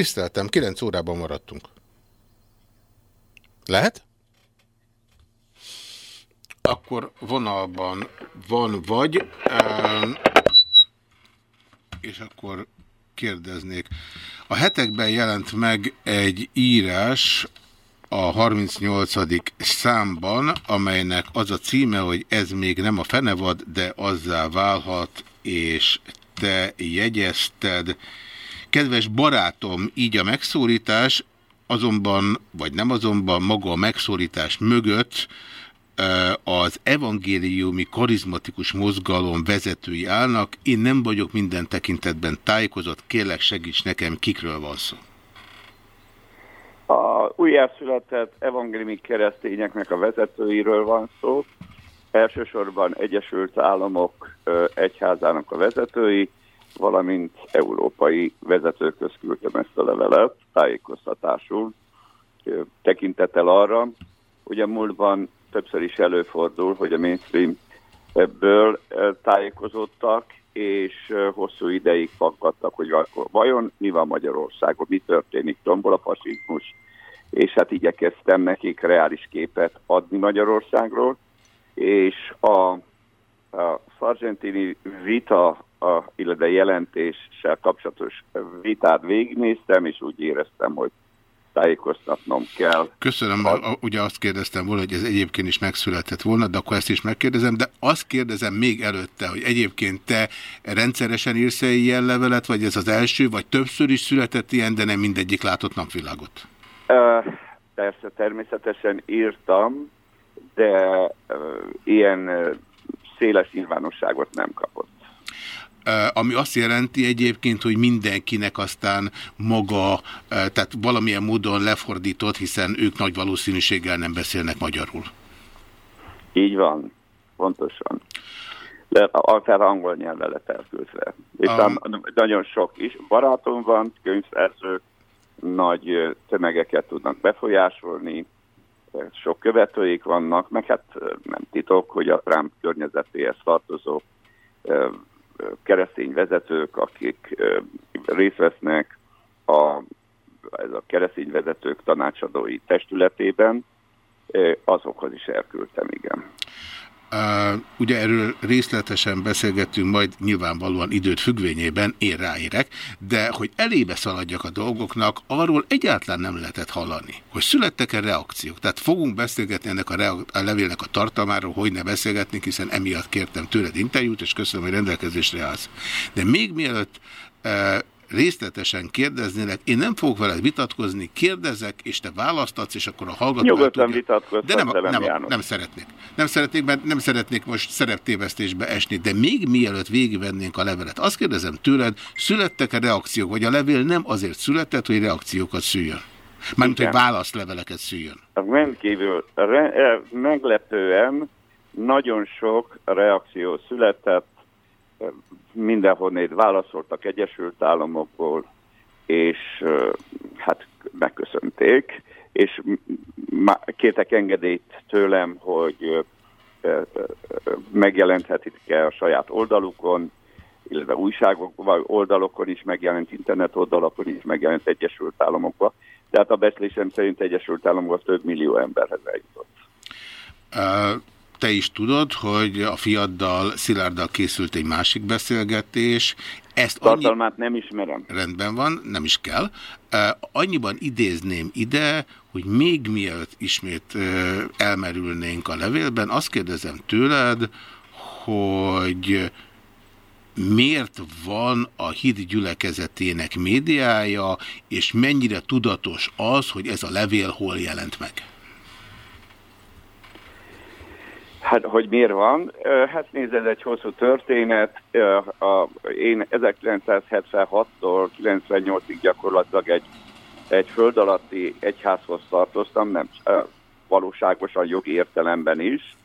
Tiszteltem, 9 órában maradtunk. Lehet? Akkor vonalban van vagy, és akkor kérdeznék. A hetekben jelent meg egy írás a 38. számban, amelynek az a címe, hogy ez még nem a fenevad, de azzá válhat, és te jegyezted, Kedves barátom, így a megszólítás, azonban, vagy nem azonban, maga a megszólítás mögött az evangéliumi karizmatikus mozgalom vezetői állnak. Én nem vagyok minden tekintetben tájékozott, kérlek segíts nekem, kikről van szó. A újjászületett evangéliumi keresztényeknek a vezetőiről van szó. Elsősorban Egyesült Államok egyházának a vezetői, valamint európai vezetőköz küldtem ezt a levelet tájékoztatásul, tekintettel arra, hogy a múltban többször is előfordul, hogy a mainstream ebből tájékozottak, és hosszú ideig fakadtak, hogy vajon mi van Magyarországon, mi történik, tombol a fasizmus, és hát igyekeztem nekik reális képet adni Magyarországról, és a, a Sargentini vita a, illetve jelentéssel kapcsolatos vitát végignéztem, és úgy éreztem, hogy tájékoztatnom kell. Köszönöm, a... ugye azt kérdeztem volna, hogy ez egyébként is megszületett volna, de akkor ezt is megkérdezem, de azt kérdezem még előtte, hogy egyébként te rendszeresen írsz -e ilyen levelet, vagy ez az első, vagy többször is született ilyen, de nem mindegyik látott napvilágot? Uh, persze, természetesen írtam, de uh, ilyen uh, széles nyilvánosságot nem kapott ami azt jelenti egyébként, hogy mindenkinek aztán maga, tehát valamilyen módon lefordított, hiszen ők nagy valószínűséggel nem beszélnek magyarul. Így van, pontosan. De akár angol nyelvre lett elküldve. És um, nagyon sok is barátom van, könyvszerzők, nagy tömegeket tudnak befolyásolni, sok követőik vannak, meg hát nem titok, hogy a Trump környezetéhez tartozó keresztény vezetők, akik részt vesznek a, ez a keresztény vezetők tanácsadói testületében, azokhoz is elküldtem, igen. Uh, ugye erről részletesen beszélgettünk, majd nyilvánvalóan időt függvényében én ráérek, de hogy elébe szaladjak a dolgoknak, arról egyáltalán nem lehetett hallani, hogy születtek-e reakciók. Tehát fogunk beszélgetni ennek a, a levélnek a tartalmáról, hogy ne beszélgetni, hiszen emiatt kértem tőled interjút, és köszönöm, hogy rendelkezésre állsz. De még mielőtt uh, részletesen kérdeznélek, én nem fogok veled vitatkozni, kérdezek, és te választatsz, és akkor a hallgató... Nyugodtan vitatkozz, de nem, nem, nem, nem szeretnék. Nem szeretnék, mert nem szeretnék most szereptévesztésbe esni, de még mielőtt végigvennénk a levelet, azt kérdezem tőled, születtek-e reakciók, vagy a levél nem azért született, hogy reakciókat szüljön? Mármint, hogy válaszleveleket szüljön. Rendkívül re, eh, meglepően nagyon sok reakció született, mindenhonnét válaszoltak Egyesült Államokból, és hát megköszönték, és kértek engedélyt tőlem, hogy megjelenthetik-e a saját oldalukon, illetve újságok vagy oldalokon is megjelent, internet oldalakon is megjelent Egyesült Államokba. Tehát a beszélésem szerint Egyesült Államokban több millió emberhez eljutott. Te is tudod, hogy a fiaddal, Szilárddal készült egy másik beszélgetés. Ezt Tartalmát annyi... nem ismerem. Rendben van, nem is kell. Annyiban idézném ide, hogy még mielőtt ismét elmerülnénk a levélben, azt kérdezem tőled, hogy miért van a híd gyülekezetének médiája, és mennyire tudatos az, hogy ez a levél hol jelent meg? Hát, hogy miért van? Hát nézd, ez egy hosszú történet. Én 1976-tól 98-ig gyakorlatilag egy, egy föld alatti egyházhoz tartoztam, nem valóságosan jogi értelemben is,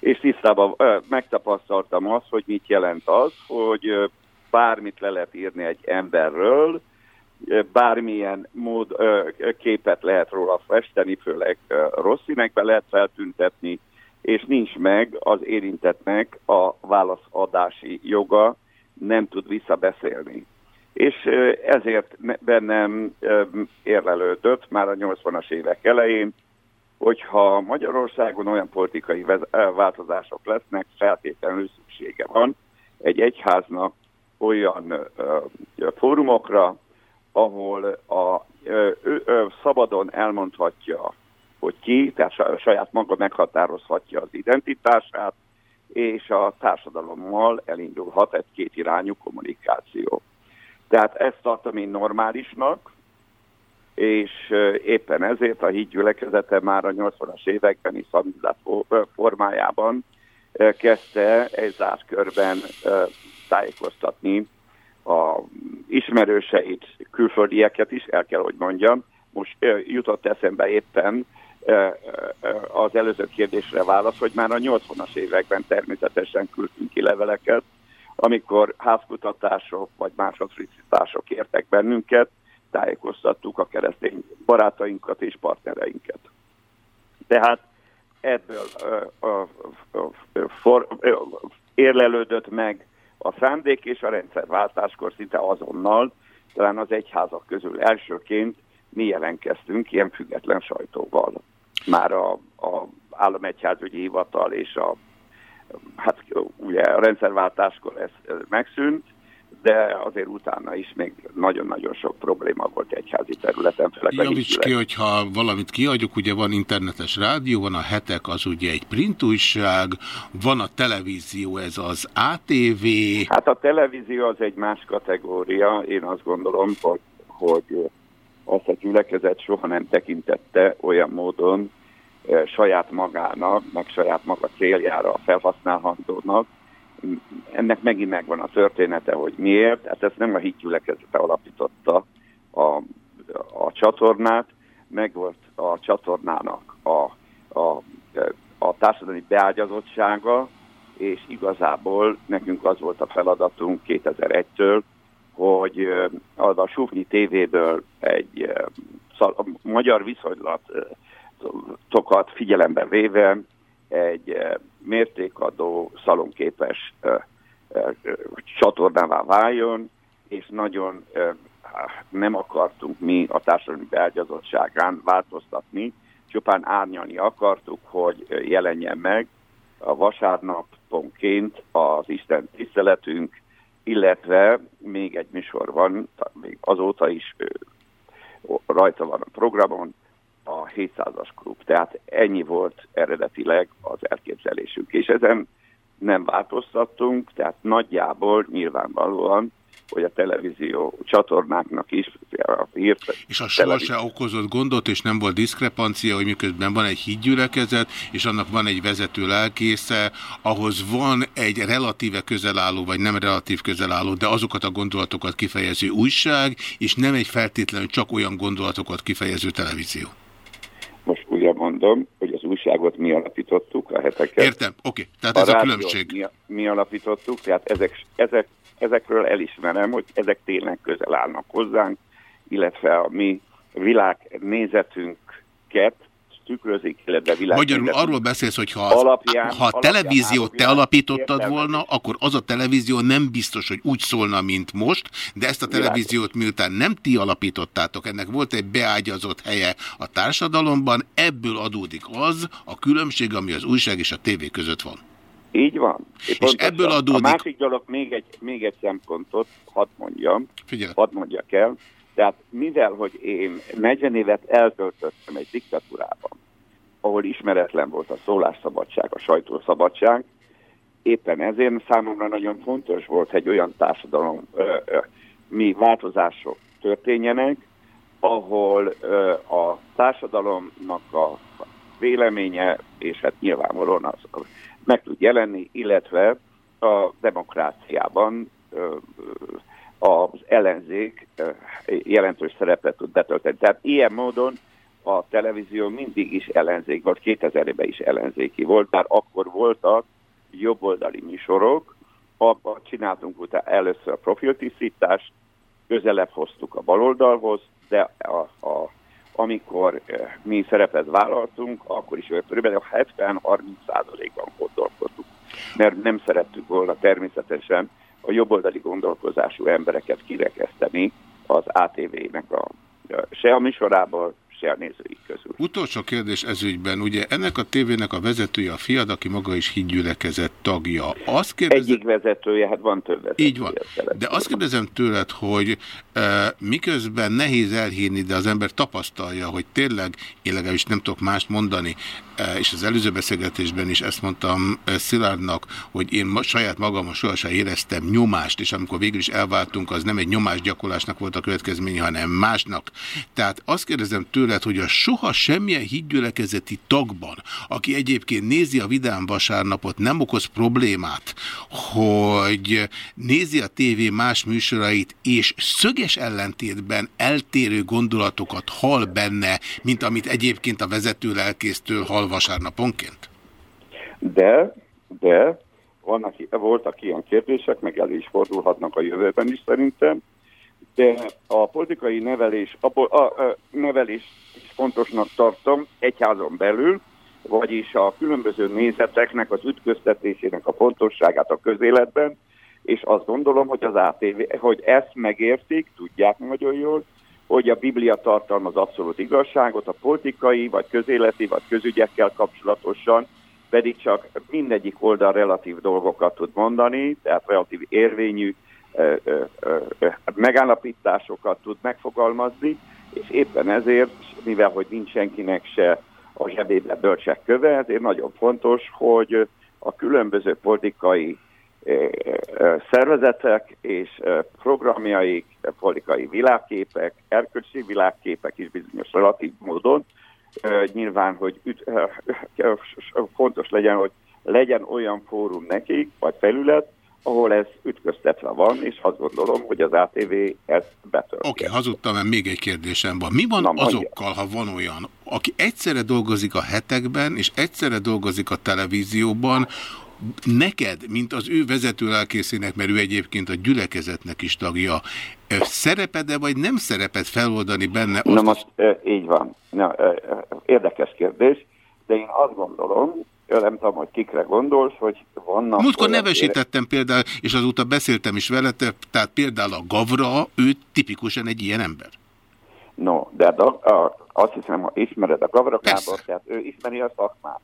és tisztában megtapasztaltam azt, hogy mit jelent az, hogy bármit le lehet írni egy emberről, bármilyen mód képet lehet róla festeni, főleg rossz színekbe lehet feltüntetni, és nincs meg az érintetnek a válaszadási joga, nem tud visszabeszélni. És ezért bennem érlelődött már a 80-as évek elején, hogyha Magyarországon olyan politikai változások lesznek, feltétlenül szüksége van egy egyháznak olyan fórumokra, ahol a, ö, ö, ö, szabadon elmondhatja, hogy ki, tehát saját maga meghatározhatja az identitását, és a társadalommal elindulhat egy két irányú kommunikáció. Tehát ezt tartom én normálisnak, és éppen ezért a hídgyülekezete már a 80-as években is szamizát formájában kezdte egy zárt körben tájékoztatni a ismerőseit, külföldieket is, el kell, hogy mondjam. Most jutott eszembe éppen az előző kérdésre válasz, hogy már a 80-as években természetesen küldtünk ki leveleket, amikor házkutatások vagy másodfricitások értek bennünket, tájékoztattuk a keresztény barátainkat és partnereinket. Tehát ebből érlelődött meg a szándék és a rendszerváltáskor szinte azonnal, talán az egyházak közül elsőként mi jelentkeztünk ilyen független sajtóval. Már a, a államegyházügyi hivatal és a, hát ugye a rendszerváltáskor ez, megszűnt, de azért utána is még nagyon-nagyon sok probléma volt egyházi területen. Javíts ki, hogyha valamit kiadjuk, ugye van internetes rádió, van a hetek, az ugye egy print újság, van a televízió, ez az ATV. Hát a televízió az egy más kategória, én azt gondolom, hogy, hogy azt a gyülekezet soha nem tekintette olyan módon e, saját magának, meg saját maga céljára felhasználhatónak, ennek megint megvan a története, hogy miért. Hát ezt nem a hitgyülekezete alapította a, a csatornát, meg volt a csatornának a, a, a társadalmi beágyazottsága, és igazából nekünk az volt a feladatunk 2001-től, hogy az a Sufnyi tévéből egy a magyar viszonylatokat figyelembe véve egy mértékadó, szalonképes csatornává váljon, és nagyon nem akartunk mi a társadalmi beágyazottságán változtatni, csupán árnyalni akartuk, hogy jelenjen meg. A vasárnaponként az Isten tiszteletünk, illetve még egy műsor van, még azóta is rajta van a programon, a 700-as klub. Tehát ennyi volt eredetileg az elképzelésünk. És ezen nem változtattunk, tehát nagyjából nyilvánvalóan hogy a televízió csatornáknak is a hírt. És a soha se okozott gondot, és nem volt diszkrepancia, hogy miközben van egy hídgyülekezet, és annak van egy vezető lelkésze, ahhoz van egy relatíve közelálló, vagy nem relatív közelálló, de azokat a gondolatokat kifejező újság, és nem egy feltétlenül csak olyan gondolatokat kifejező televízió. Most ugye mondom, hogy az újságot mi alapítottuk a heteket. Értem, oké, okay. tehát a ez a különbség. Mi, mi alapítottuk, tehát ezek, ezek, ezekről elismerem, hogy ezek tényleg közel állnak hozzánk, illetve a mi világnézetünket tükrözik, illetve világ. Magyarul arról beszélsz, hogy ha, az, alapján, ha a televíziót te alapítottad volna, akkor az a televízió nem biztos, hogy úgy szólna, mint most, de ezt a televíziót miután nem ti alapítottátok, ennek volt egy beágyazott helye a társadalomban, ebből adódik az a különbség, ami az újság és a tévé között van. Így van. És pontosan. ebből adódik... A másik dolog, még egy, még egy szempontot, hadd mondjam, Figyelj. hadd mondjak el, tehát mivel, hogy én 40 évet eltöltöttem egy diktatúrában, ahol ismeretlen volt a szólásszabadság, a sajtószabadság, éppen ezért számomra nagyon fontos volt, hogy olyan társadalom, ö, ö, mi változások történjenek, ahol ö, a társadalomnak a véleménye, és hát nyilvánvalóan az meg tud jelenni, illetve a demokráciában az ellenzék jelentős szerepet tud betölteni. Tehát ilyen módon a televízió mindig is ellenzék volt, 2000-ben is ellenzéki volt, bár akkor voltak jobboldali műsorok, abban csináltunk utána először a profiltisztítást, közelebb hoztuk a baloldalhoz, de a, a, amikor mi szerepet vállaltunk, akkor is kb. 70-30 százalékban gondolkodtunk. Mert nem szerettük volna természetesen a jobboldali gondolkozású embereket kirekeszteni az ATV-nek a, se a műsorából, nézőik közül. Utolsó kérdés ezügyben, ugye ennek a tévének a vezetője a fiad, aki maga is hídgyülekezett tagja. Azt kérdezem, Egyik vezetője, hát van több vezetője. Így van. De azt kérdezem tőled, hogy e, miközben nehéz elhírni, de az ember tapasztalja, hogy tényleg, én legalábbis nem tudok mást mondani, e, és az előző beszélgetésben is ezt mondtam e, Szilárdnak, hogy én ma, saját magamon sohasem éreztem nyomást, és amikor végül is elváltunk, az nem egy nyomásgyakorlásnak volt a következménye, hanem másnak. Tehát azt kérdezem tőled, tőled, hogy a soha semmilyen hídgyülekezeti tagban, aki egyébként nézi a Vidám vasárnapot, nem okoz problémát, hogy nézi a tévé más műsorait, és szöges ellentétben eltérő gondolatokat hall benne, mint amit egyébként a vezető lelkésztől hall vasárnaponként? De, de vannak, voltak ilyen kérdések, meg el is fordulhatnak a jövőben is szerintem, de a politikai nevelés, a, a, a nevelés is fontosnak tartom egyházon belül, vagyis a különböző nézeteknek az ütköztetésének a fontosságát a közéletben, és azt gondolom, hogy az ATV, hogy ezt megértik, tudják nagyon jól, hogy a Biblia tartalmaz abszolút igazságot, a politikai, vagy közéleti, vagy közügyekkel kapcsolatosan, pedig csak mindegyik oldal relatív dolgokat tud mondani, tehát relatív érvényű megállapításokat tud megfogalmazni, és éppen ezért, mivel hogy nincs senkinek se a zsebébe bölcsek köve, ezért nagyon fontos, hogy a különböző politikai szervezetek és programjaik, politikai világképek, erkölcsi világképek is bizonyos relatív módon nyilván, hogy fontos legyen, hogy legyen olyan fórum nekik, vagy felület, ahol ez ütköztetve van, és azt gondolom, hogy az ATV ezt betölti. Oké, okay, hazudtam, mert még egy kérdésem van. Mi van Na, azokkal, ha van olyan, aki egyszerre dolgozik a hetekben, és egyszerre dolgozik a televízióban, neked, mint az ő vezető lelkészének, mert ő egyébként a gyülekezetnek is tagja, szerepede vagy nem szereped feloldani benne? Azt Na most így van. Na, érdekes kérdés, de én azt gondolom, nem tudom, hogy kikre gondolsz, hogy vannak... Múltkor nevesítettem például, és azóta beszéltem is vele, tehát például a Gavra, ő tipikusan egy ilyen ember. No, de a, a, azt hiszem, ha ismered a Gavra Gábor, tehát ő ismeri a szakmát.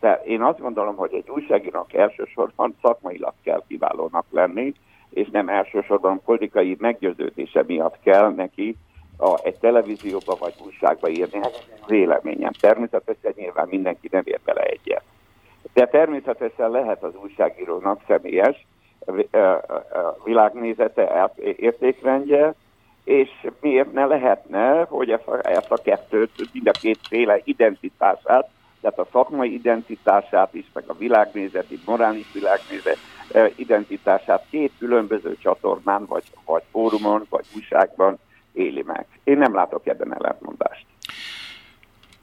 De én azt gondolom, hogy egy újságírónak elsősorban szakmailag kell kiválónak lenni, és nem elsősorban politikai meggyőződése miatt kell neki a, egy televízióba vagy újságba írni. Ez véleményem. Természetesen nyilván mindenki nem ér bele egyet. De természetesen lehet az újságírónak személyes világnézete, értékrendje, és miért ne lehetne, hogy ezt a, ezt a kettőt, mind a kétféle identitását, tehát a szakmai identitását is, meg a világnézeti, morális világnézet identitását két különböző csatornán, vagy, vagy fórumon, vagy újságban éli meg. Én nem látok ebben ellentmondást.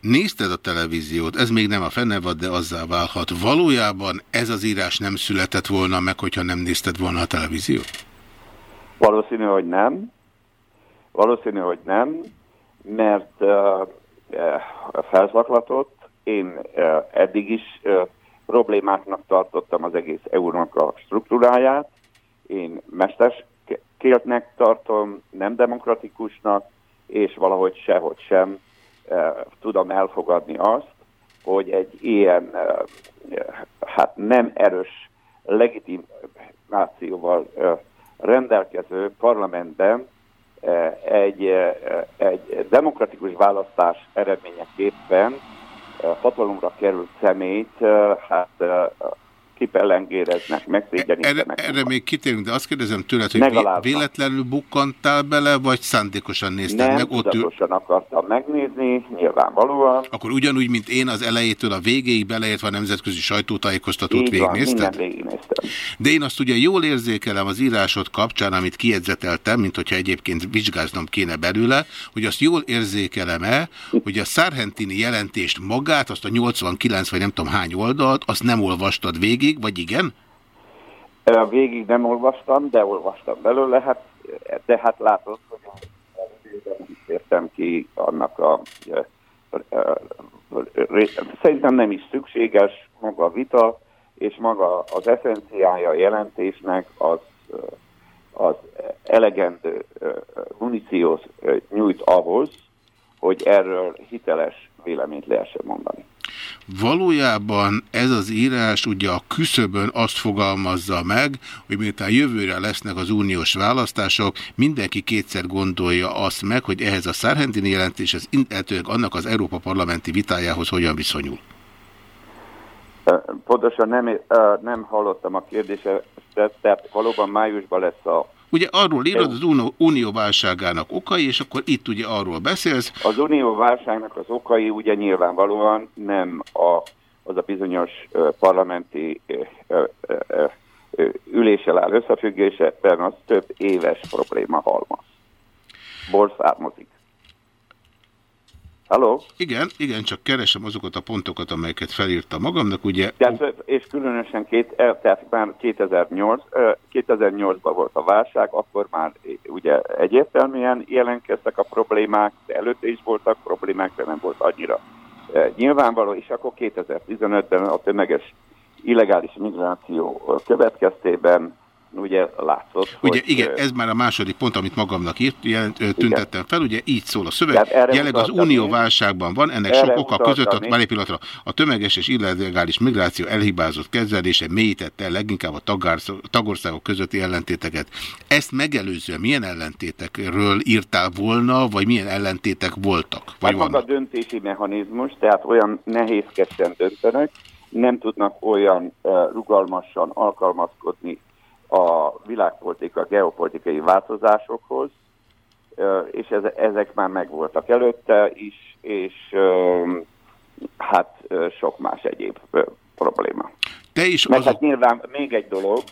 Nézted a televíziót, ez még nem a fenevad, de azzá válhat. Valójában ez az írás nem született volna meg, hogyha nem nézted volna a televíziót? Valószínű, hogy nem. Valószínű, hogy nem, mert uh, felzaklatott. Én uh, eddig is uh, problémáknak tartottam az egész EU-nak a struktúráját. Én mesterkéltnek tartom, nem demokratikusnak, és valahogy sehogy sem uh, tudom elfogadni azt, hogy egy ilyen uh, hát nem erős legitimációval rendelkező parlamentben egy, egy demokratikus választás eredményeképpen hatalomra került szemét, hát kipellengéreznek, megszégyenítenek. Erre, erre még kitérünk, de azt kérdezem tőled, hogy Megaláznak. véletlenül bukkantál bele, vagy szándékosan nézted Nem, meg? Nem, tudatosan akartam megnézni, nyilvánvalóan. Akkor ugyanúgy, mint én az elejétől a végéig beleértve a nemzetközi sajtótájékoztatót végignéztem? végignéztem. De én azt ugye jól érzékelem az írásod kapcsán, amit kiedzeteltem, mint hogyha egyébként vizsgáznom kéne belőle, hogy azt jól érzékelem-e, hogy a Szárhentini jelentést magát, azt a 89 vagy nem tudom hány oldalt, azt nem olvastad végig, végig, vagy igen? Végig nem olvastam, de olvastam belőle, hát, de hát látod, hogy értem ki annak a... Szerintem nem is szükséges maga a vita, és maga az eszenciája a jelentésnek az, az elegendő muníciót nyújt ahhoz, hogy erről hiteles véleményt lehessen mondani. Valójában ez az írás ugye a küszöbön azt fogalmazza meg, hogy miután jövőre lesznek az uniós választások, mindenki kétszer gondolja azt meg, hogy ehhez a Szárhentini jelentés, az illetőleg annak az Európa parlamenti vitájához hogyan viszonyul. Pontosan nem, nem hallottam a kérdéset, tehát valóban májusban lesz a Ugye arról írod az unió, unió válságának okai, és akkor itt ugye arról beszélsz. Az unió válságnak az okai ugye nyilvánvalóan nem a, az a bizonyos uh, parlamenti uh, uh, üléssel áll összefüggésben, az több éves probléma halmaz. Ból származik. Halló? Igen, igen, csak keresem azokat a pontokat, amelyeket felírta magamnak, ugye... Tehát, és különösen két, tehát már 2008, 2008-ban volt a válság, akkor már ugye egyértelműen jelenkeztek a problémák, de előtte is voltak problémák, de nem volt annyira nyilvánvaló, és akkor 2015-ben a tömeges illegális migráció következtében ugye látszott. Ugye hogy, igen, ez már a második pont, amit magamnak írt, jelent, tüntettem fel, ugye így szól a szöveg. Jelenleg az unió válságban van, ennek sok oka között a, már pillanatra, a tömeges és illegális migráció elhibázott kezelése mélyítette el leginkább a tagországok közötti ellentéteket. Ezt megelőzően milyen ellentétekről írtál volna, vagy milyen ellentétek voltak? Vagy hát a döntési mechanizmus, tehát olyan nehézkesen döntenek, nem tudnak olyan uh, rugalmasan alkalmazkodni a világpolitika, geopolitikai változásokhoz, és ezek már megvoltak előtte is, és hát sok más egyéb probléma. Te is Mert hát nyilván még egy dolog,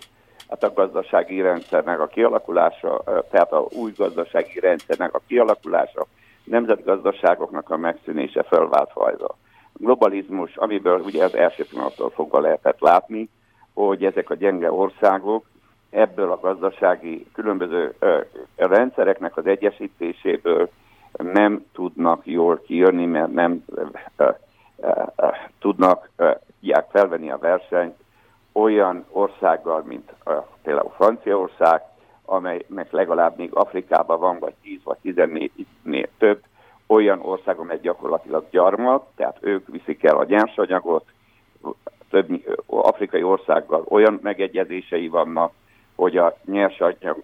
hát a gazdasági rendszernek a kialakulása, tehát a új gazdasági rendszernek a kialakulása, nemzetgazdaságoknak a megszűnése felváltva ez a globalizmus, amiből ugye az első pillanattól fogva lehetett látni, hogy ezek a gyenge országok ebből a gazdasági különböző rendszereknek az egyesítéséből nem tudnak jól kijönni, mert nem tudnak felvenni a versenyt olyan országgal, mint például Franciaország, amelynek legalább még Afrikában van, vagy 10 vagy 14-nél több, olyan ország, amely gyakorlatilag gyarmat, tehát ők viszik el a nyersanyagot, több afrikai országgal olyan megegyezései vannak, hogy a nyersanyag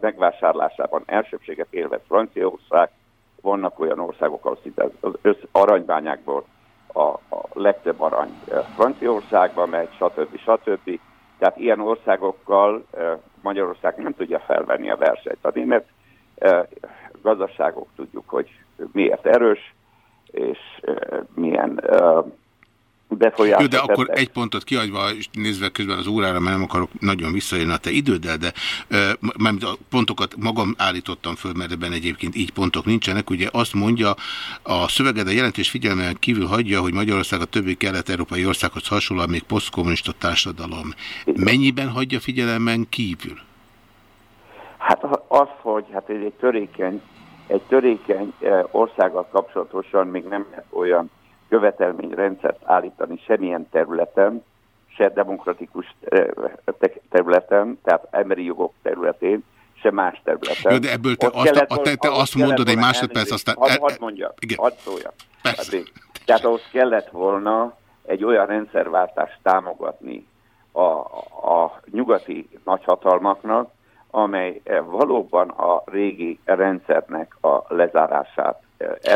megvásárlásában elsőbséget élvez Franciaország, vannak olyan országok, ahol szinte az össz aranybányákból a, a legtöbb arany Franciaországban megy, stb. stb. Tehát ilyen országokkal Magyarország nem tudja felvenni a versenyt. A német gazdaságok tudjuk, hogy miért erős, és milyen befolyást. Jó, de akkor egy pontot kiadva, és nézve közben az órára, mert nem akarok nagyon visszajönni a te időddel, de mert a pontokat magam állítottam föl, mert ebben egyébként így pontok nincsenek. Ugye azt mondja, a szöveged a jelentés figyelmen kívül hagyja, hogy Magyarország a többi kelet-európai országhoz hasonlóan még posztkommunista társadalom. Mennyiben hagyja figyelmen kívül? Hát az, hogy hát egy törékeny, egy törékeny országgal kapcsolatosan még nem olyan követelményrendszert állítani semmilyen területen, se demokratikus területen, tehát emberi jogok területén, se más területen. Jó, de ebből te, azt, a, te, te azt mondod egy másodperc, aztán... Hadd had mondja, igen. hadd szóljak. Persze. Tehát ahhoz kellett volna egy olyan rendszerváltást támogatni a, a nyugati nagyhatalmaknak, amely valóban a régi rendszernek a lezárását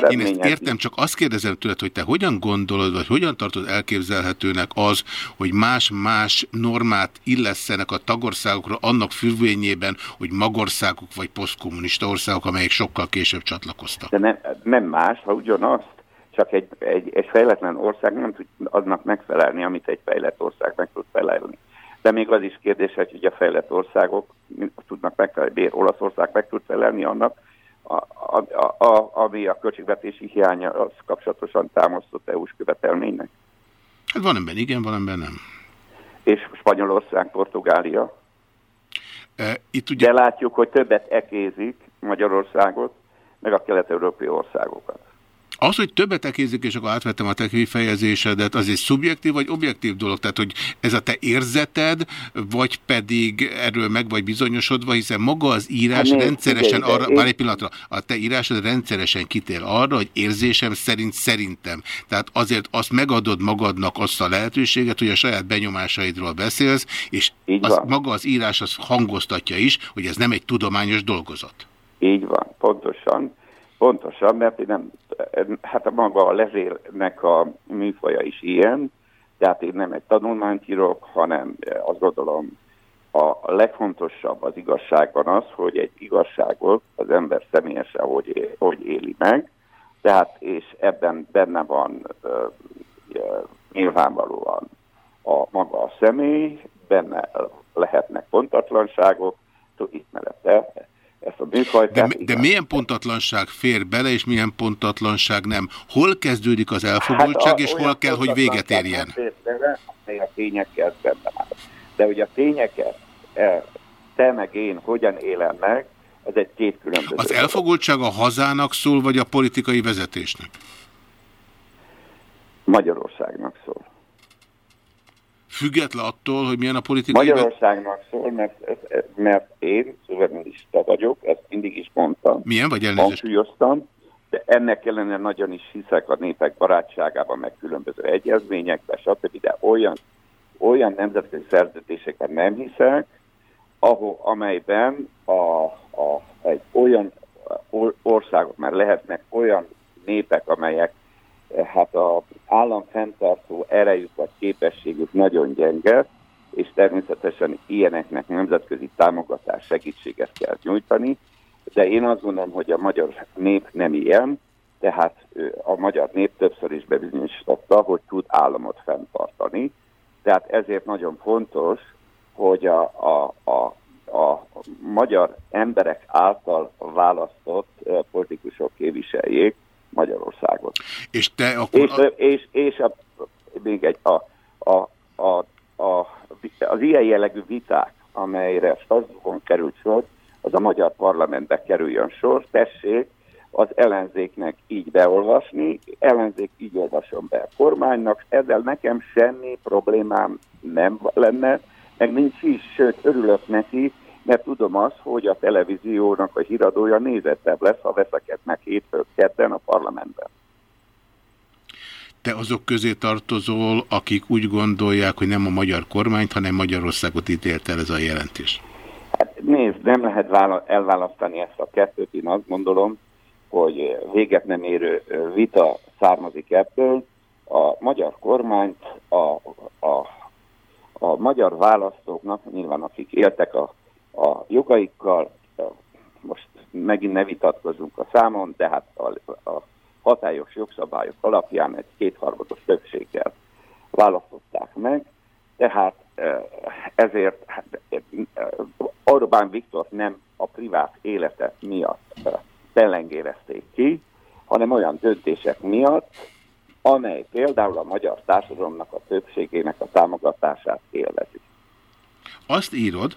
én ezt értem, csak azt kérdezem tőled, hogy te hogyan gondolod, vagy hogyan tartod elképzelhetőnek az, hogy más-más normát illesztenek a tagországokra annak függvényében, hogy magországok vagy posztkommunista országok, amelyek sokkal később csatlakoztak. De nem, nem más, ha ugyanazt, csak egy, egy, egy fejletlen ország nem tud aznak megfelelni, amit egy fejlett ország meg tud felelni. De még az is kérdés, hogy a fejlett országok tudnak megfelelni, Olaszország meg tud felelni annak, a, a, a, ami a költségvetési hiánya az kapcsolatosan támasztott EU-s követelménynek. Hát van ember igen, van ember nem. És Spanyolország, Portugália. E, itt ugye... De látjuk, hogy többet ekézik Magyarországot, meg a kelet-európai országokat. Az, hogy többet ekézik, és akkor átvettem a te kifejezésedet, az egy szubjektív vagy objektív dolog? Tehát, hogy ez a te érzeted, vagy pedig erről meg vagy bizonyosodva, hiszen maga az írás hát, rendszeresen arra, én... már egy pillanatra, a te írásod rendszeresen kitér arra, hogy érzésem szerint szerintem. Tehát azért azt megadod magadnak azt a lehetőséget, hogy a saját benyomásaidról beszélsz, és az, maga az írás az hangoztatja is, hogy ez nem egy tudományos dolgozat. Így van, pontosan. Pontosan, mert én nem, hát a maga a levélnek a műfaja is ilyen, tehát én nem egy tanulmányt írok, hanem azt gondolom a legfontosabb az igazságban az, hogy egy igazságot az ember személyesen hogy, hogy éli meg, tehát és ebben benne van uh, nyilvánvalóan a maga a személy, benne lehetnek pontatlanságok, ismerete, ezt a műfajt. De, de milyen pontatlanság fér bele, és milyen pontatlanság nem? Hol kezdődik az elfogultság, hát a, és hol kell, hogy véget érjen? Bele, a tényekkel szemben áll. De hogy a tényeket e, te meg én hogyan élem meg, ez egy két különböző. Az elfogultság a hazának szól, vagy a politikai vezetésnek? Magyarországnak szól. Független attól, hogy milyen a politikai... Magyarországnak szól, mert, mert én szuverenista vagyok, ezt mindig is mondtam. Milyen vagy elnézést? Hangsúlyoztam, de ennek ellenére nagyon is hiszek a népek barátságában, meg különböző egyezményekben, stb. De olyan, olyan nemzetközi szerződéseket nem hiszek, ahol, amelyben a, a, egy olyan országok, már lehetnek olyan népek, amelyek hát a állam fenntartó erejük vagy képességük nagyon gyenge, és természetesen ilyeneknek nemzetközi támogatás segítséget kell nyújtani, de én azt gondolom, hogy a magyar nép nem ilyen, tehát a magyar nép többször is bebizonyította, hogy tud államot fenntartani. Tehát ezért nagyon fontos, hogy a, a, a, a magyar emberek által választott politikusok képviseljék Magyarországot. És te akkor... És, és, és a, még egy, a, a, a, a, az ilyen jellegű viták, amelyre Strasbourgon került sor, az a magyar parlamentbe kerüljön sor, tessék az ellenzéknek így beolvasni, ellenzék így olvasom be a kormánynak, ezzel nekem semmi problémám nem lenne, meg nincs is, sőt örülök neki, mert tudom azt, hogy a televíziónak a híradója nézettebb lesz, ha veszekednek hétfő kedden a parlamentben. Te azok közé tartozol, akik úgy gondolják, hogy nem a magyar kormányt, hanem Magyarországot ítélt el ez a jelentés? Hát nézd, nem lehet elválasztani ezt a kettőt, én azt gondolom, hogy véget nem érő vita származik ebből. A magyar kormányt a, a, a magyar választóknak, nyilván akik éltek a a jogaikkal, most megint ne vitatkozunk a számon, de hát a, a hatályos jogszabályok alapján egy kétharmados többséggel választották meg, tehát ezért hát, Orbán Viktor nem a privát élete miatt pellengérezték ki, hanem olyan döntések miatt, amely például a magyar társadalomnak a többségének a támogatását élvezi. Azt írod,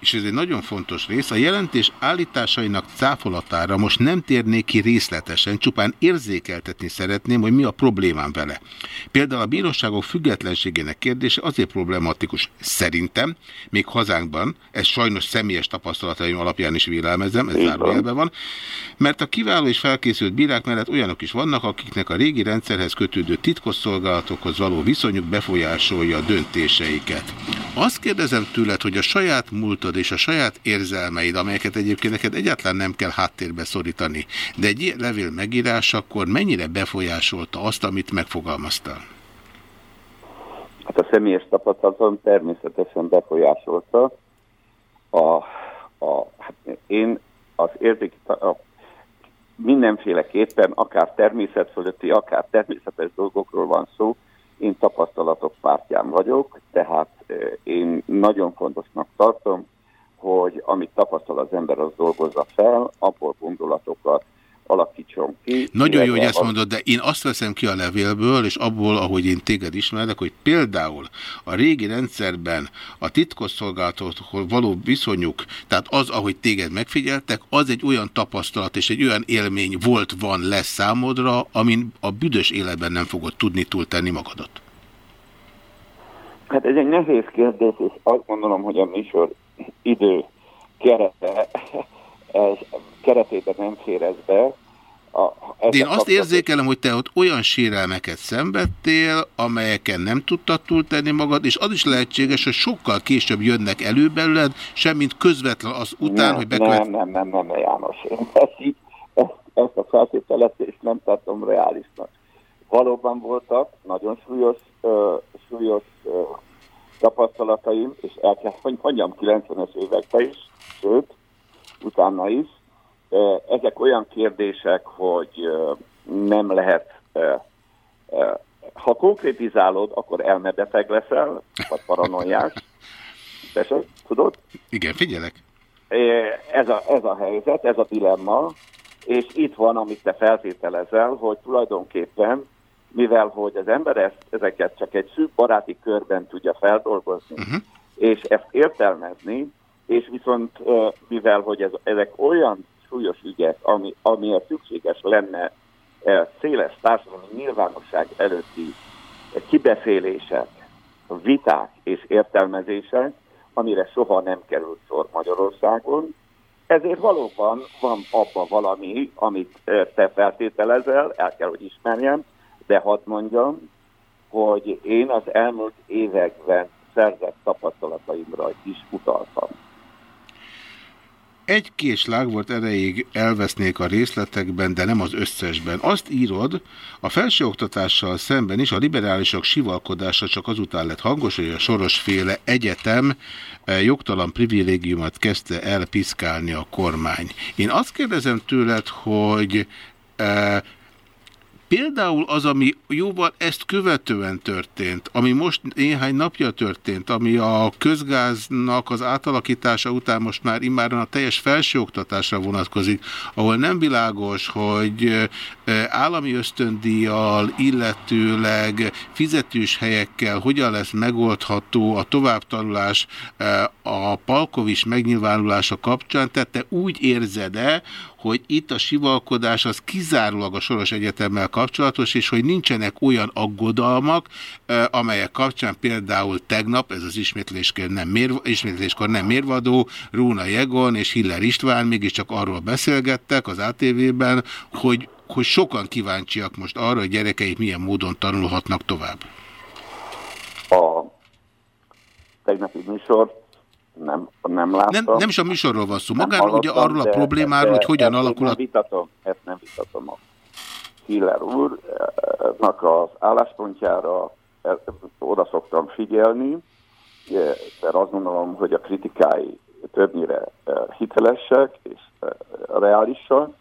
és ez egy nagyon fontos rész, a jelentés állításainak cáfolatára most nem térnék ki részletesen, csupán érzékeltetni szeretném, hogy mi a problémám vele. Például a bíróságok függetlenségének kérdése azért problematikus szerintem, még hazánkban, ez sajnos személyes tapasztalataim alapján is vélelmezem, ez zárójelben van, mert a kiváló és felkészült bírák mellett olyanok is vannak, akiknek a régi rendszerhez kötődő titkosszolgálatokhoz való viszonyuk befolyásolja a döntéseiket. Azt kérdezem tőled, hogy a saját múltod és a saját érzelmeid, amelyeket egyébként neked egyáltalán nem kell háttérbe szorítani, de egy ilyen levél megírásakor mennyire befolyásolta azt, amit megfogalmaztál? Hát a személyes tapasztalatom természetesen befolyásolta. A, a, hát én az érték, a, mindenféleképpen, akár természet fölötti, akár természetes dolgokról van szó, én tapasztalatok pártján vagyok, tehát én nagyon fontosnak tartom, hogy amit tapasztal az ember, az dolgozza fel, abból gondolatokat alakítson ki. Nagyon jó, hogy ezt mondod, de én azt veszem ki a levélből, és abból, ahogy én téged ismerek, hogy például a régi rendszerben a titkosszolgálatokhoz való viszonyuk, tehát az, ahogy téged megfigyeltek, az egy olyan tapasztalat és egy olyan élmény volt, van, lesz számodra, amin a büdös életben nem fogod tudni túltenni magadat. Hát ez egy nehéz kérdés, és azt gondolom, hogy a műsor idő kerete, ez keretében nem fér ez be. A, De én azt érzékelem, hogy te ott olyan sérelmeket szenvedtél, amelyeken nem tudtad túltenni magad, és az is lehetséges, hogy sokkal később jönnek elő belőled, semmint közvetlen az után, nem, hogy bekövet... Nem, nem, nem, nem, nem, János. Én ezt, így, ezt, ezt a feltételezést nem tartom reálisnak. Valóban voltak nagyon súlyos, uh, súlyos uh, tapasztalataim, és el kell, hogy mondjam, 90-es években is, sőt, utána is. Ezek olyan kérdések, hogy nem lehet, ha konkrétizálod, akkor elmebeteg leszel, vagy paranoiás. Persze, tudod? Igen, figyelek. Ez a, ez a helyzet, ez a dilemma, és itt van, amit te feltételezel, hogy tulajdonképpen mivel hogy az ember ezt, ezeket csak egy szűk baráti körben tudja feldolgozni, uh -huh. és ezt értelmezni, és viszont mivel hogy ez, ezek olyan súlyos ügyek, ami, ami szükséges lenne széles társadalmi nyilvánosság előtti kibeszélések, viták és értelmezések, amire soha nem került sor Magyarországon. Ezért valóban van abban valami, amit te feltételezel, el kell, hogy ismerjem, de hadd mondjam, hogy én az elmúlt években szerzett tapasztalataimra is utaltam. Egy késlág volt erejéig elvesznék a részletekben, de nem az összesben. Azt írod, a felsőoktatással szemben is a liberálisok sivalkodása csak azután lett hangos, hogy a sorosféle egyetem eh, jogtalan privilégiumot kezdte el piszkálni a kormány. Én azt kérdezem tőled, hogy e, Például az, ami jóval ezt követően történt, ami most néhány napja történt, ami a közgáznak az átalakítása után most már immáron a teljes felsőoktatásra vonatkozik, ahol nem világos, hogy állami ösztöndíjjal, illetőleg fizetős helyekkel hogyan lesz megoldható a továbbtanulás a Palkovis megnyilvánulása kapcsán, tehát te úgy érzed-e, hogy itt a sivalkodás az kizárólag a Soros Egyetemmel kapcsolatos, és hogy nincsenek olyan aggodalmak, amelyek kapcsán például tegnap, ez az ismétléskor nem, mérv ismétléskor nem mérvadó, Róna Jegon és Hiller István mégiscsak arról beszélgettek az ATV-ben, hogy, hogy sokan kíváncsiak most arra, hogy gyerekeik milyen módon tanulhatnak tovább. A tegnapi műsor nem, nem láttam. Nem, nem is a műsorról van szó, magáról ugye arról a problémáról, hogy hogyan alakul a... Vitatom, ezt nem vitatom a Hiller úrnak az álláspontjára, oda szoktam figyelni, mert azt gondolom, hogy a kritikái többnyire hitelesek és reálisak.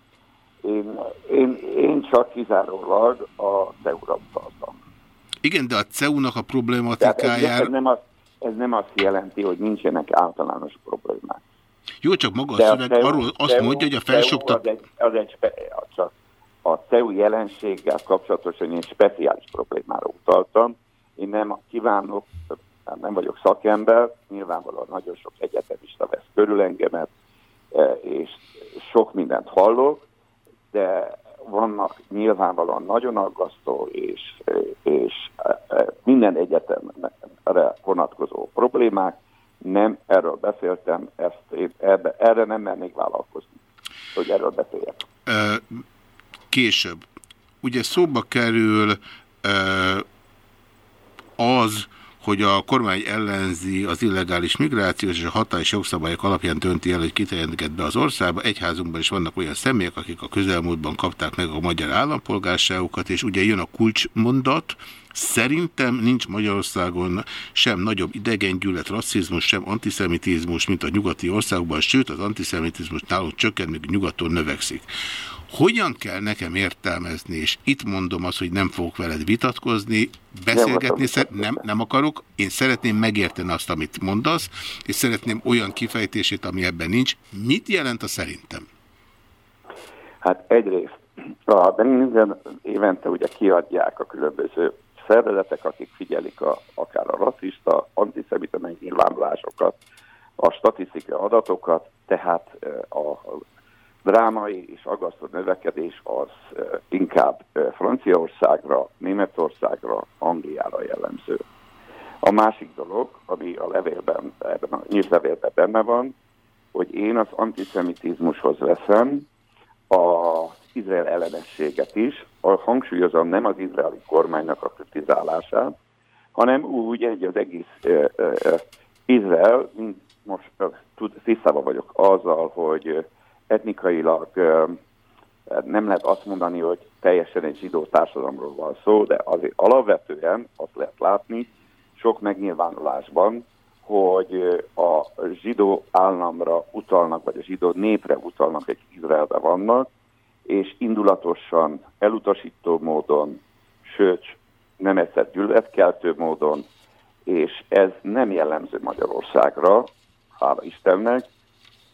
Én, én, én csak kizárólag a CEU-ra utaltam. Igen, de a CEU-nak a problématikájára... Ez, nem azt ez nem azt jelenti, hogy nincsenek általános problémák. Jó, csak maga a szöveg a arról azt CEU, mondja, hogy a felsőoktat... Az egy, az egy csak a CEU jelenséggel kapcsolatosan egy speciális problémára utaltam. Én nem kívánok nem vagyok szakember, nyilvánvalóan nagyon sok egyetemista vesz körül engemet, és sok mindent hallok, de vannak nyilvánvalóan nagyon aggasztó és, és minden egyetemre vonatkozó problémák. Nem erről beszéltem, ezt én erre, nem mernék vállalkozni, hogy erről beszéljek. Később. Ugye szóba kerül az, hogy a kormány ellenzi az illegális migrációs és a hatályos jogszabályok alapján dönti el, hogy kiterjedget be az országba. Egyházunkban is vannak olyan személyek, akik a közelmúltban kapták meg a magyar állampolgárságokat, és ugye jön a kulcsmondat, Szerintem nincs Magyarországon sem nagyobb idegengyűlölet, rasszizmus, sem antiszemitizmus, mint a nyugati országban, sőt az antiszemitizmus nálunk csökken, még nyugaton növekszik. Hogyan kell nekem értelmezni, és itt mondom azt, hogy nem fogok veled vitatkozni, beszélgetni, nem, nem akarok, én szeretném megérteni azt, amit mondasz, és szeretném olyan kifejtését, ami ebben nincs. Mit jelent a szerintem? Hát egyrészt, a minden évente ugye kiadják a különböző szervezetek, akik figyelik a, akár a rasszista, antiszemita megnyilvánulásokat, a statisztikai adatokat, tehát a drámai és aggasztó növekedés az inkább Franciaországra, Németországra, Angliára jellemző. A másik dolog, ami a levélben, ebben a nyíltlevélben benne van, hogy én az antiszemitizmushoz veszem az Izrael ellenességet is, a hangsúlyozom nem az izraeli kormánynak a kritizálását, hanem úgy, hogy az egész uh, uh, Izrael, most uh, tisztában vagyok azzal, hogy etnikailag nem lehet azt mondani, hogy teljesen egy zsidó társadalomról van szó, de azért alapvetően azt lehet látni sok megnyilvánulásban, hogy a zsidó államra utalnak, vagy a zsidó népre utalnak, egy Izraelbe vannak, és indulatosan, elutasító módon, sőt, nem egyszer gyűlöletkeltő módon, és ez nem jellemző Magyarországra, hála Istennek,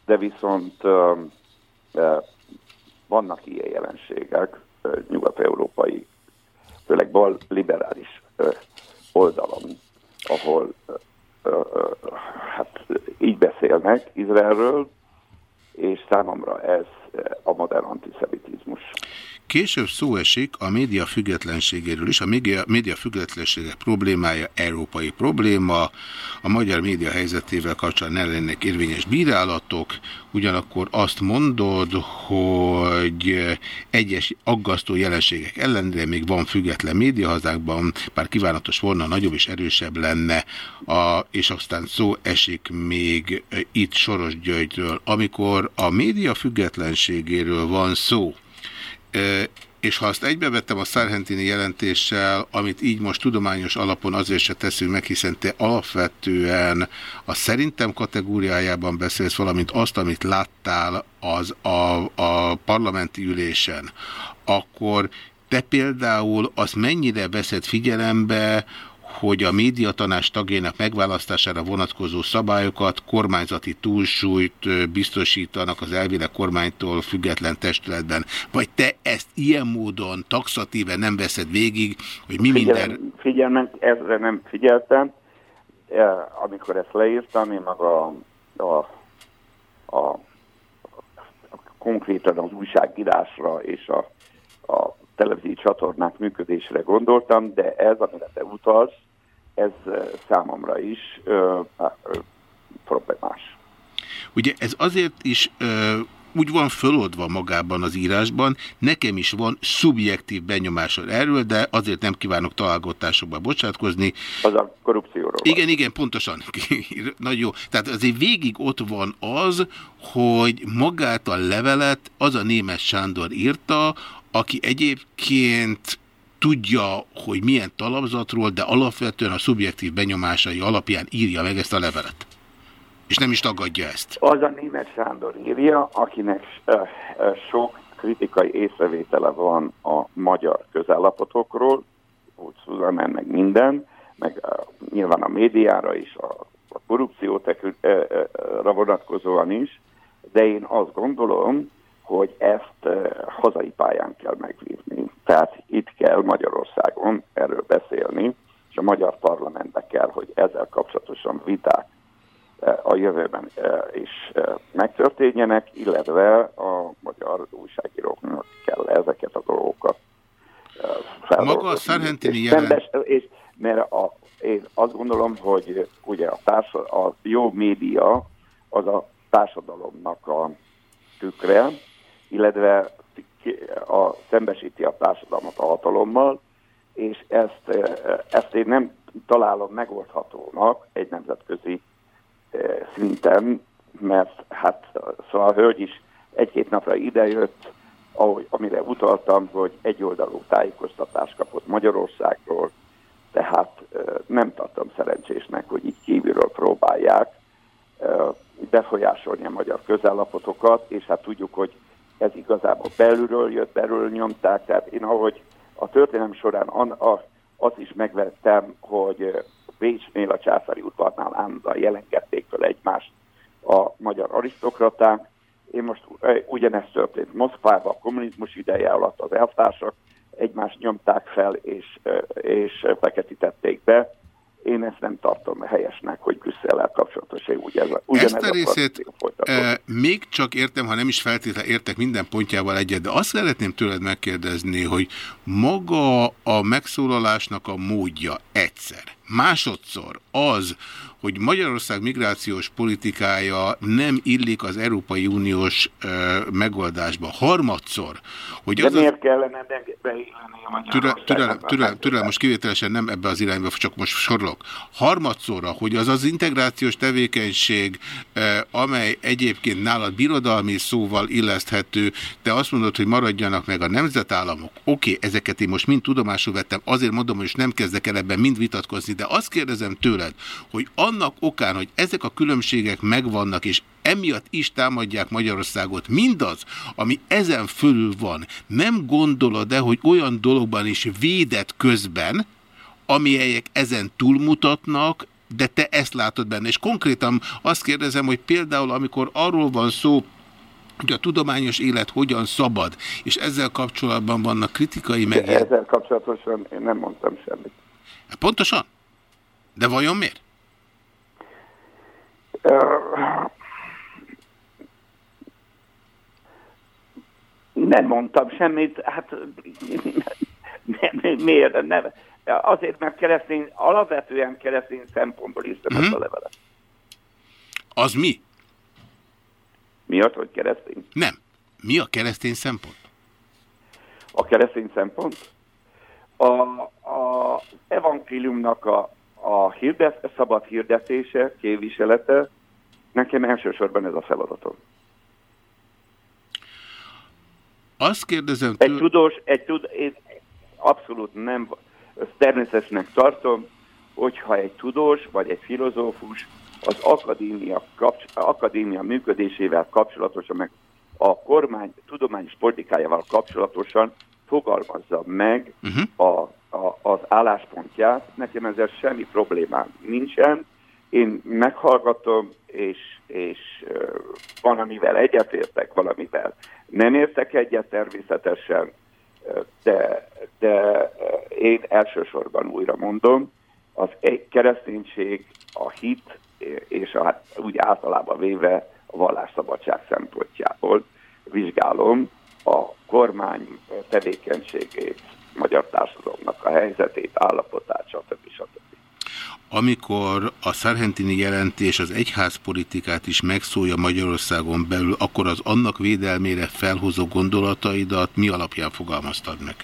de viszont vannak ilyen jelenségek nyugat-európai, főleg bal liberális oldalon, ahol hát így beszélnek Izraelről, és számomra ez a modern antiszemitizmus. Később szó esik a média függetlenségéről is. A média, média függetlensége problémája európai probléma. A magyar média helyzetével kapcsolatban lennek érvényes bírálatok. Ugyanakkor azt mondod, hogy egyes aggasztó jelenségek ellenére még van független média hazákban, bár kívánatos volna, nagyobb és erősebb lenne, a, és aztán szó esik még itt Soros Györgyről. Amikor a média függetlenségéről van szó, és ha azt egybevettem a Szárhentini jelentéssel, amit így most tudományos alapon azért se teszünk meg, hiszen te alapvetően a szerintem kategóriájában beszélsz, valamint azt, amit láttál az a, a parlamenti ülésen, akkor te például azt mennyire veszed figyelembe, hogy a médiatanás tagjának megválasztására vonatkozó szabályokat kormányzati túlsúlyt biztosítanak az elvileg kormánytól független testületben. Vagy te ezt ilyen módon taxatíve nem veszed végig, hogy mi Figyelem, minden... Figyelmen, ezre nem figyeltem. Amikor ezt leírtam, én maga a, a, a, a konkrétan az újságírásra és a, a televíziós csatornák működésre gondoltam, de ez, amire te utalsz, ez számomra is ö, ö, problémás. Ugye ez azért is ö, úgy van föloldva magában az írásban, nekem is van szubjektív benyomása erről, de azért nem kívánok találgatásokba bocsátkozni. Az a korrupcióról. Igen, igen, pontosan. Nagyon jó. Tehát azért végig ott van az, hogy magát a levelet az a német Sándor írta, aki egyébként tudja, hogy milyen talapzatról, de alapvetően a szubjektív benyomásai alapján írja meg ezt a levelet. És nem is tagadja ezt. Az a német Sándor írja, akinek sok kritikai észrevétele van a magyar közállapotokról, úgy Szuzamen, meg minden, meg nyilván a médiára is, a, a korrupcióra vonatkozóan is, de én azt gondolom, hogy ezt hazai pályán kell megvívni. Tehát itt kell Magyarországon erről beszélni, és a magyar parlamentbe kell, hogy ezzel kapcsolatosan viták a jövőben is megtörténjenek, illetve a magyar újságíróknak kell ezeket a dolgokat feldolgozni. Maga a Szerhentini jelent... És, mert a, én azt gondolom, hogy ugye a, társa, a jó média az a társadalomnak a tükre, illetve a, szembesíti a társadalmat a hatalommal, és ezt, ezt én nem találom megoldhatónak egy nemzetközi szinten, mert hát szóval a hölgy is egy-két napra idejött, ahogy, amire utaltam, hogy egyoldalú tájékoztatást kapott Magyarországról, tehát nem tartom szerencsésnek, hogy így kívülről próbálják befolyásolni a magyar közállapotokat, és hát tudjuk, hogy ez igazából belülről jött, belülről nyomták, tehát én ahogy a történelem során an, a, azt is megvettem, hogy Bécsnél a császári udvarnál állandóan jelenkedték fel egymást a magyar arisztokraták. Én most ugyanezt történt Moszkvában a kommunizmus ideje alatt az elvtársak egymást nyomták fel és, és feketítették be. Én ezt nem tartom helyesnek, hogy Brüsszellel kapcsolatos úgy ez, ugyanez Ezt a részét e, még csak értem, ha nem is feltétlenül értek minden pontjával egyet, de azt szeretném tőled megkérdezni, hogy maga a megszólalásnak a módja egyszer, másodszor az, hogy Magyarország migrációs politikája nem illik az Európai Uniós uh, megoldásba. Harmadszor, hogy az... De miért kellene beilleni a türel, türel, türel, türel, most kivételesen nem ebbe az irányba, csak most sorlok. Harmadszorra, hogy az az integrációs tevékenység, uh, amely egyébként nálad birodalmi szóval illeszthető, te azt mondod, hogy maradjanak meg a nemzetállamok. Oké, okay, ezeket én most mind tudomásul vettem, azért mondom, hogy nem kezdek el ebben mind vitatkozni, de azt kérdezem tőled, hogy annak okán, hogy ezek a különbségek megvannak, és emiatt is támadják Magyarországot, mindaz, ami ezen fölül van, nem gondolod-e, hogy olyan dologban is védett közben, amelyek ezen túlmutatnak, de te ezt látod benne. És konkrétan azt kérdezem, hogy például amikor arról van szó, hogy a tudományos élet hogyan szabad, és ezzel kapcsolatban vannak kritikai megjegyzések. Ezzel kapcsolatosan én nem mondtam semmit. Pontosan? De vajon miért? Nem mondtam semmit, hát miért? Nem. Azért, mert keresztény, alapvetően keresztény szempontból írtam -huh. ezt a mhm. levelet. Az mi? Mi az, hogy keresztény? Nem. Mi a keresztény szempont? A keresztény szempont? A, a evangéliumnak a a hirdet, szabad hirdetése, képviselete, nekem elsősorban ez a feladatom. Azt kérdezem. Egy tudós, egy tud, én abszolút nem, természetesnek tartom, hogyha egy tudós vagy egy filozófus az akadémia, kapcs akadémia működésével kapcsolatosan, meg a kormány tudományos politikájával kapcsolatosan fogalmazza meg uh mhm. -huh. a a, az álláspontját. Nekem ezzel semmi problémám nincsen. Én meghallgatom, és, és van, amivel egyetértek, valamivel nem értek egyet természetesen, de, de én elsősorban újra mondom, az egy kereszténység, a hit és a, úgy általában véve a vallásszabadság szempontjából vizsgálom a kormány tevékenységét, magyar társadalomnak a helyzetét, állapotát, stb. stb. Amikor a Szarhentini jelentés az egyházpolitikát is megszólja Magyarországon belül, akkor az annak védelmére felhozó gondolataidat mi alapján fogalmaztad meg?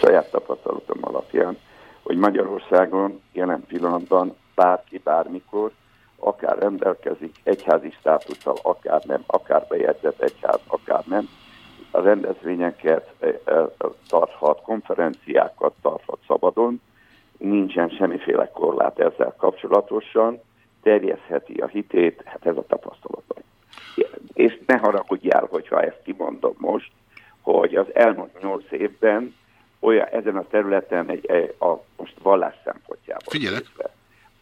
Saját tapasztalatom alapján, hogy Magyarországon jelen pillanatban bárki bármikor akár rendelkezik egyházi státusszal, akár nem, akár bejegyzett egyház, akár nem, a rendezvényeket eh, eh, tarthat, konferenciákat tarthat szabadon, nincsen semmiféle korlát ezzel kapcsolatosan, terjeszheti a hitét, hát ez a tapasztalatom. És ne haragudjál, hogyha ezt kimondom most, hogy az elmúlt nyolc évben olyan, ezen a területen egy, egy a, most vallás szempontjából Figyelek. Részben,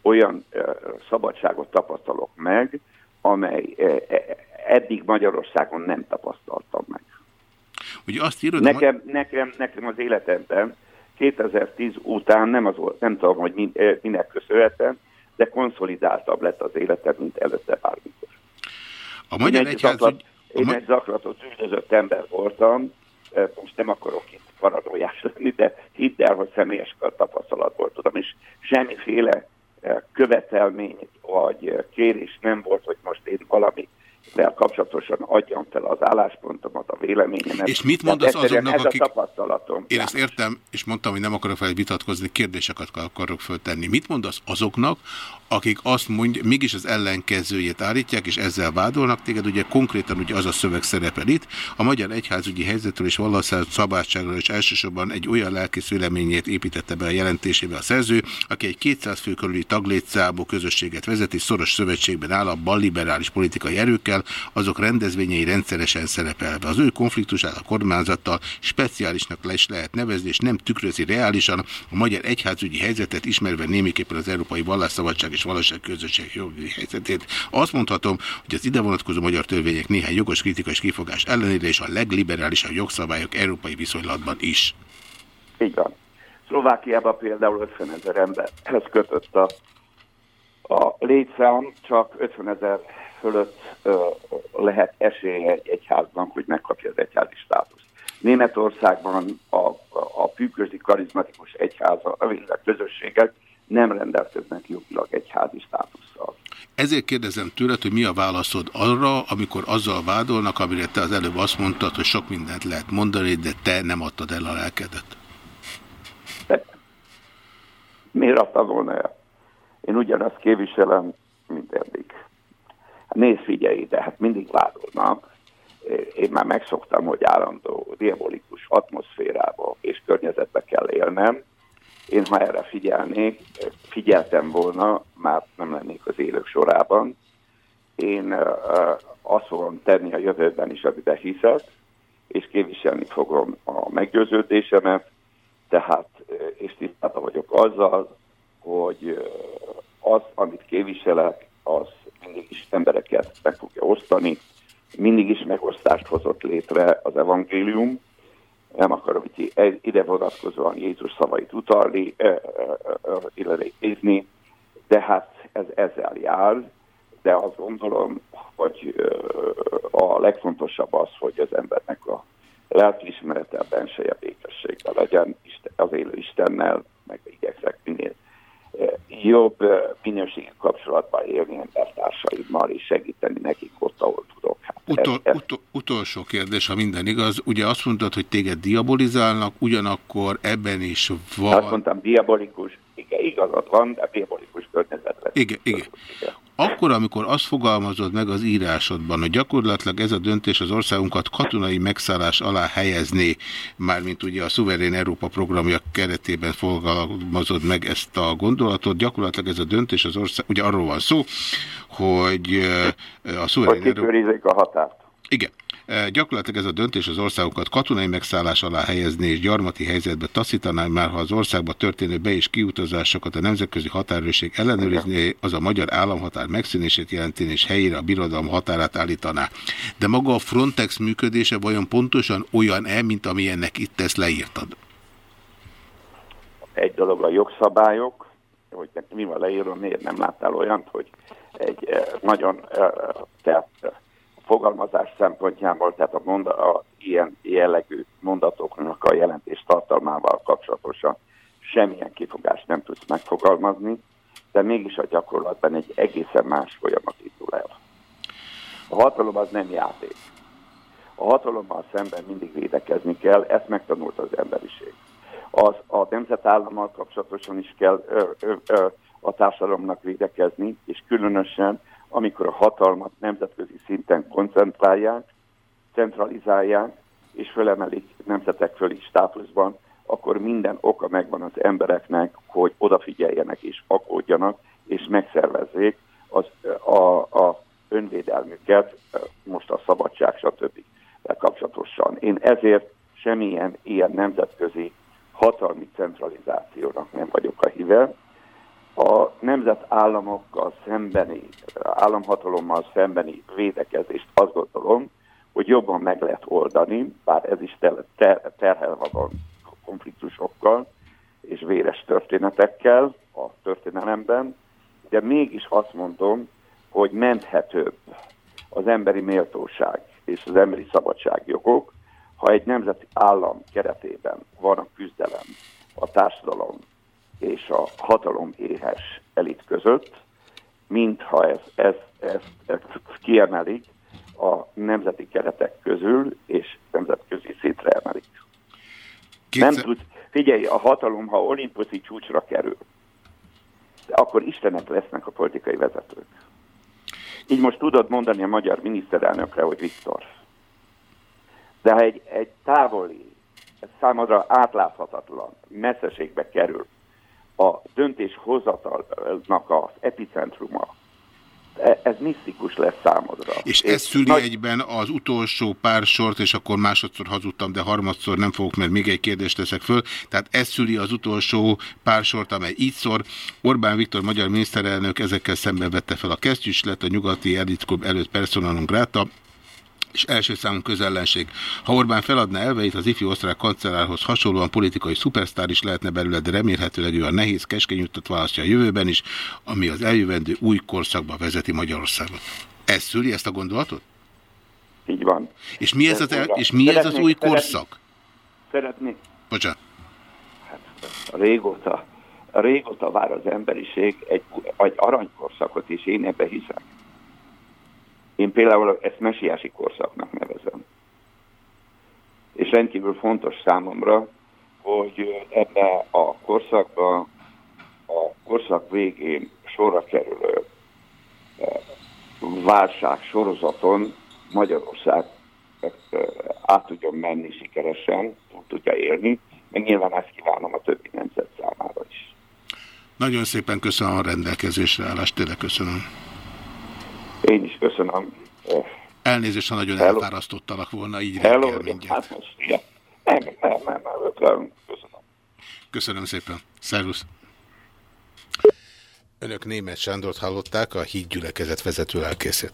olyan uh, szabadságot tapasztalok meg, amely uh, eddig Magyarországon nem tapasztaltam meg. Ugye azt írod, nekem, nekem, nekem az életemben 2010 után nem, az, nem tudom, hogy min, minek köszönhetem, de konszolidáltabb lett az életed, mint előtte bármikor. A Magyar én egy, Egyház... zaklat, a én ma- egy zaklatott, üldözött ember voltam, Eh, most nem akarok itt paradójás lenni, de hidd el, hogy személyes tapasztalatból tudom, és semmiféle eh, követelmény vagy eh, kérés nem volt, hogy most én valami kapcsolatosan adjam fel az álláspontomat, a véleményemet. És mit Tehát mondasz egyszerűen azoknak, ez akik- a tapasztalatom. Én ezt értem, és mondtam, hogy nem akarok fel vitatkozni, kérdéseket akarok föltenni. Mit mondasz azoknak, akik azt mondja, mégis az ellenkezőjét állítják, és ezzel vádolnak téged, ugye konkrétan ugye az a szöveg szerepel itt. A magyar egyházügyi helyzetről és vallászás szabadságról is elsősorban egy olyan lelkész véleményét építette be a jelentésébe a szerző, aki egy 200 fő körüli taglétszámú közösséget vezet, és szoros szövetségben áll a balliberális politikai erőkkel, azok rendezvényei rendszeresen szerepelve. Az ő konfliktusát a kormányzattal speciálisnak le is lehet nevezni, és nem tükrözi reálisan a magyar egyházügyi helyzetet, ismerve némiképpen az európai vallásszabadság és valóság közösség jogi helyzetét. Azt mondhatom, hogy az ide vonatkozó magyar törvények néhány jogos kritika és kifogás ellenére és a legliberálisabb jogszabályok európai viszonylatban is. Így van. Szlovákiában például 50 ezer emberhez kötött a, a létszám, csak 50 ezer fölött lehet esélye egy egyháznak, hogy megkapja az egyházi státuszt. Németországban a, a, a pűközi karizmatikus egyháza, a közösségek nem rendelkeznek jogilag egyházi státusszal. Ezért kérdezem tőled, hogy mi a válaszod arra, amikor azzal vádolnak, amire te az előbb azt mondtad, hogy sok mindent lehet mondani, de te nem adtad el a lelkedet. Miért adtam volna el? Én ugyanazt képviselem, mint eddig. Nézd, figyelj, de hát mindig vádolnak. Én már megszoktam, hogy állandó diabolikus atmoszférába és környezetbe kell élnem. Én, ha erre figyelnék, figyeltem volna, már nem lennék az élők sorában. Én azt fogom tenni a jövőben is, amiben hiszek, és képviselni fogom a meggyőződésemet, tehát, és tisztában vagyok azzal, hogy az, amit képviselek, az mindig is embereket meg fogja osztani, mindig is megosztást hozott létre az evangélium, nem akarom itt ide vonatkozóan Jézus szavait utalni, idézni, de hát ez ezzel jár, de azt gondolom, hogy a legfontosabb az, hogy az embernek a lelkiismerete, a benseje békességben legyen az élő Istennel, meg igyekszek minél jobb minőségi kapcsolatban élni embertársaimmal és segíteni nekik ott, ahol tudok. Hát Utol, utol, utolsó kérdés, ha minden igaz. Ugye azt mondtad, hogy téged diabolizálnak, ugyanakkor ebben is van... Azt mondtam, diabolikus, igen, igazad van, de diabolikus környezetben. Igen, igen. Akkor, amikor azt fogalmazod meg az írásodban, hogy gyakorlatilag ez a döntés az országunkat katonai megszállás alá helyezné, mármint ugye a Szuverén Európa programja keretében fogalmazod meg ezt a gondolatot, gyakorlatilag ez a döntés az ország, ugye arról van szó, hogy a Szuverén Európa... a határt. Igen. Gyakorlatilag ez a döntés az országokat katonai megszállás alá helyezni és gyarmati helyzetbe taszítaná, már ha az országba történő be- és kiutazásokat a nemzetközi határőrség ellenőrizni, az a magyar államhatár megszűnését jelenteni és helyére a birodalom határát állítaná. De maga a Frontex működése vajon pontosan olyan-e, mint amilyennek itt ezt leírtad? Egy dolog a jogszabályok, hogy mi van leírva, miért nem láttál olyant, hogy egy nagyon tehát fogalmazás szempontjából, tehát a, monda, a ilyen jellegű mondatoknak a jelentés tartalmával kapcsolatosan semmilyen kifogást nem tudsz megfogalmazni, de mégis a gyakorlatban egy egészen más folyamat indul el. A hatalom az nem játék. A hatalommal szemben mindig védekezni kell, ezt megtanult az emberiség. Az, a nemzetállammal kapcsolatosan is kell ö, ö, ö, a társadalomnak védekezni, és különösen amikor a hatalmat nemzetközi szinten koncentrálják, centralizálják, és fölemelik nemzetek fölé státuszban, akkor minden oka megvan az embereknek, hogy odafigyeljenek és akódjanak, és megszervezzék az, a, a önvédelmüket, most a szabadság, stb. kapcsolatosan. Én ezért semmilyen ilyen nemzetközi hatalmi centralizációnak nem vagyok a híve, a nemzetállamokkal szembeni, államhatalommal szembeni védekezést azt gondolom, hogy jobban meg lehet oldani, bár ez is ter ter terhel van konfliktusokkal, és véres történetekkel a történelemben, de mégis azt mondom, hogy menthetőbb az emberi méltóság és az emberi szabadságjogok, ha egy nemzeti állam keretében van a küzdelem a társadalom és a hatalom éhes elit között, mintha ez, ez, ez, ez kiemelik a nemzeti keretek közül, és nemzetközi szintre emelik. Kétszer... Nem tud, figyelj, a hatalom, ha olimpuszi csúcsra kerül, akkor istenek lesznek a politikai vezetők. Így most tudod mondani a magyar miniszterelnökre, hogy Viktor. De ha egy, egy távoli, számodra átláthatatlan messzeségbe kerül a döntéshozatalnak az epicentruma, e, ez misztikus lesz számodra. És ez szüli nagy... egyben az utolsó pár sort, és akkor másodszor hazudtam, de harmadszor nem fogok, mert még egy kérdést teszek föl. Tehát ez szüli az utolsó pár sort, amely így szor. Orbán Viktor magyar miniszterelnök ezekkel szemben vette fel a kesztyűs, lett a nyugati elitklub előtt personalunk gráta, és első számú közellenség. Ha Orbán feladna elveit, az ifjú osztrák kancellárhoz hasonlóan politikai szupersztár is lehetne belőle, de remélhetőleg ő a nehéz, keskeny utat választja a jövőben is, ami az eljövendő új korszakba vezeti Magyarországot. Ez szüli ezt a gondolatot? Így van. És mi ez az, el, és mi ez az új korszak? Szeretnék. Bocsánat. Hát, régóta, régóta vár az emberiség egy, egy aranykorszakot, és én ebbe hiszem. Én például ezt mesiási korszaknak nevezem. És rendkívül fontos számomra, hogy ebbe a korszakba, a korszak végén sorra kerülő eh, válság sorozaton Magyarország eh, át tudjon menni sikeresen, tudja élni, meg nyilván ezt kívánom a többi nemzet számára is. Nagyon szépen köszönöm a rendelkezésre állást, tényleg köszönöm. Én is köszönöm. Elnézést, ha nagyon Hello. elfárasztottalak volna, így reggel mindjárt. Hát nem, nem, nem, nem, köszönöm. Köszönöm szépen. Szervusz. Önök német Sándort hallották, a hídgyülekezet vezető elkészít.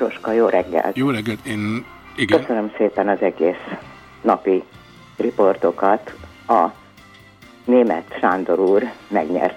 Piroska, jó reggelt! Jó reggelt, én... Igen. Köszönöm szépen az egész napi riportokat. A német Sándor úr megnyert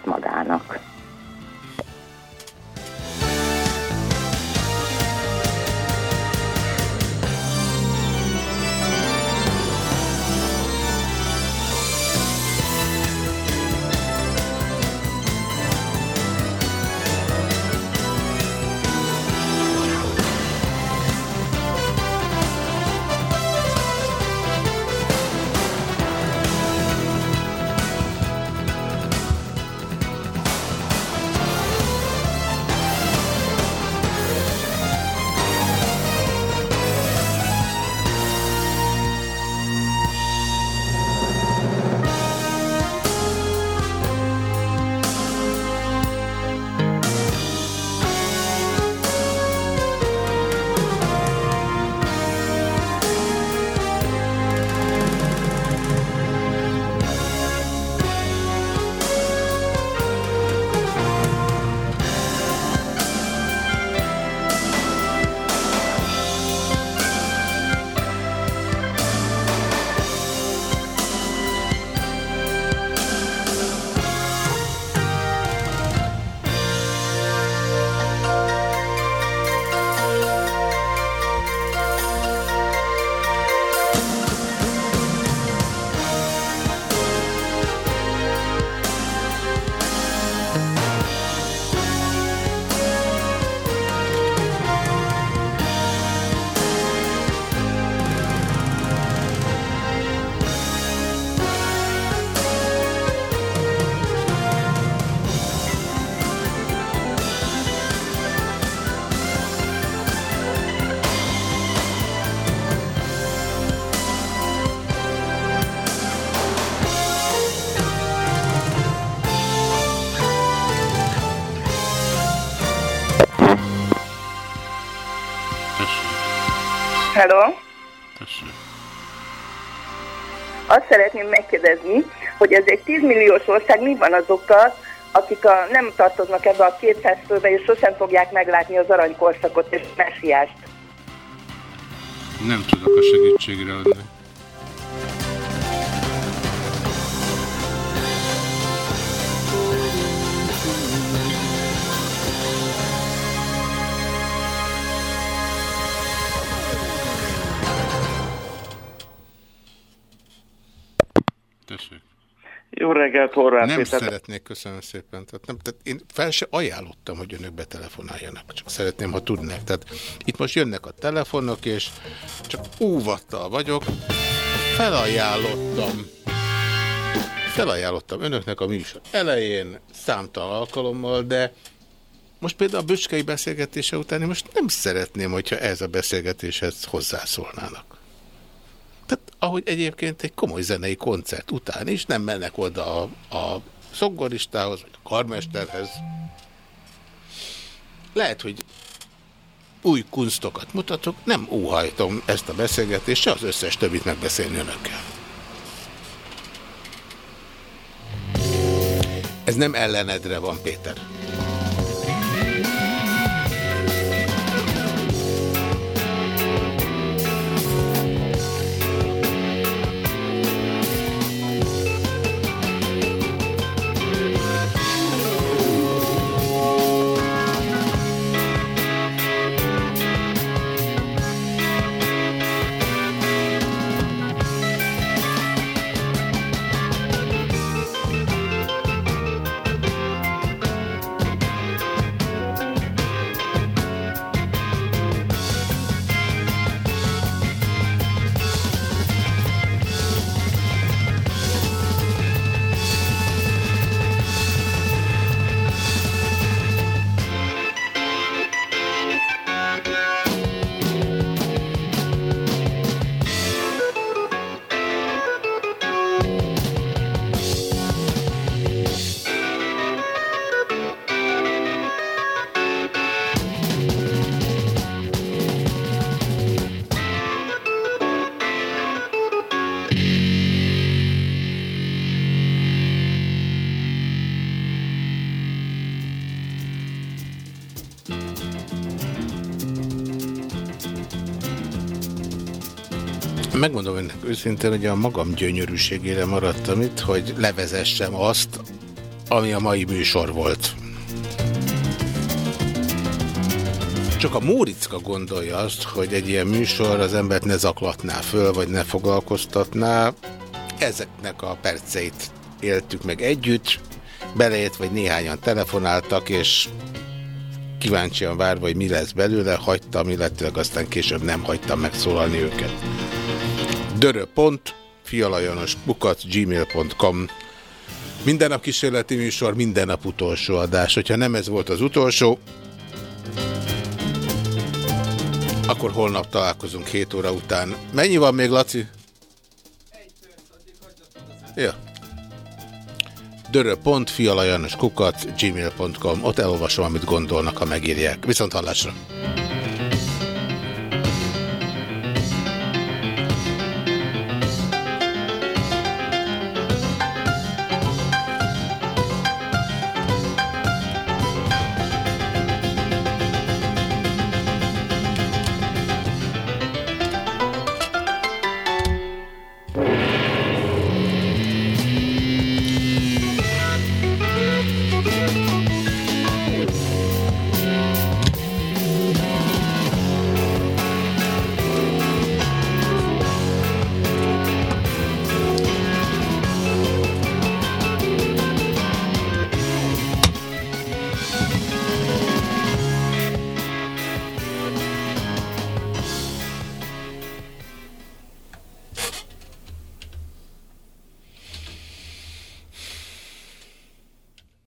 Hello? Tessék. Azt szeretném megkérdezni, hogy ez egy 10 milliós ország, mi van azokkal, akik a, nem tartoznak ebbe a 200 főbe, és sosem fogják meglátni az aranykorszakot és messiást. Nem tudok a segítségre adni. Jó reggelt, Horváth Nem Péter. szeretnék, köszönöm szépen. Tehát, nem, tehát én fel se ajánlottam, hogy önök betelefonáljanak, csak szeretném, ha tudnák. Tehát itt most jönnek a telefonok, és csak óvattal vagyok. Felajánlottam. Felajánlottam önöknek a műsor elején, számtalan alkalommal, de most például a böcskei beszélgetése után én most nem szeretném, hogyha ez a beszélgetéshez hozzászólnának. Hát, ahogy egyébként egy komoly zenei koncert után is nem mennek oda a, a szonggoristához, vagy a karmesterhez. Lehet, hogy új kunstokat mutatok, nem óhajtom ezt a beszélgetést, se az összes többit megbeszélni önökkel. Ez nem ellenedre van, Péter. 061 szinten ugye a magam gyönyörűségére maradtam itt, hogy levezessem azt, ami a mai műsor volt. Csak a Móricka gondolja azt, hogy egy ilyen műsor az embert ne zaklatná föl, vagy ne foglalkoztatná. Ezeknek a perceit éltük meg együtt, belejött, vagy néhányan telefonáltak, és kíváncsian várva, hogy mi lesz belőle, hagytam, illetve aztán később nem hagytam megszólalni őket. Dörö.pont, fialajanos bukat, gmail.com Minden nap kísérleti műsor, minden nap utolsó adás. Hogyha nem ez volt az utolsó, akkor holnap találkozunk 7 óra után. Mennyi van még, Laci? Ja. dörö.fialajanoskukat gmail.com Ott elolvasom, amit gondolnak, ha megírják. Viszont hallásra!